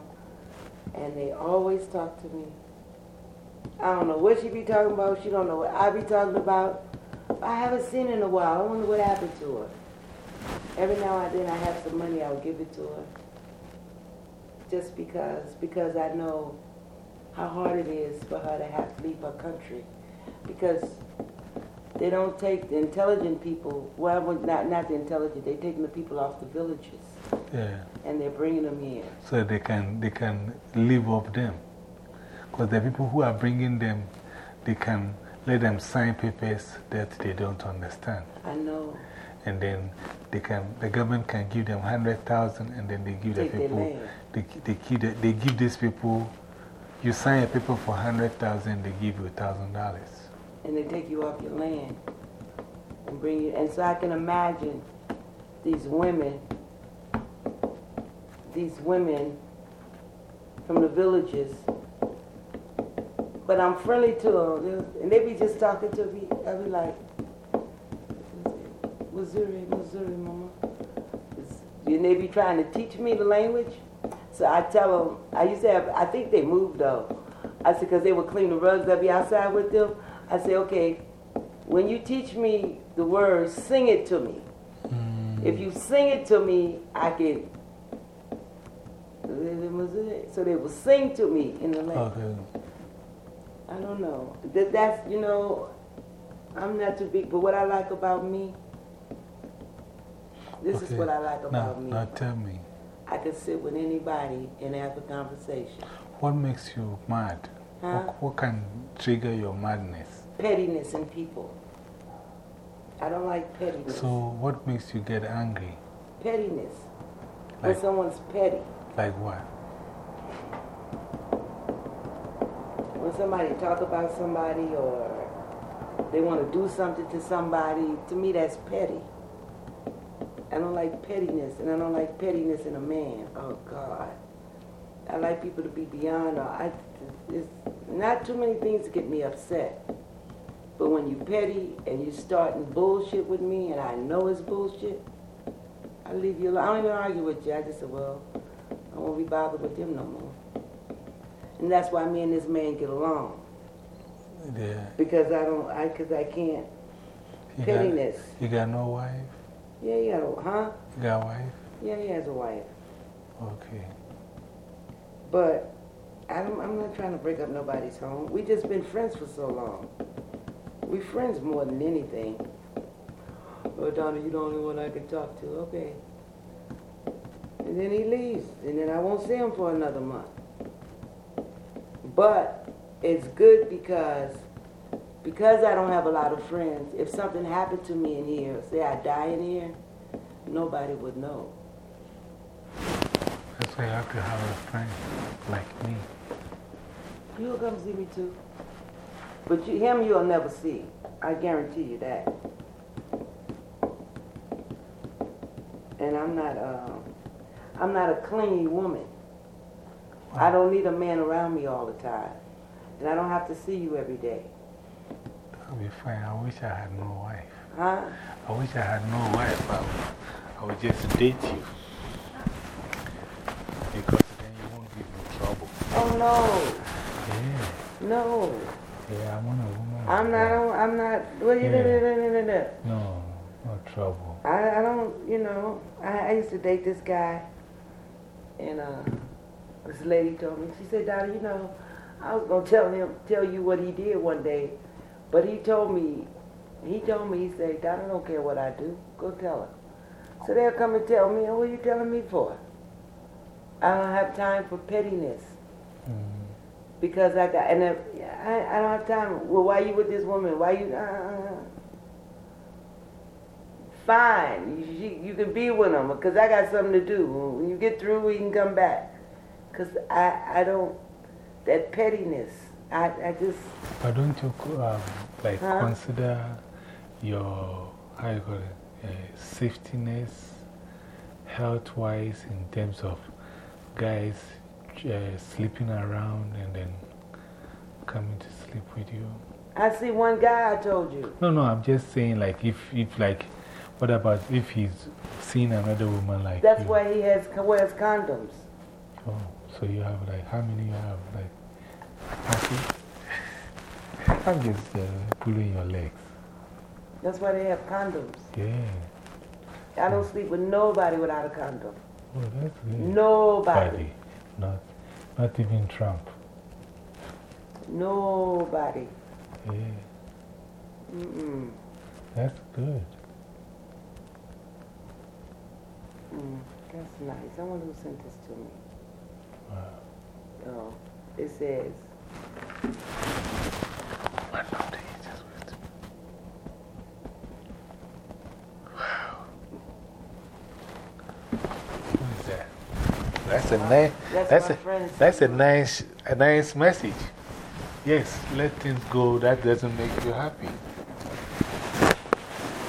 B: And they always talk to me. I don't know what she be talking about, she don't know what I be talking about. I haven't seen her in a while, I wonder what happened to her. Every now and then I have some money, I'll give it to her. Just because, because I know how hard it is for her to have to leave her country. Because they don't take the intelligent people, well, not, not the intelligent, they're taking the people off the villages.
A: Yeah.
B: And they're bringing them here.
A: So they can, they can live off them. Because the people who are bringing them, they can let them sign papers that they don't understand.
B: I know.
A: And then they can, the government can give them 100,000 and then they give
B: Take
A: the people, they, they, give the, they give these people, you sign a paper for 100,000, they give you $1,000.
B: And they take you off your land and bring you. And so I can imagine these women, these women from the villages but I'm friendly to them. And they be just talking to me. I be like, Missouri, Missouri, mama. And they be trying to teach me the language. So I tell them, I used to have, I think they moved though. I said, because they would clean the rugs, I'd be outside with them. I say, okay, when you teach me the words, sing it to me. Mm. If you sing it to me, I can. So they will sing to me in the language. Okay. I don't know. That, that's, you know, I'm not too big, but what I like about me, this
A: okay.
B: is what I like about
A: now,
B: me.
A: Now tell me.
B: I can sit with anybody and have a conversation.
A: What makes you mad?
B: Huh?
A: What, what can trigger your madness?
B: Pettiness in people. I don't like pettiness.
A: So, what makes you get angry?
B: Pettiness. Like, when someone's petty.
A: Like what?
B: when somebody talk about somebody or they want to do something to somebody, to me that's petty. I don't like pettiness, and I don't like pettiness in a man. Oh, God. I like people to be beyond. I, there's not too many things to get me upset. But when you petty and you starting bullshit with me and I know it's bullshit, I leave you alone. I don't even argue with you. I just say, well, I won't be bothered with them no more. And that's why me and this man get along.
A: Yeah.
B: Because I don't, I, cause I can't. You Pettiness.
A: Got, you got no wife?
B: Yeah, you got a, huh?
A: You got a wife?
B: Yeah, he has a wife.
A: Okay.
B: But I'm, I'm not trying to break up nobody's home. We just been friends for so long. We friends more than anything. Oh, Donna, you're the only one I can talk to. Okay. And then he leaves. And then I won't see him for another month. But it's good because because I don't have a lot of friends, if something happened to me in here, say I die in here, nobody would know.
A: That's why you have to have a friend like me.
B: You'll come see me too. But you, him you'll never see. I guarantee you that. And I'm not, uh, I'm not a clingy woman. I don't need a man around me all the time. And I don't have to see you every day.
A: That'll be fine. I wish I had no wife.
B: Huh?
A: I wish I had no wife. I would, I would just date you. Because then you won't give me trouble.
B: Oh, no.
A: Yeah.
B: No.
A: Yeah, I'm on a woman.
B: I'm not, I'm not, what are you
A: yeah. No, no trouble.
B: I, I don't, you know, I, I used to date this guy. And, uh, this lady told me, she said, Donna, you know, I was going to tell him, tell you what he did one day, but he told me, he told me, he said, Donna, I don't care what I do. Go tell her. So they'll come and tell me, what are you telling me for? I don't have time for pettiness. Mm. Because I got, and if, I, I don't have time. Well, why you with this woman? Why you, uh, fine. You, you can be with them because I got something to do. When you get through, we can come back. Because I, I don't, that pettiness, I, I just.
A: But don't you um, like consider your, how you call it, uh, safetyness, health wise, in terms of guys uh, sleeping around and then coming to sleep with you?
B: I see one guy I told you.
A: No, no, I'm just saying, like, if, if like, what about if he's seen another woman like
B: That's why he has, wears condoms.
A: Oh. So you have like, how many you have? Like. I'm just uh, pulling your legs.
B: That's why they have condoms.
A: Yeah.
B: I don't sleep with nobody without a condom.
A: Oh, that's good.
B: Nobody.
A: Not, not even Trump.
B: Nobody.
A: Yeah,
B: Mm-mm.
A: that's good.
B: Mm, that's nice. Wonder who sent this to me.
A: Wow.
B: Oh, it says,
A: One of the ages with Who is that? That's a nice,
B: that's,
A: that's a, that's a nice, a nice message. Yes, let things go. That doesn't make you happy.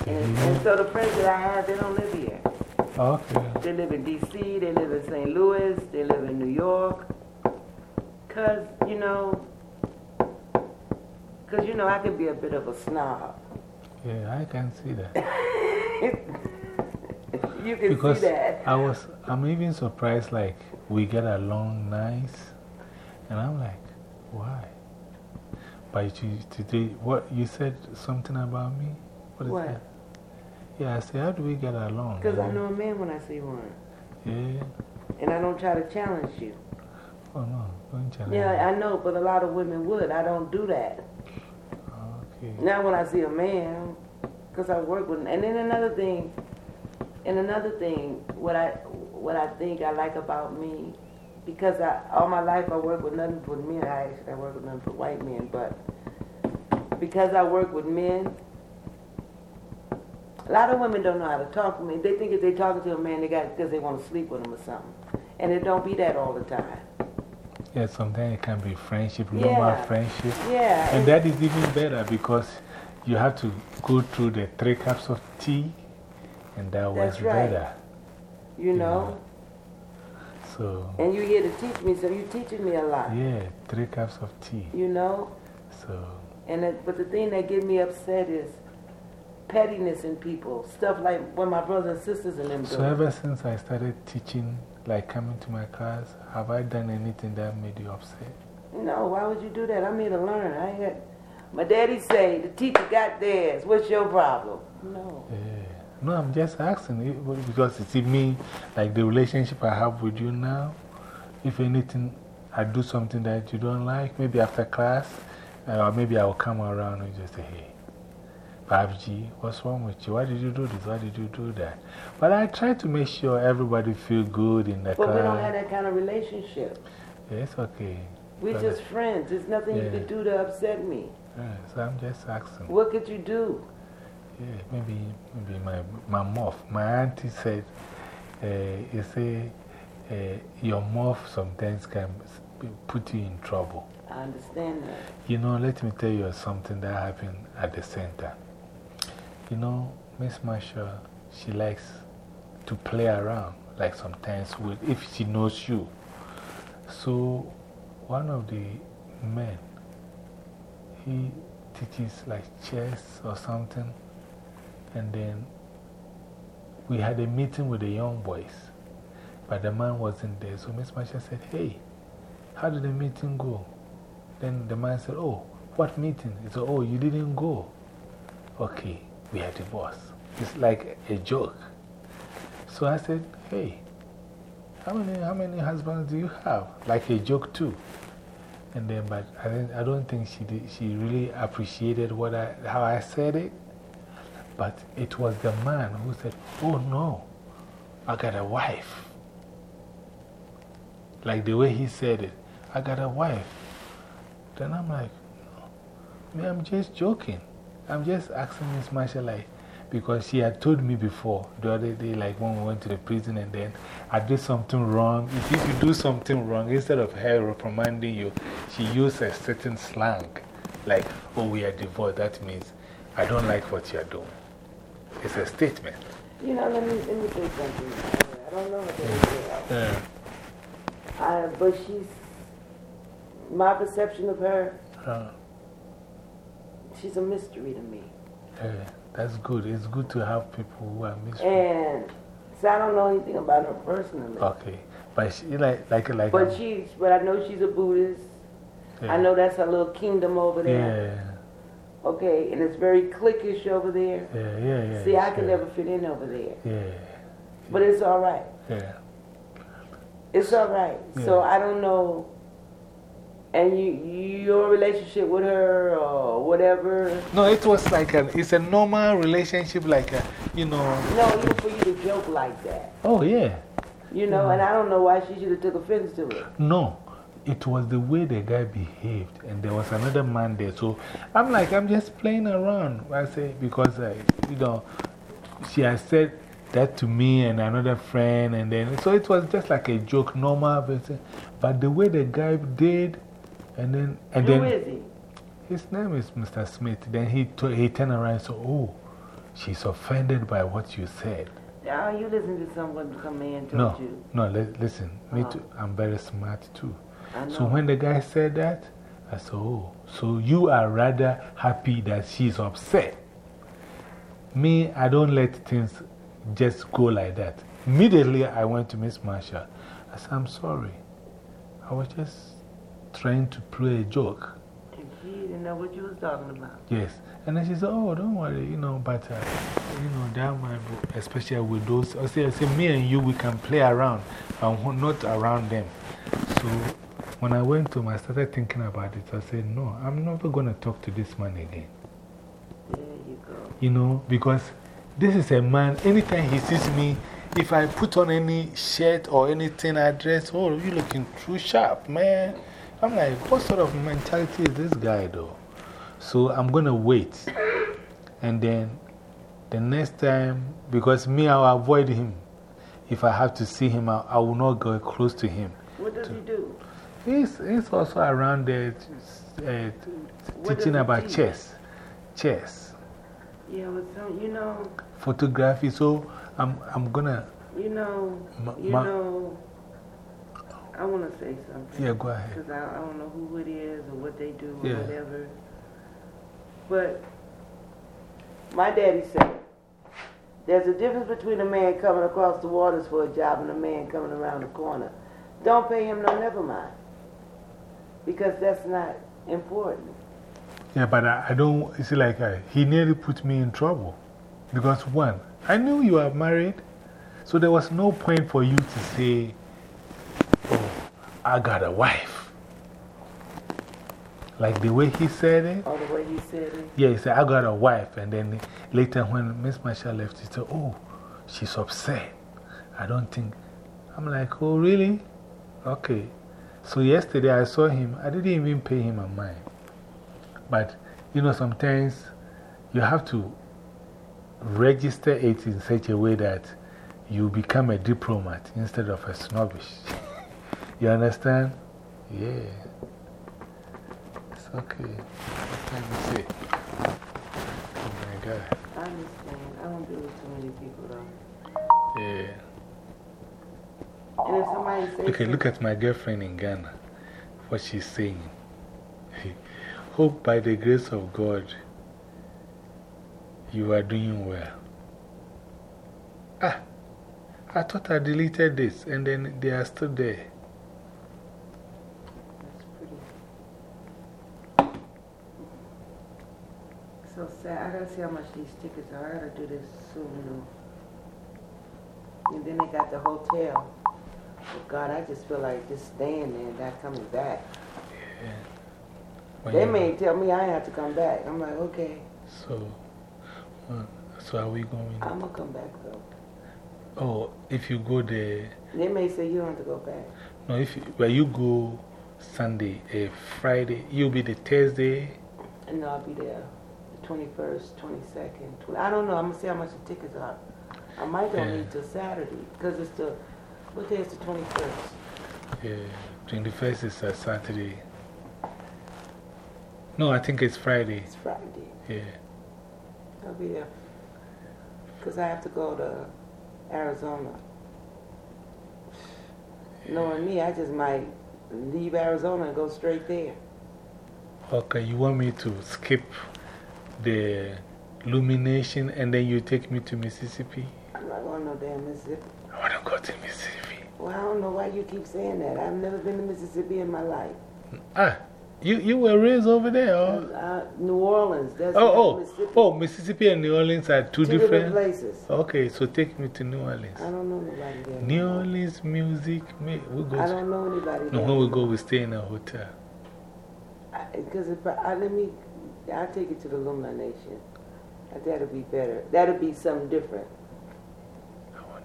B: And, and so the friends that I have, they don't live here.
A: Okay.
B: They live in D.C., they live in St. Louis, they live in New York. Because, you know, because, you know, I can be a bit of a snob.
A: Yeah, I can see that.
B: you can
A: Because
B: see that.
A: I was, I'm even surprised, like, we get along nice. And I'm like, why? But you, today, what, you said something about me? What is
B: What?
A: that? Yeah, I say, how do we get along?
B: Because I
A: eh?
B: know a man when I see one.
A: Yeah.
B: And I don't try to challenge you.
A: Oh, no. Don't challenge
B: Yeah,
A: me.
B: I know, but a lot of women would. I don't do that.
A: Okay.
B: Now when I see a man, because I work with, and then another thing, and another thing, what I, what I think I like about me, because I, all my life I work with nothing but men, I actually I work with nothing but white men, but because I work with men, a lot of women don't know how to talk to me. They think if they talking to a man, they got because they want to sleep with him or something, and it don't be that all the time.
A: Yeah, sometimes it can be friendship, normal
B: Yeah.
A: friendship.
B: Yeah,
A: And that is even better because you have to go through the three cups of tea, and that was
B: right.
A: better.
B: you know,
A: So,
B: and you here to teach me, so you're teaching me a lot.
A: yeah, three cups of tea.
B: You know.
A: So,
B: And it, but the thing that get me upset is pettiness in people. Stuff like what my brothers and sisters and them do.
A: so ever since I started teaching, like coming to my class, have I done anything that made you upset?
B: no, why would you do that? I'm here to learn. I ain't got. My daddy say the teacher got theirs. What's your problem? No.
A: Yeah. No, I'm just asking because you see me, like the relationship I have with you now, if anything, I do something that you don't like, maybe after class, uh, or maybe I will come around and just say, hey, Babji, what's wrong with you? Why did you do this? Why did you do that? But I try to make sure everybody feel good in the
B: But we don't have that kind of relationship.
A: Yeah, it's okay.
B: we
A: But-
B: just friends. There's nothing you could do to upset me.
A: Yeah, so I'm just asking.
B: What could you do?
A: Yeah, maybe, maybe my, my muff. My auntie said, uh, you say, uh, your muff sometimes can put you in trouble.
B: I understand that.
A: You know, let me tell you something that happened at the center. You know, Miss Marshall, she likes to play around, like sometimes with, if she knows you. So, one of the men, he teaches like chess or something. And then we had a meeting with the young boys, but the man wasn't there. So Miss Marshall said, Hey, how did the meeting go? Then the man said, Oh, what meeting? He said, Oh, you didn't go. Okay, we are divorced. It's like a joke. So I said, Hey, how many, how many husbands do you have? Like a joke, too. And then, but I, didn't, I don't think she, did, she really appreciated what I, how I said it. But it was the man who said, Oh no, I got a wife. Like the way he said it, I got a wife. Then I'm like, no, Man, I'm just joking. I'm just asking Miss Marshall, like, because she had told me before the other day, like when we went to the prison, and then I did something wrong. If you do something wrong, instead of her reprimanding you, she used a certain slang, like, oh, we are divorced. That means I don't like what you're doing. It's a statement.
B: You know, let me, let me say something. I don't know what they
A: Yeah.
B: I, but she's, my perception of her,
A: Uh,
B: she's a mystery to me.
A: yeah, that's good. It's good to have people who are mystery.
B: And so I don't know anything about her personally.
A: Okay. But she, like, like, like.
B: But she's, but I know she's a Buddhist.
A: yeah.
B: I know that's her little kingdom over there.
A: Yeah.
B: Okay, and it's very cliquish over there.
A: Yeah, yeah, yeah.
B: See, I can
A: yeah.
B: never fit in over there.
A: Yeah,
B: But it's all right.
A: yeah.
B: It's all right. So I don't know. And you, your relationship with her or whatever.
A: No, it was like a, it's a normal relationship, like a, you know.
B: No, even for you to joke like that.
A: Oh, yeah.
B: You know, and I don't know why she should have took offense to it.
A: No, it was the way the guy behaved, and there was another man there. So I'm like, I'm just playing around. I say, because, uh, you know, she has said that to me and another friend, and then, so it was just like a joke, normal. But, but the way the guy did, and then, and
B: Who
A: then
B: is he?
A: his name is Mr. Smith. Then he, he turned around and said, Oh, she's offended by what you said.
B: Oh, you listen to someone come in told
A: No,
B: you.
A: no, li listen, me
B: Oh.
A: too. I'm very smart too. So when the guy said that, I said, Oh, so you are rather happy that she's upset. Me, I don't let things just go like that. Immediately, I went to Miss Marsha. I said, I'm sorry. I was just trying to play a joke.
B: And she didn't know what you was talking about.
A: Yes. And then she said, Oh, don't worry, you know, but, uh, you know, that might be, especially with those. I said, I said, me and you, we can play around, but not around them. So when I went to him, I started thinking about it. I said, No, I'm never going to talk to this man again.
B: There you go.
A: You know, because this is a man, anytime he sees me, if I put on any shirt or anything, I dress, oh, you looking too sharp, man. I'm like, what sort of mentality is this guy, though? So I'm going to wait. And then the next time, because me, I'll avoid him. If I have to see him, I, I will not go close to him.
B: What does he do?
A: He's, he's also around there uh, teaching about
B: teach?
A: chess. Chess.
B: Yeah, with some, you know,
A: Photography. So I'm, I'm going to.
B: you know, you know, I want to say something.
A: Yeah, go ahead.
B: Because I, I don't know who it is or what they do or
A: Yeah.
B: whatever. But my daddy said, there's a difference between a man coming across the waters for a job and a man coming around the corner. Don't pay him no never mind. Because that's not important.
A: Yeah, but I, I don't, it's like uh, he nearly put me in trouble. Because one, I knew you are married, so there was no point for you to say, I got a wife. Like the way he said it.
B: Or the way he said it.
A: Yeah, he said, I got a wife. And then later, when Miss Marshall left, he said, Oh, she's upset. I don't think. I'm like, Oh, really? Okay. So yesterday I saw him. I didn't even pay him a mind. But, you know, sometimes you have to register it in such a way that you become a diplomat instead of a snobbish. You understand? Yeah. It's okay. What can you say? Oh my God.
B: I understand. I don't deal with too many people though.
A: Yeah.
B: And if somebody says
A: Okay, look at my girlfriend in Ghana. What she's saying. Hope by the grace of God you are doing well. Ah, I thought I deleted this and then they are still there.
B: So sad. I gotta see how much these tickets are. I gotta do this soon. And then they got the hotel. Oh God, I just feel like just staying there and not coming back.
A: When
B: They may tell me I have to come back. I'm like, okay,
A: So, so are we going?
B: I'm gonna come back though.
A: Oh, if you go there,
B: They may say you don't have to go back.
A: no, if you, where you go Sunday, a Friday, you'll be the Thursday.
B: And I'll be there the 21st, 22nd. 20, I don't know. I'm gonna see how much the tickets are. I might don't
A: Yeah.
B: till Saturday because it's the, what day is the 21st?
A: Yeah, 21st is a Saturday. No, I think it's Friday.
B: It's Friday.
A: Yeah.
B: I'll be there. Because I have to go to Arizona. Knowing me, I just might leave Arizona and go straight there.
A: Okay, you want me to skip the illumination and then you take me to Mississippi?
B: I'm not going no damn Mississippi.
A: I want to go to Mississippi.
B: Well, I don't know why you keep saying that. I've never been to Mississippi in my life.
A: Ah, You, you were raised over there? Or?
B: Uh, New Orleans. That's
A: Oh, oh,
B: Mississippi.
A: oh, Mississippi and New Orleans are two,
B: Two
A: different.
B: places.
A: Okay, so take me to New Orleans.
B: I don't know nobody there.
A: New Orleans music, me, we go.
B: I don't know anybody
A: no,
B: there.
A: when we go, we stay in a hotel.
B: Because if I, I, let me, I'll take it to the Lumina Nation. Uh, That'll be better. That'll be something different.
A: I want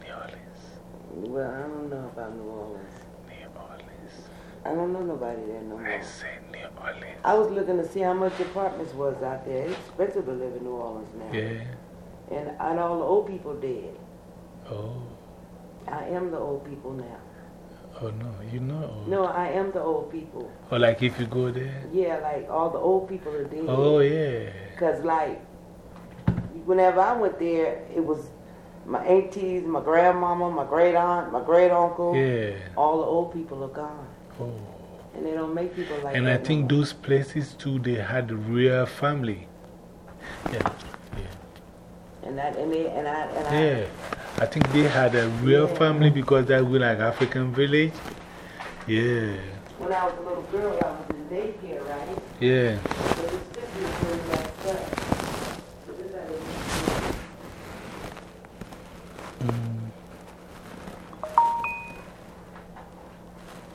A: New Orleans.
B: Well, I don't know about New Orleans.
A: New Orleans.
B: I don't know nobody there no more.
A: I say New Orleans.
B: I was looking to see how much apartments was out there. It's expensive to live in New Orleans now.
A: Yeah.
B: And, and all the old people dead.
A: Oh,
B: I am the old people now.
A: Oh no, you know.
B: No, I am the old people.
A: Or like if you go there.
B: Yeah, like all the old people are dead.
A: Oh, yeah.
B: Because, like, whenever I went there, it was my aunties, my grandmama, my great aunt, my great uncle.
A: Yeah.
B: All the old people are gone.
A: Oh.
B: And they don't make people like
A: And. I think those places too, they had real family. Yeah.
B: And, that, and, they, and, I, and
A: Yeah. I think they had a real
B: Yeah.
A: family because that was like African village. Yeah.
B: When I was a little girl, I was in daycare, right?
A: Yeah.
B: So it was simply doing that stuff. So this how they used to do-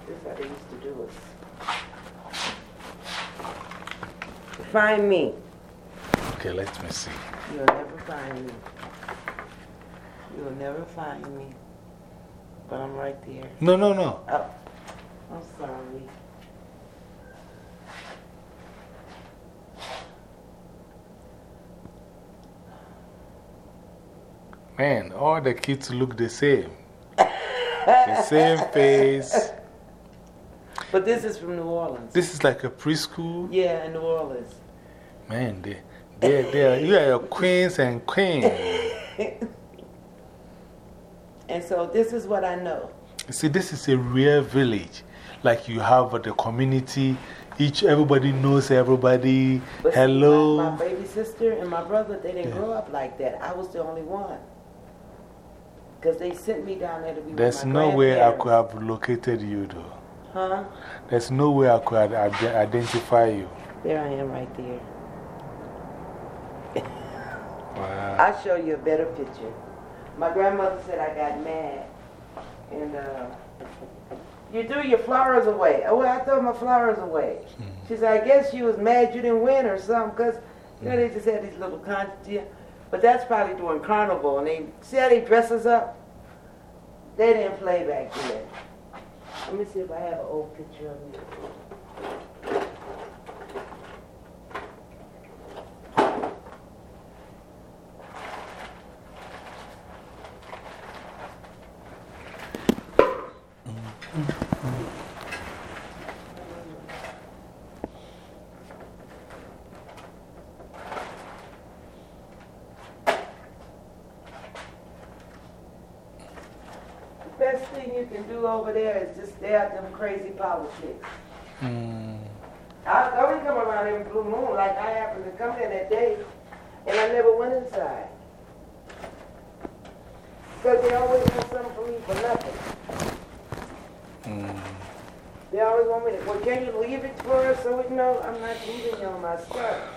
B: this how they used to do us. Find me.
A: Okay, let me see.
B: Find me. You'll never find me. But I'm right there.
A: No, no, no.
B: Oh, I'm sorry.
A: Man, all the kids look the same. the same face.
B: But this is from New Orleans.
A: This is like a preschool.
B: Yeah, in New Orleans.
A: Man, they, they are, you are your queens and queens.
B: And so this is what I know.
A: See, this is a real village. Like you have the community, each, everybody knows everybody.
B: But see,
A: Hello.
B: My, my baby sister and my brother, they didn't grow up like that. I was the only one. Because they sent me down there to be
A: There's no way I could have located you, though.
B: Huh?
A: There's no way I could identify you.
B: There I am right there.
A: Wow.
B: I'll show you a better picture. My grandmother said I got mad. And uh, you threw your flowers away. Oh, well, I threw my flowers away. She said, I guess she was mad you didn't win or something because, you know, they just had these little contests. Yeah. But that's probably during carnival. And they see how they dress us up? They didn't play back then. Let me see if I have an old picture of you. The best thing you can do over there is just stay out them crazy politics.
A: Mm.
B: I only come around every blue moon, like I happened to come there that day, and I never went inside. Because they always want something from me for nothing.
A: Mm.
B: They always want me to, well, can you leave it for us so we know I'm not leaving you on my stuff?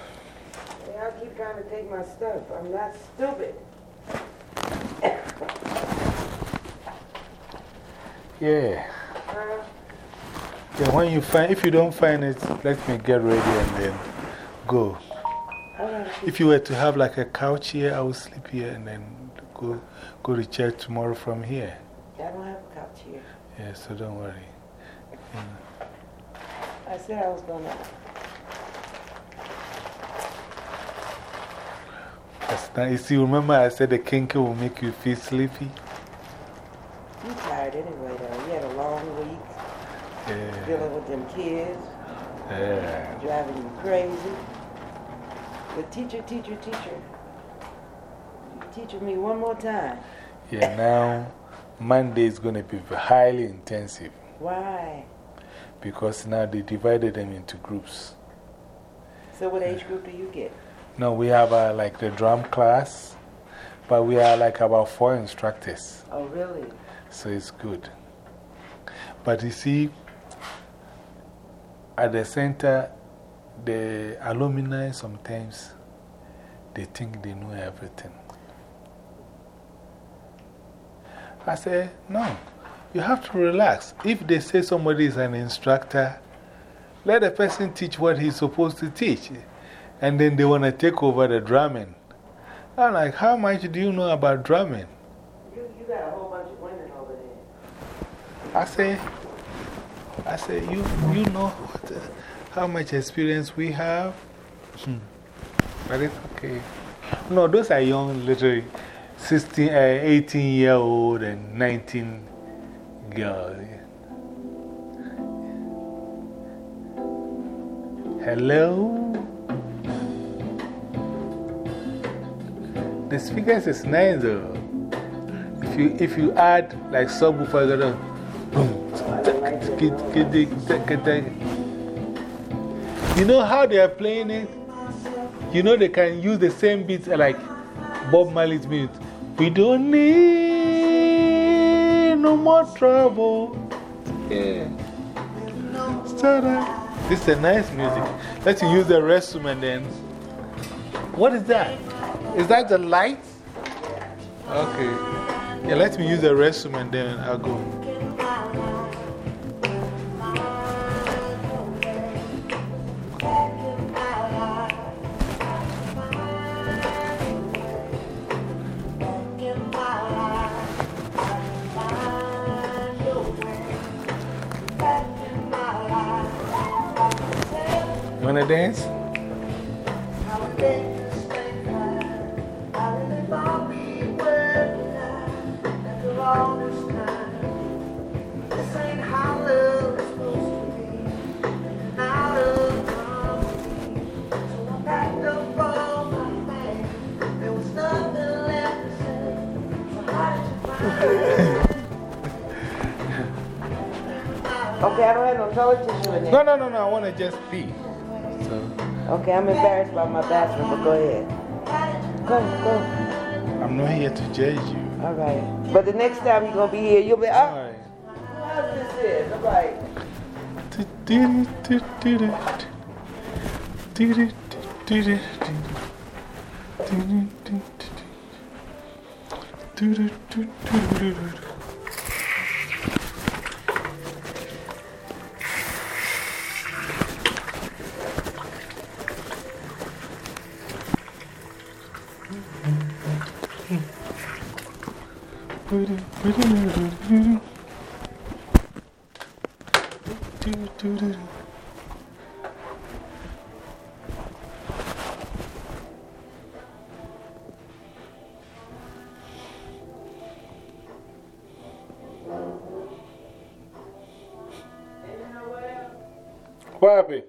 B: They all keep trying to take my stuff. I'm not stupid.
A: Yeah. Yeah, when you find, if you don't find it, let me get ready and then go.
B: I gotta keep
A: If you were to have like a couch here, I would sleep here and then go, go to church tomorrow from here.
B: I don't have a couch here.
A: Yeah, so don't worry.
B: I said I was gonna.
A: That's not, you see, remember I said the kenkey will make you feel sleepy?
B: You tired anyway, though. You had a long week
A: Yeah.
B: dealing with them kids,
A: Yeah.
B: driving you crazy. But teacher, teacher, teacher. Teaching me one more time.
A: Yeah, now Monday is going to be highly intensive
B: Why?
A: because now they divided them into groups.
B: So, what age group do you get?
A: No, we have uh, like the drum class, but we are like about four instructors,
B: Oh, really?
A: so it's good. But you see, at the center, the alumni sometimes they think they know everything. I say, no, you have to relax. If they say somebody is an instructor, let the person teach what he's supposed to teach. And then they want to take over the drumming. I'm like, how much do you know about drumming?
B: You, you got a whole bunch of women over there.
A: I say, I say, you, you know uh, how much experience we have? Hmm. But it's okay. No, those are young, literally 16, uh, 18 year old and 19 girls. Hello? The speakers is nice though. If you, if you add like boom, you know how they are playing it? You know they can use the same beats like Bob Marley's beat. We don't need no more trouble. Yeah. This is a nice music. Let's use the restroom and then. What is that? Is that the light? Okay. Yeah, let me use the restroom and then I'll go. Wanna dance?
B: Okay, I don't have no there.
A: No, no, no, no. I want to just pee.
B: Okay, I'm embarrassed about my bathroom, but go ahead. Go, go.
A: I'm not here to judge you.
B: All right. But the next time you're going to be here, you'll be, ah. oh,
A: Alright.
B: how's this is? All right. What happened?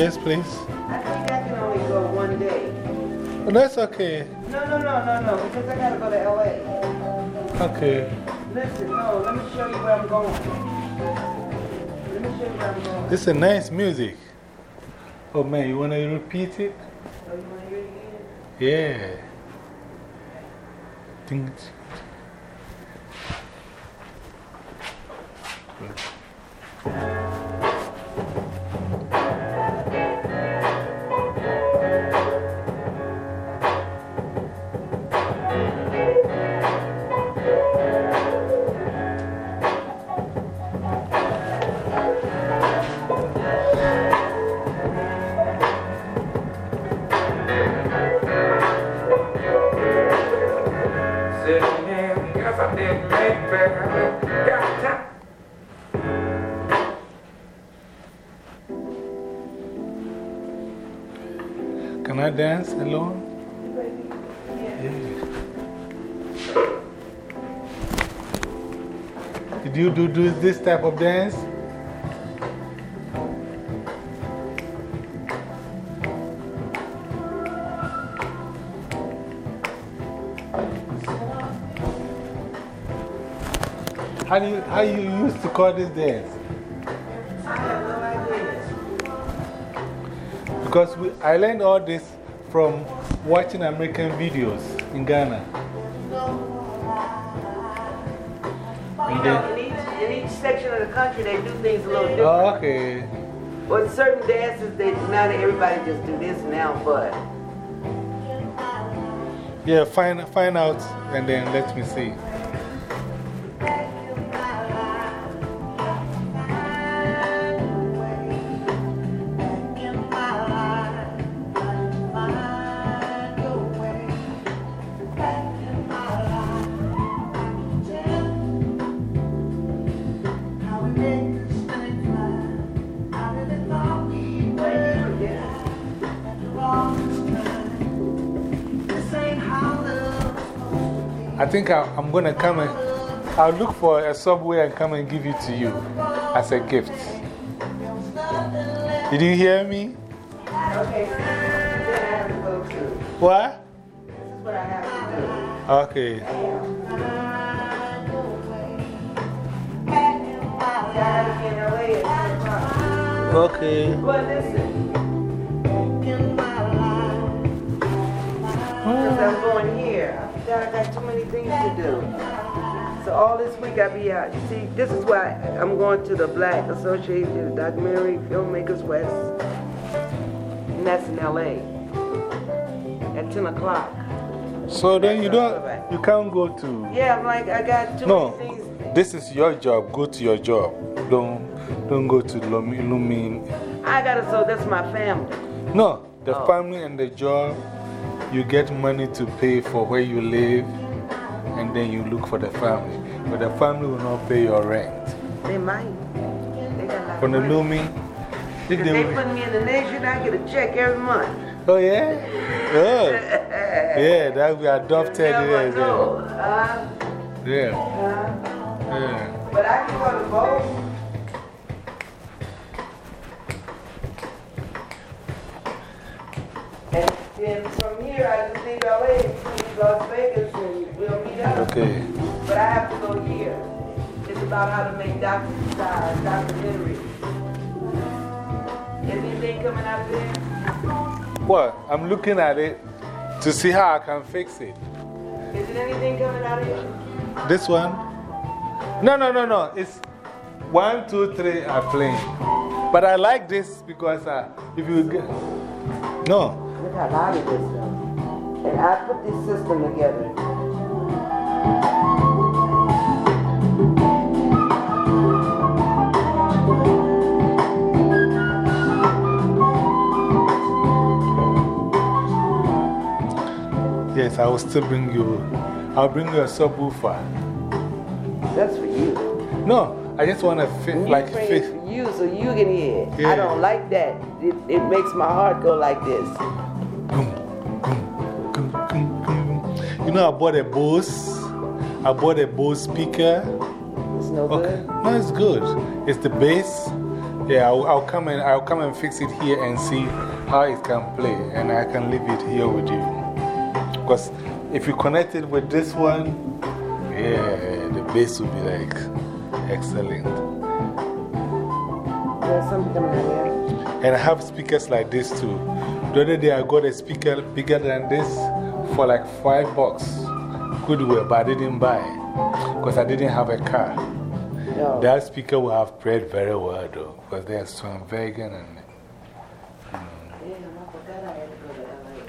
B: Yes, please. I think I can only go one day.
A: Oh, that's okay.
B: No, no, no, no, no, because I got to go to LA.
A: Okay.
B: Listen, no, let me show you where I'm going.
A: This is nice music. Oh man, you want to repeat it?
B: Oh, you want to hear it again?
A: Yeah. This type of dance? How do you, how you used to call this dance?
B: I have no idea.
A: Because we, I learned all this from watching American videos in Ghana.
B: Section of the country, they do things a little oh, different.
A: Oh, okay.
B: But certain dances, they not everybody just do this now, but
A: Yeah, find, find out and then let me see. Think I, I'm going to come and I'll look for a subway and come and give it to you as a gift. Did you hear me?
B: okay, what.
A: What?
B: This is what I have to do.
A: Okay.
B: I have to be in LA at 10 o'clock.
A: Okay.
B: But listen, I got too many things to do. So all this week I'll be out. You see, this is why I'm going to the Black Association of Documentary Filmmakers West. And that's in LA at 10 o'clock.
A: So then you don't, you can't go to.
B: Yeah, I'm like, I got too
A: No,
B: many things.
A: this is your job. Go to your job. Don't, don't go to Lumi. Lumi.
B: I gotta, so that's my family.
A: No, the
B: Oh.
A: family and the job, you get money to pay for where you live, and then you look for the family. But the family will not pay your rent.
B: They might. They
A: From the. Lumi, If they
B: they put me in the nation, I get a check every month.
A: Oh, yeah? Oh. Yeah, that we adopted. Yes,
B: know. Uh,
A: Yeah.
B: uh,
A: Yeah.
B: but I can go to both. And then from here, I just leave LA to Las Vegas and we'll meet up.
A: Okay.
B: But I have to go here. It's about how to make doc uh, documentaries. Anything coming out there?
A: Well, I'm looking at it to see how I can fix it.
B: Is it anything coming out of here?
A: This one? No, no, no, no. It's one, two, three are playing. But I like this because uh, if you get. No.
B: Look how loud it is though. And I put this system together.
A: Yes, I will still bring you. I'll bring you a subwoofer.
B: That's for you.
A: No, I just want to fit,
B: You
A: like fit.
B: it for you so you can hear.
A: Yeah.
B: I don't like that. It, it makes my heart go like this.
A: Boom. You know, I bought a Bose. I bought a Bose speaker.
B: It's no
A: Okay.
B: good.
A: No, it's good. It's the bass. Yeah, I'll, I'll, come and, I'll come and fix it here and see how it can play. And I can leave it here with you. Because if you connect it with this one, yeah, the bass will be like excellent.
B: There's some of in there.
A: And I have speakers like this too. The other day I got a speaker bigger than this for like five bucks. Goodwill, but I didn't buy because I didn't have a car.
B: No.
A: That speaker will have played very well though because they are strong vegan and
B: Damn, I forgot I had to go to LA.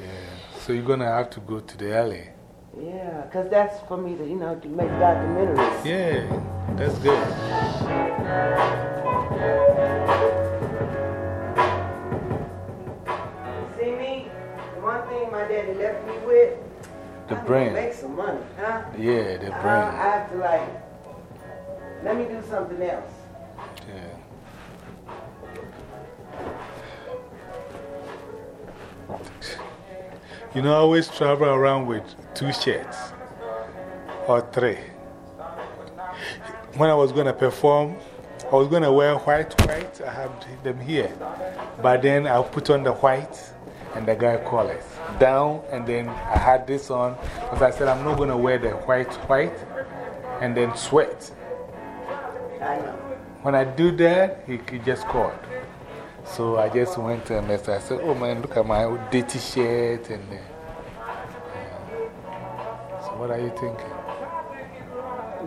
A: yeah. So you're gonna have to go to the alley.
B: Yeah, because that's for me to, you know, to make documentaries.
A: Yeah, that's good.
B: Thing my daddy left me with,
A: The
B: I
A: brain.
B: make some money, huh?
A: Yeah, the
B: I, I have to, like, let me do something else.
A: Yeah. You know, I always travel around with two shirts or three. When I was going to perform, I was going to wear white, white. I have them here. But then I'll put on the white and the guy called it down. And then I had this on because I said I'm not going to wear the white, white and then sweat.
B: I know.
A: When I do that, he, he just called. So I just went to him and I said, Oh man, look at my dirty shirt. And, uh, yeah. So, what are you thinking?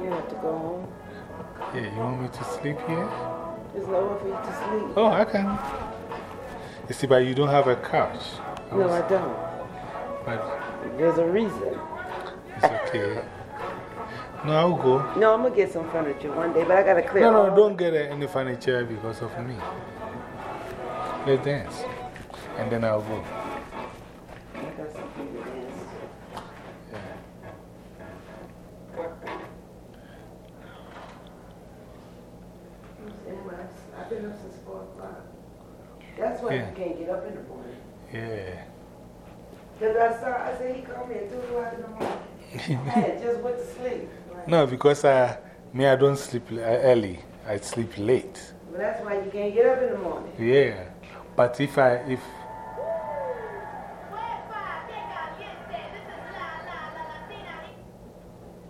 B: You have to go home.
A: Yeah, you want me to sleep here?
B: There's nowhere for you to sleep.
A: Oh, I can. You see, but you don't have a couch.
B: No, I don't.
A: But
B: There's a reason.
A: it's okay. No, I'll go.
B: No, I'm going to get some furniture one day, but I got to clear
A: No, no, don't get any furniture because of me. Let's dance. And then I'll go.
B: I got something to dance.
A: Yeah.
B: Anyway, I've been up since 4 o'clock. That's why
A: Yeah.
B: you can't get up in the morning.
A: Yeah.
B: Because I saw, I said, he called me at 2 o'clock in the morning. I had just went to sleep. Like,
A: No, because I, me, I don't sleep uh, early. I sleep late.
B: But that's why you can't get up in the morning.
A: Yeah. But if I, if,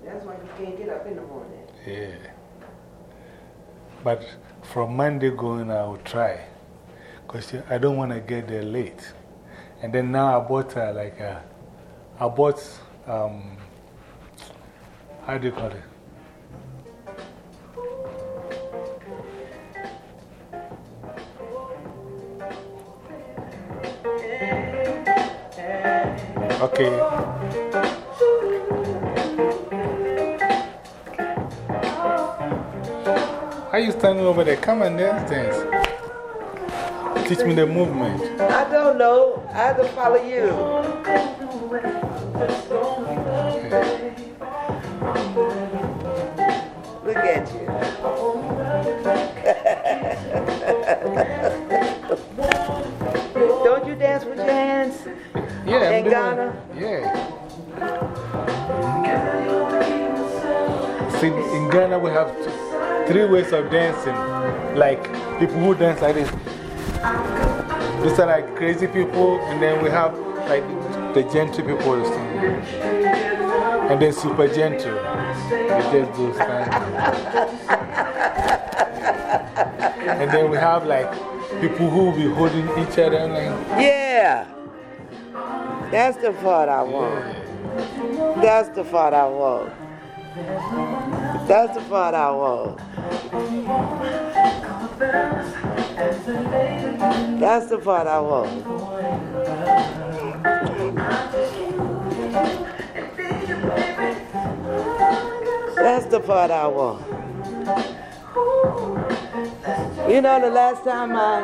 B: That's why you can't get up in the morning.
A: yeah. But from Monday going, I will try. Because I don't want to get there late. And then now I bought uh, like a, I bought, um, how do you call it? Okay. Are you standing over there? Come and dance, dance. Teach me the movement.
B: I don't know. I have to follow you. At you. Don't you dance with your hands?
A: Yeah,
B: In Ghana?
A: Yeah. See, in Ghana, we have two, three ways of dancing. Like people who dance like this. These are like crazy people, and then we have like the gentle people. And then super gentle. They just do stand. And then we have like people who will be holding each other. Like,
B: Yeah. That's the part I want. That's the part I want. That's the part I want. That's the part I want. That's the part I want. You know, the last time I.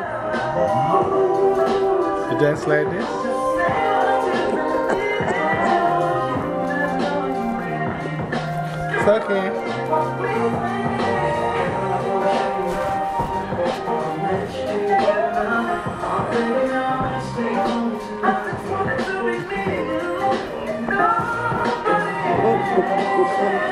A: you dance like this? It's okay.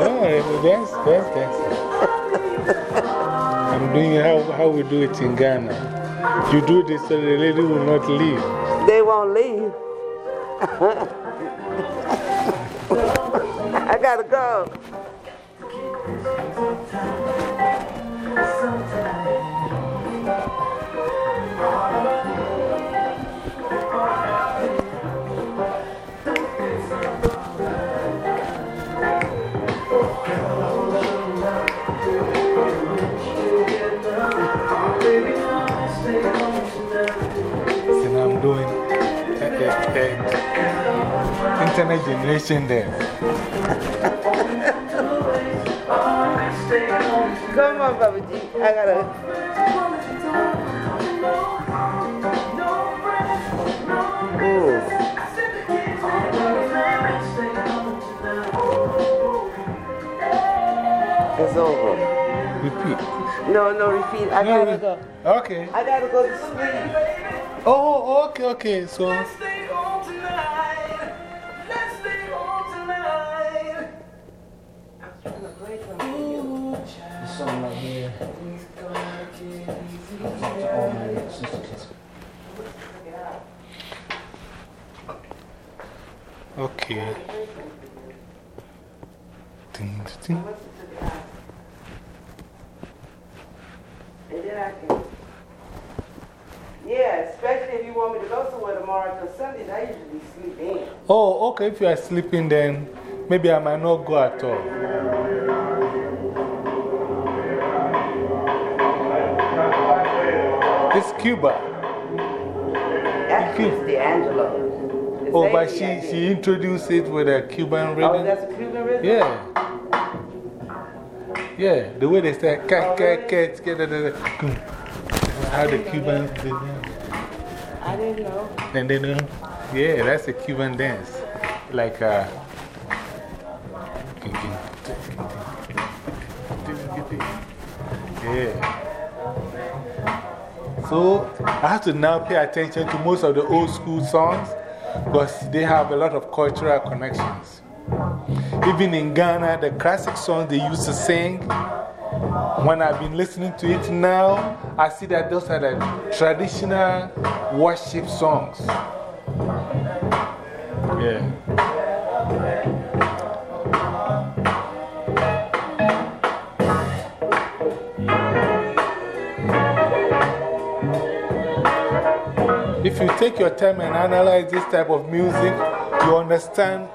A: Oh, dance, dance, dance. I'm doing how, how we do it in Ghana. You do this the lady will not leave.
B: They won't leave. I gotta go.
A: Internet generation there.
B: Come on, Papa G. I gotta. Ooh. It's over.
A: Repeat.
B: No, no, repeat. I
A: No,
B: gotta
A: re-
B: go.
A: Okay.
B: I gotta go to sleep.
A: Oh, okay, okay. So,
C: all my sisters.
A: okay. Ding, ding.
B: And then I can. Yeah, especially if you want me to go somewhere tomorrow, because Sundays I usually sleep in.
A: Oh, okay. If you are sleeping, then maybe I might not go at all. It's Cuba.
B: Actually, it's D'Angelo. It's
A: Oh, but she, she introduced it with a Cuban
B: Oh,
A: rhythm.
B: that's a Cuban rhythm?
A: Yeah. Yeah, the way they say, cat, cat, cat, cat. How the Cubans do that.
B: I didn't know.
A: And then, uh, yeah, that's a Cuban dance. Like, uh, yeah. So I have to now pay attention to most of the old school songs because they have a lot of cultural connections. Even in Ghana, the classic songs they used to sing, when I've been listening to it now, I see that those are the traditional worship songs. Yeah. If you take your time and analyze this type of music, you understand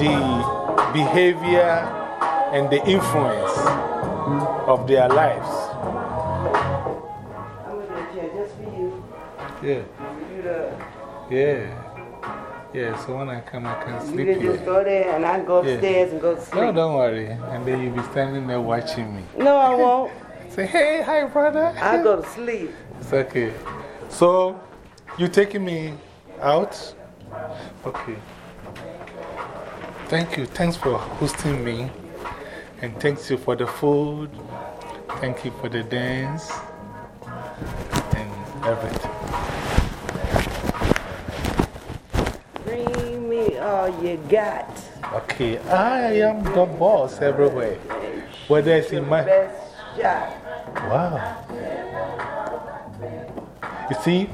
A: the behavior and the influence of their lives.
B: I'm going to just for you.
A: Yeah,
B: you
A: yeah. Yeah, so when I come, I can
B: You
A: sleep
B: can just go there and I go
A: Yeah.
B: upstairs and go to sleep.
A: No, don't worry. And then you'll be standing there watching me.
B: No, I won't.
A: Say, hey, hi, brother.
B: I'll go to sleep.
A: It's okay. So, you taking me out? Okay. Thank you. Thanks for hosting me. And thanks you for the food. Thank you for the dance. And everything.
B: Bring me all you got.
A: Okay. I am the boss everywhere. Whether it's in my.
B: Best shot.
A: Wow. You see,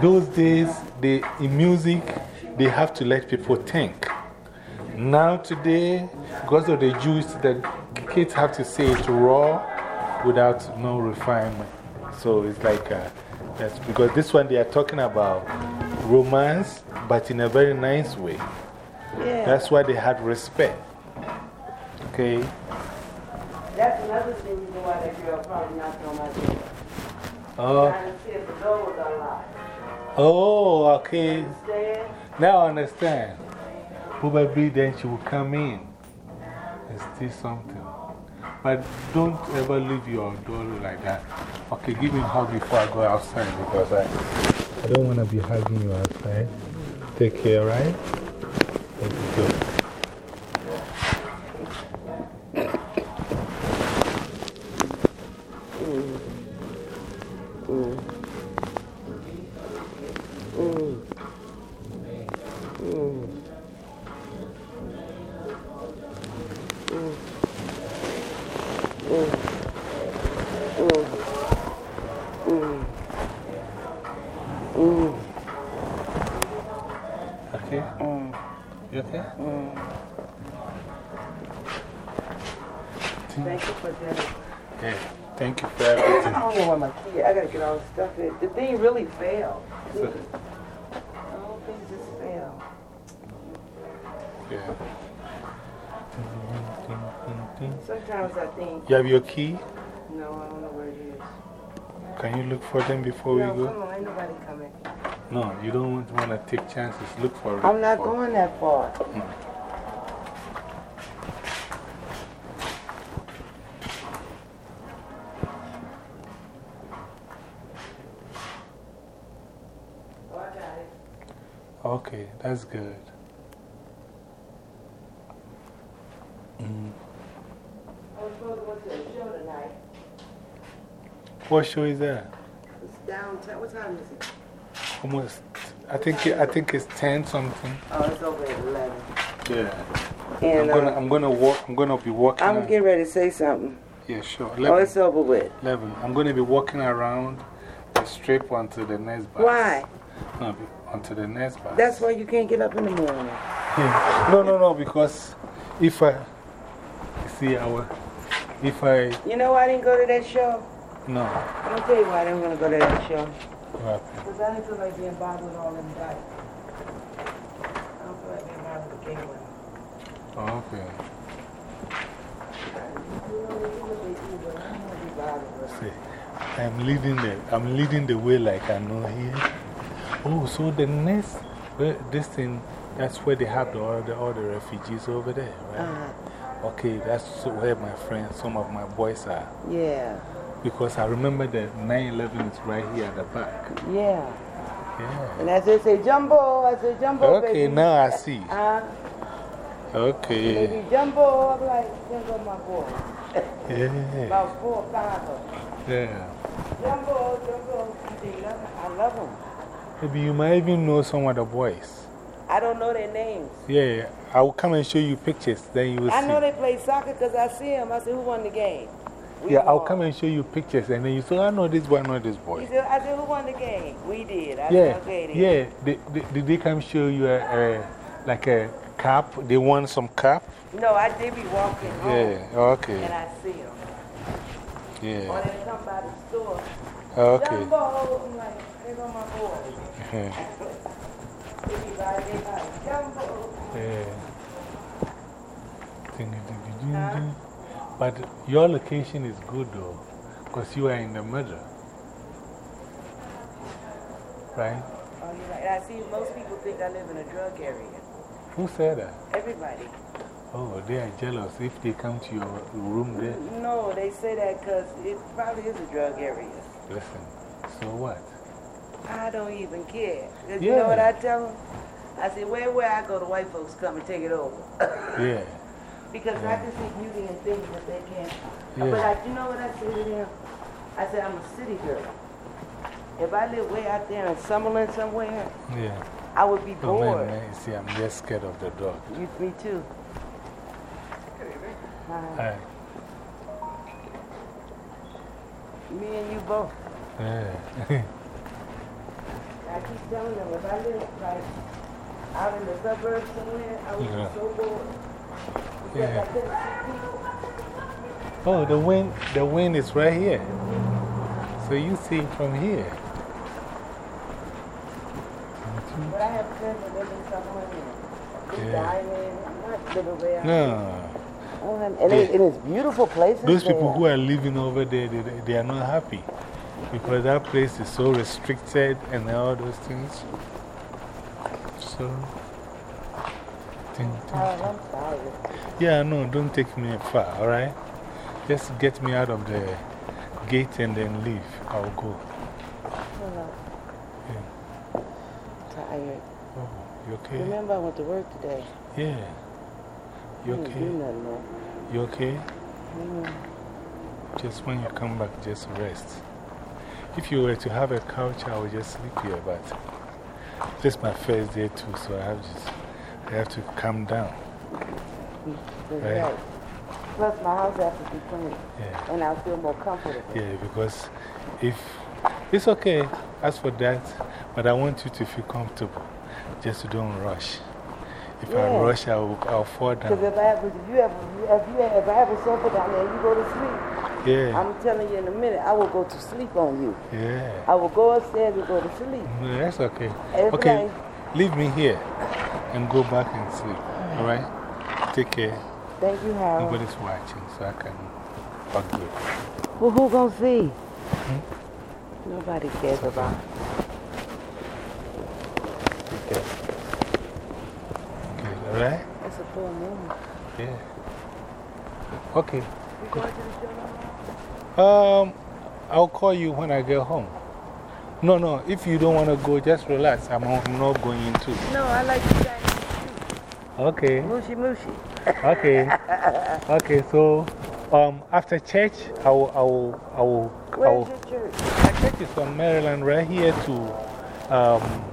A: those days, they, in music, they have to let people think. Now, today, because of the juice, the kids have to say it raw without no refinement. So it's like uh, that's because this one they are talking about romance, but in a very nice way.
B: Yeah.
A: That's why they had respect. Okay?
B: That's another thing reason why that girl probably on my door.
A: Oh,
B: Trying to see if the door was unlocked.
A: Oh okay.
B: Understand?
A: Now I understand. Probably then she will come in and steal something. But don't ever leave your door like that. Okay, give me a hug before I go outside because I, I don't want to be hugging you outside. Take care, right? Thank you.
B: Sometimes I think,
A: You have your key?
B: no, I don't know where it is.
A: Can you look for them before
B: no,
A: we go?
B: come on, ain't nobody coming.
A: No, you don't want to take chances. Look for it.
B: I'm not
A: for-
B: going that far. Oh, I got it.
A: Okay, that's good. Mm.
B: I was supposed to go to a show tonight.
A: What show is that?
B: It's downtown. What time is it?
A: Almost, I think, it- I think it's 10 something.
B: Oh, it's over at 11.
A: Yeah.
B: And
A: I'm gonna,
B: uh,
A: I'm gonna walk, I'm gonna be walking.
B: I'm getting ready to say something.
A: Yeah, sure.
B: Oh,
A: 11,
B: it's over with.
A: 11. I'm gonna be walking around the strip onto the next bus.
B: Why?
A: No, onto the next bus.
B: That's why you can't get up in the morning.
A: no, no, no, because if I, see, I will, if I,
B: You know why I didn't go to that show?
A: No,
B: I'm going to tell you why I didn't want to go to that show. Because I didn't feel like being bothered with all them guys. I don't feel like being bothered with gay women.
A: Oh, okay.
B: You know, they do what they do, but I don't to be bothered with them.
A: See, I'm leading the, I'm leading the way like I know here. Oh, so the next, this thing, that's where they have the, all, the, all the refugees over there, right?
B: Uh,
A: Okay, that's where my friends, some of my boys are.
B: yeah,
A: Because I remember the 9 11 is right here at the back.
B: yeah.
A: Yeah.
B: And as they say, Jumbo, I say, Jumbo,
A: Okay,
B: baby.
A: now I see.
B: Uh,
A: Okay.
B: baby, Jumbo, I'm like, jumbo, my boy.
A: Yeah.
B: About four or five of them.
A: Yeah.
B: Jumbo, Jumbo, they love him. I love them.
A: Maybe you might even know some of the boys.
B: I don't know their names.
A: Yeah, I will come and show you pictures, then you will
B: I
A: see.
B: know they play soccer because I see them. I said, who won the game?
A: Yeah, I'll come and show you pictures, and then you say, I know this boy, I know this boy.
B: said, I said, who won the game? We did. I
A: Yeah,
B: said,
A: yeah. They, they, did they come show you a, a, like a cap? They won some cap?
B: No, I did be walking home.
A: Yeah, okay. And.
B: I see them. Or
A: Yeah,
B: they come by the store.
A: okay.
B: Jumbo! I'm like, there go my boy.
A: Yeah.
B: They be by their house. Jumbo!
A: Yeah. But your location is good though, because you are in the middle. Right?
B: Oh, you're right. I see most people think I live in a drug area.
A: Who said that?
B: Everybody.
A: Oh, they are jealous if they come to your room there.
B: No, they say that because it probably is a drug area.
A: Listen, so what?
B: I don't even care.
A: Yeah.
B: You know what I tell them? I say, where, where I go, the white folks come and take it over.
A: Yeah.
B: Because I can see beauty in things that they can't.
A: Yeah.
B: But I, you know what I say to them? I said, I'm a city girl. If I live way out there in Summerlin somewhere,
A: Yeah.
B: I would be
A: Oh, man,
B: bored.
A: man, see, I'm just scared of the dog.
B: You, me too. Hi.
A: Hi.
B: Me and you both.
A: Yeah.
B: I keep telling them, if I live like out in the suburbs somewhere, I would
A: Yeah.
B: be so bored.
A: Yeah.
B: I couldn't see people.
A: oh, the wind, the wind is right here. So you see it from here.
B: But I have friends that live in in
A: Yeah.
B: Diamond, not Little Bear.
A: No.
B: Oh, have- And, it, it's beautiful places.
A: Those people who are living over there, they- they are not happy. Because that place is so restricted and all those things. So. Ting, ting.
B: I'm sorry.
A: Yeah, no, don't take me far, alright? Just get me out of the gate and then leave. I'll go. Yeah.
B: Tired.
A: Oh, you okay?
B: Remember, I went to work today.
A: Yeah. You
B: I didn't do
A: okay? You okay?
B: Mm.
A: Just when you come back, just rest. If you were to have a couch, I would just sleep here, but this is my first day too, so I have, just, I have to calm down. Right.
B: right. Plus, my house has to be clean.
A: Yeah.
B: And I'll feel more comfortable.
A: Yeah, because if it's okay, as for that, but I want you to feel comfortable. Just don't rush. If
B: Yeah.
A: I rush, I'll, I'll fall down.
B: Because if I ever, if you ever, if you if I have a sofa down there and you go to sleep,
A: Yeah,
B: I'm telling you in a minute, I will go to sleep on you.
A: yeah.
B: I will go upstairs and go to sleep.
A: No, that's okay. Okay. Leave me here and go back and sleep. All right? Take care.
B: Thank you, Harold.
A: Nobody's watching, so I can fuck good.
B: Well, who gonna see?
A: Hmm?
B: Nobody cares about.
A: Take care. Okay, all right?
B: It's a full moon.
A: Yeah. Okay.
B: You going to the show
A: Um, I'll call you when I get home. No, no, if you don't want to go, just relax. I'm, I'm not going too.
B: No, I like you guys.
A: Okay.
B: Mushy mushy.
A: Okay. okay, so um, after church, I will. I will, I will, I
B: Where's
A: will
B: your church?
A: my church is on Maryland, right here to um,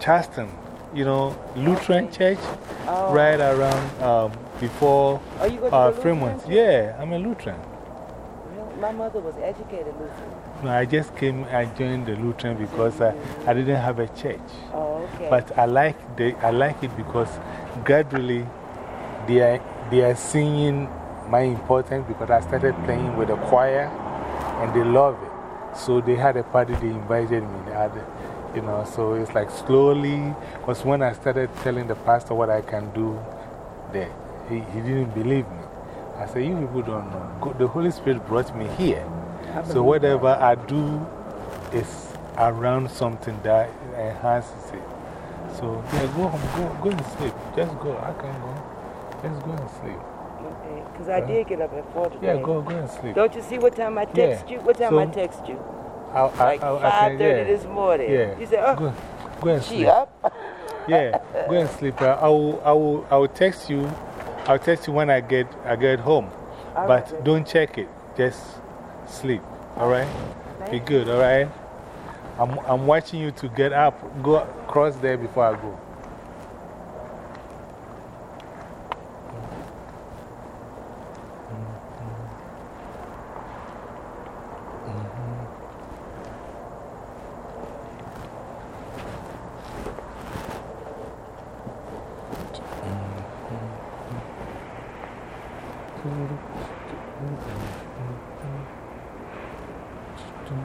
A: Charleston. You know, Lutheran church,
B: Oh.
A: right around um, before
B: Oh, you go to
A: uh, Fremont. Yeah, I'm a Lutheran.
B: My mother was educated Lutheran.
A: No, I just came, I joined the Lutheran because I, I didn't have a church.
B: Oh, okay.
A: But I like, the, I like it because gradually they are, they are seeing my importance because I started playing with the choir and they love it. So they had a party, they invited me. They had, you know, so it's like slowly, because when I started telling the pastor what I can do, there, he, he didn't believe me. I said, You people don't know. The Holy Spirit brought me here. So whatever I do is around something that enhances it. So, yeah, go home, go, go and sleep. Just go. I can't go. Just go and sleep.
B: Okay, because I did get up at 4 today.
A: Yeah, go, go and sleep.
B: Don't you see what time I text
A: Yeah.
B: you? What time I text you?
A: I'll, I,
B: Like
A: I'll,
B: 5.30
A: yeah.
B: this morning.
A: Yeah.
B: You said, oh,
A: Go, go and
B: she
A: sleep.
B: up?
A: Yeah, go and sleep. I will, I, will, I will text you. I'll text you when I get, I get home.
B: All
A: but
B: right.
A: don't check it. Just sleep. All right? Be good. All right? I'm, I'm watching you to get up. Go cross there before I go. Hi,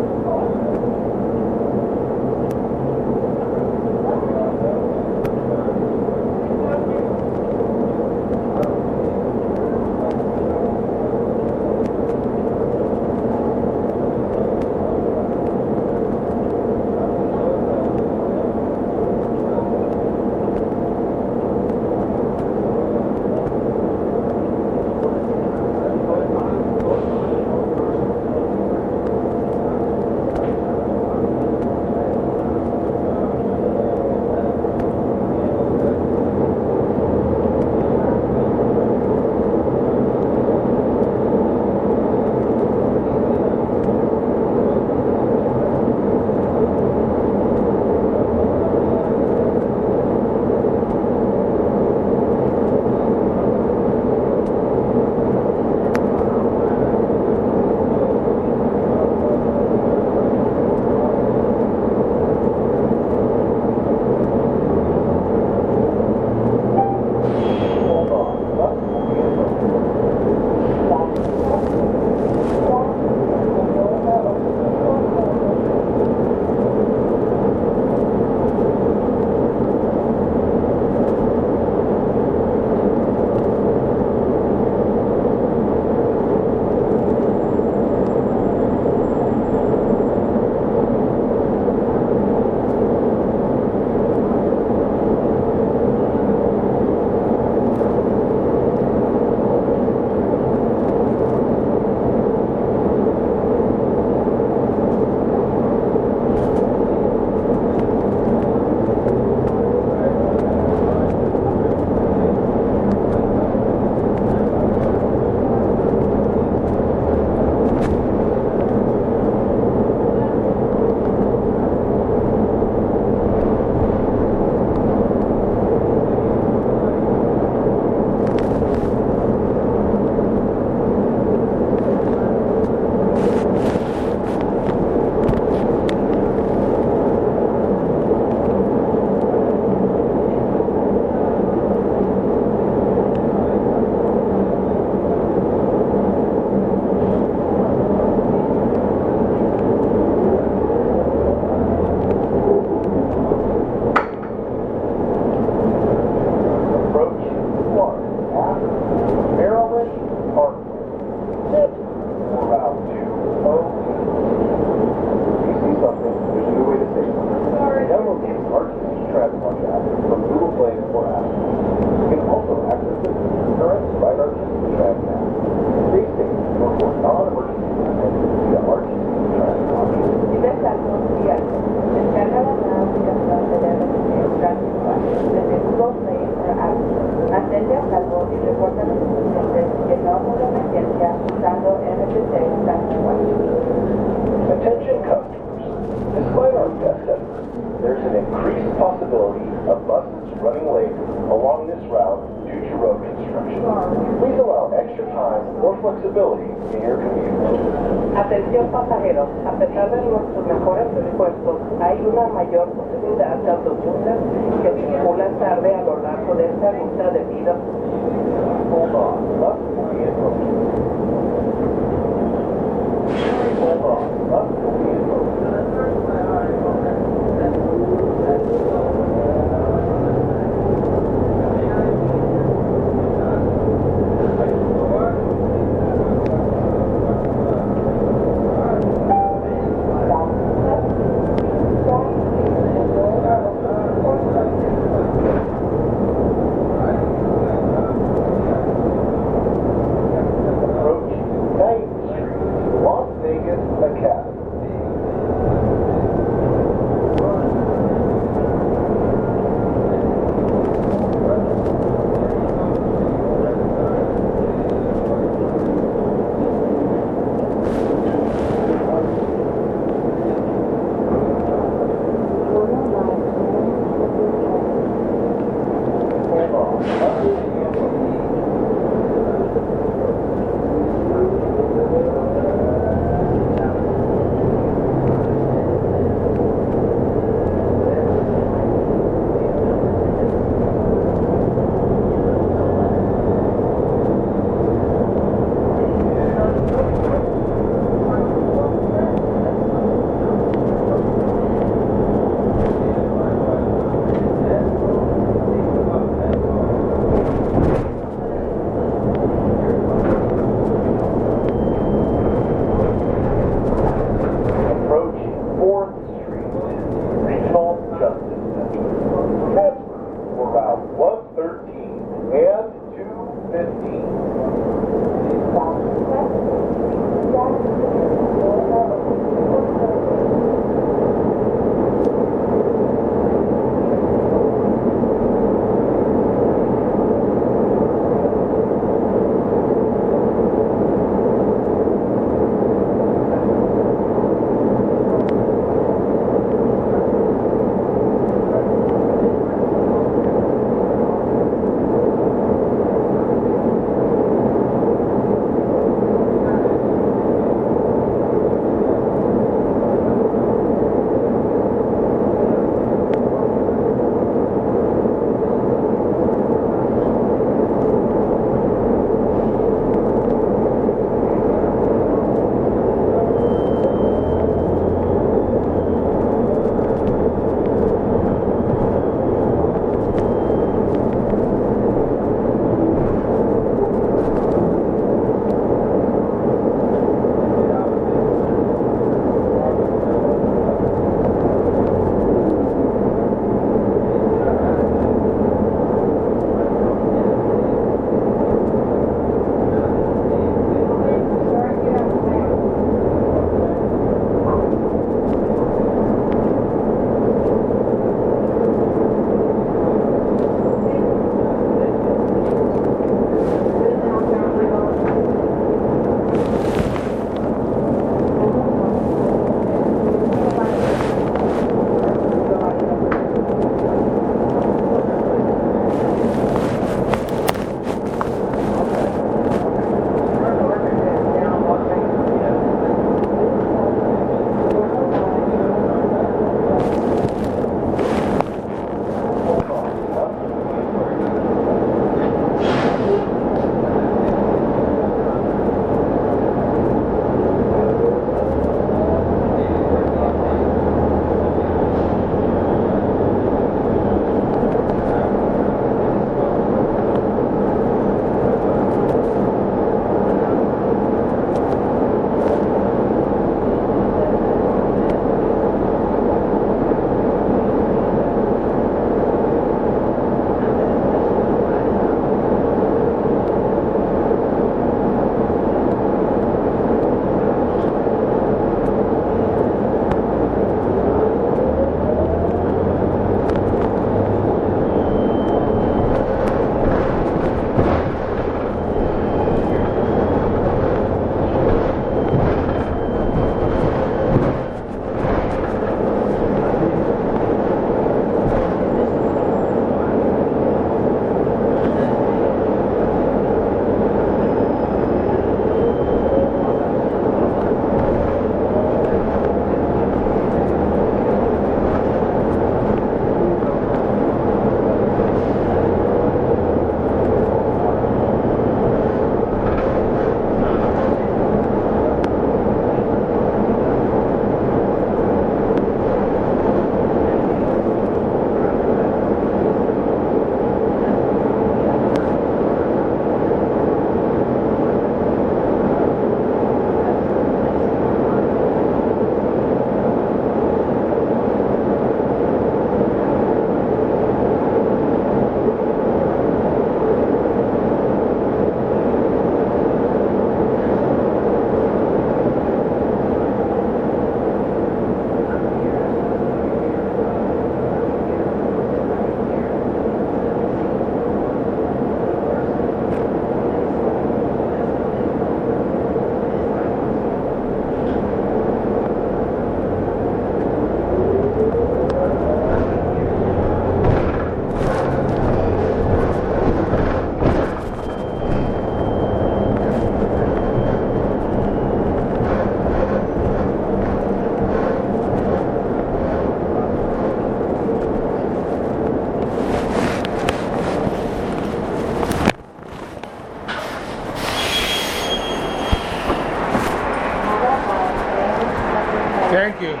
A: Thank
D: you.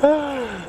A: 啊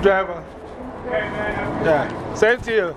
A: driver. Yeah. Same to you.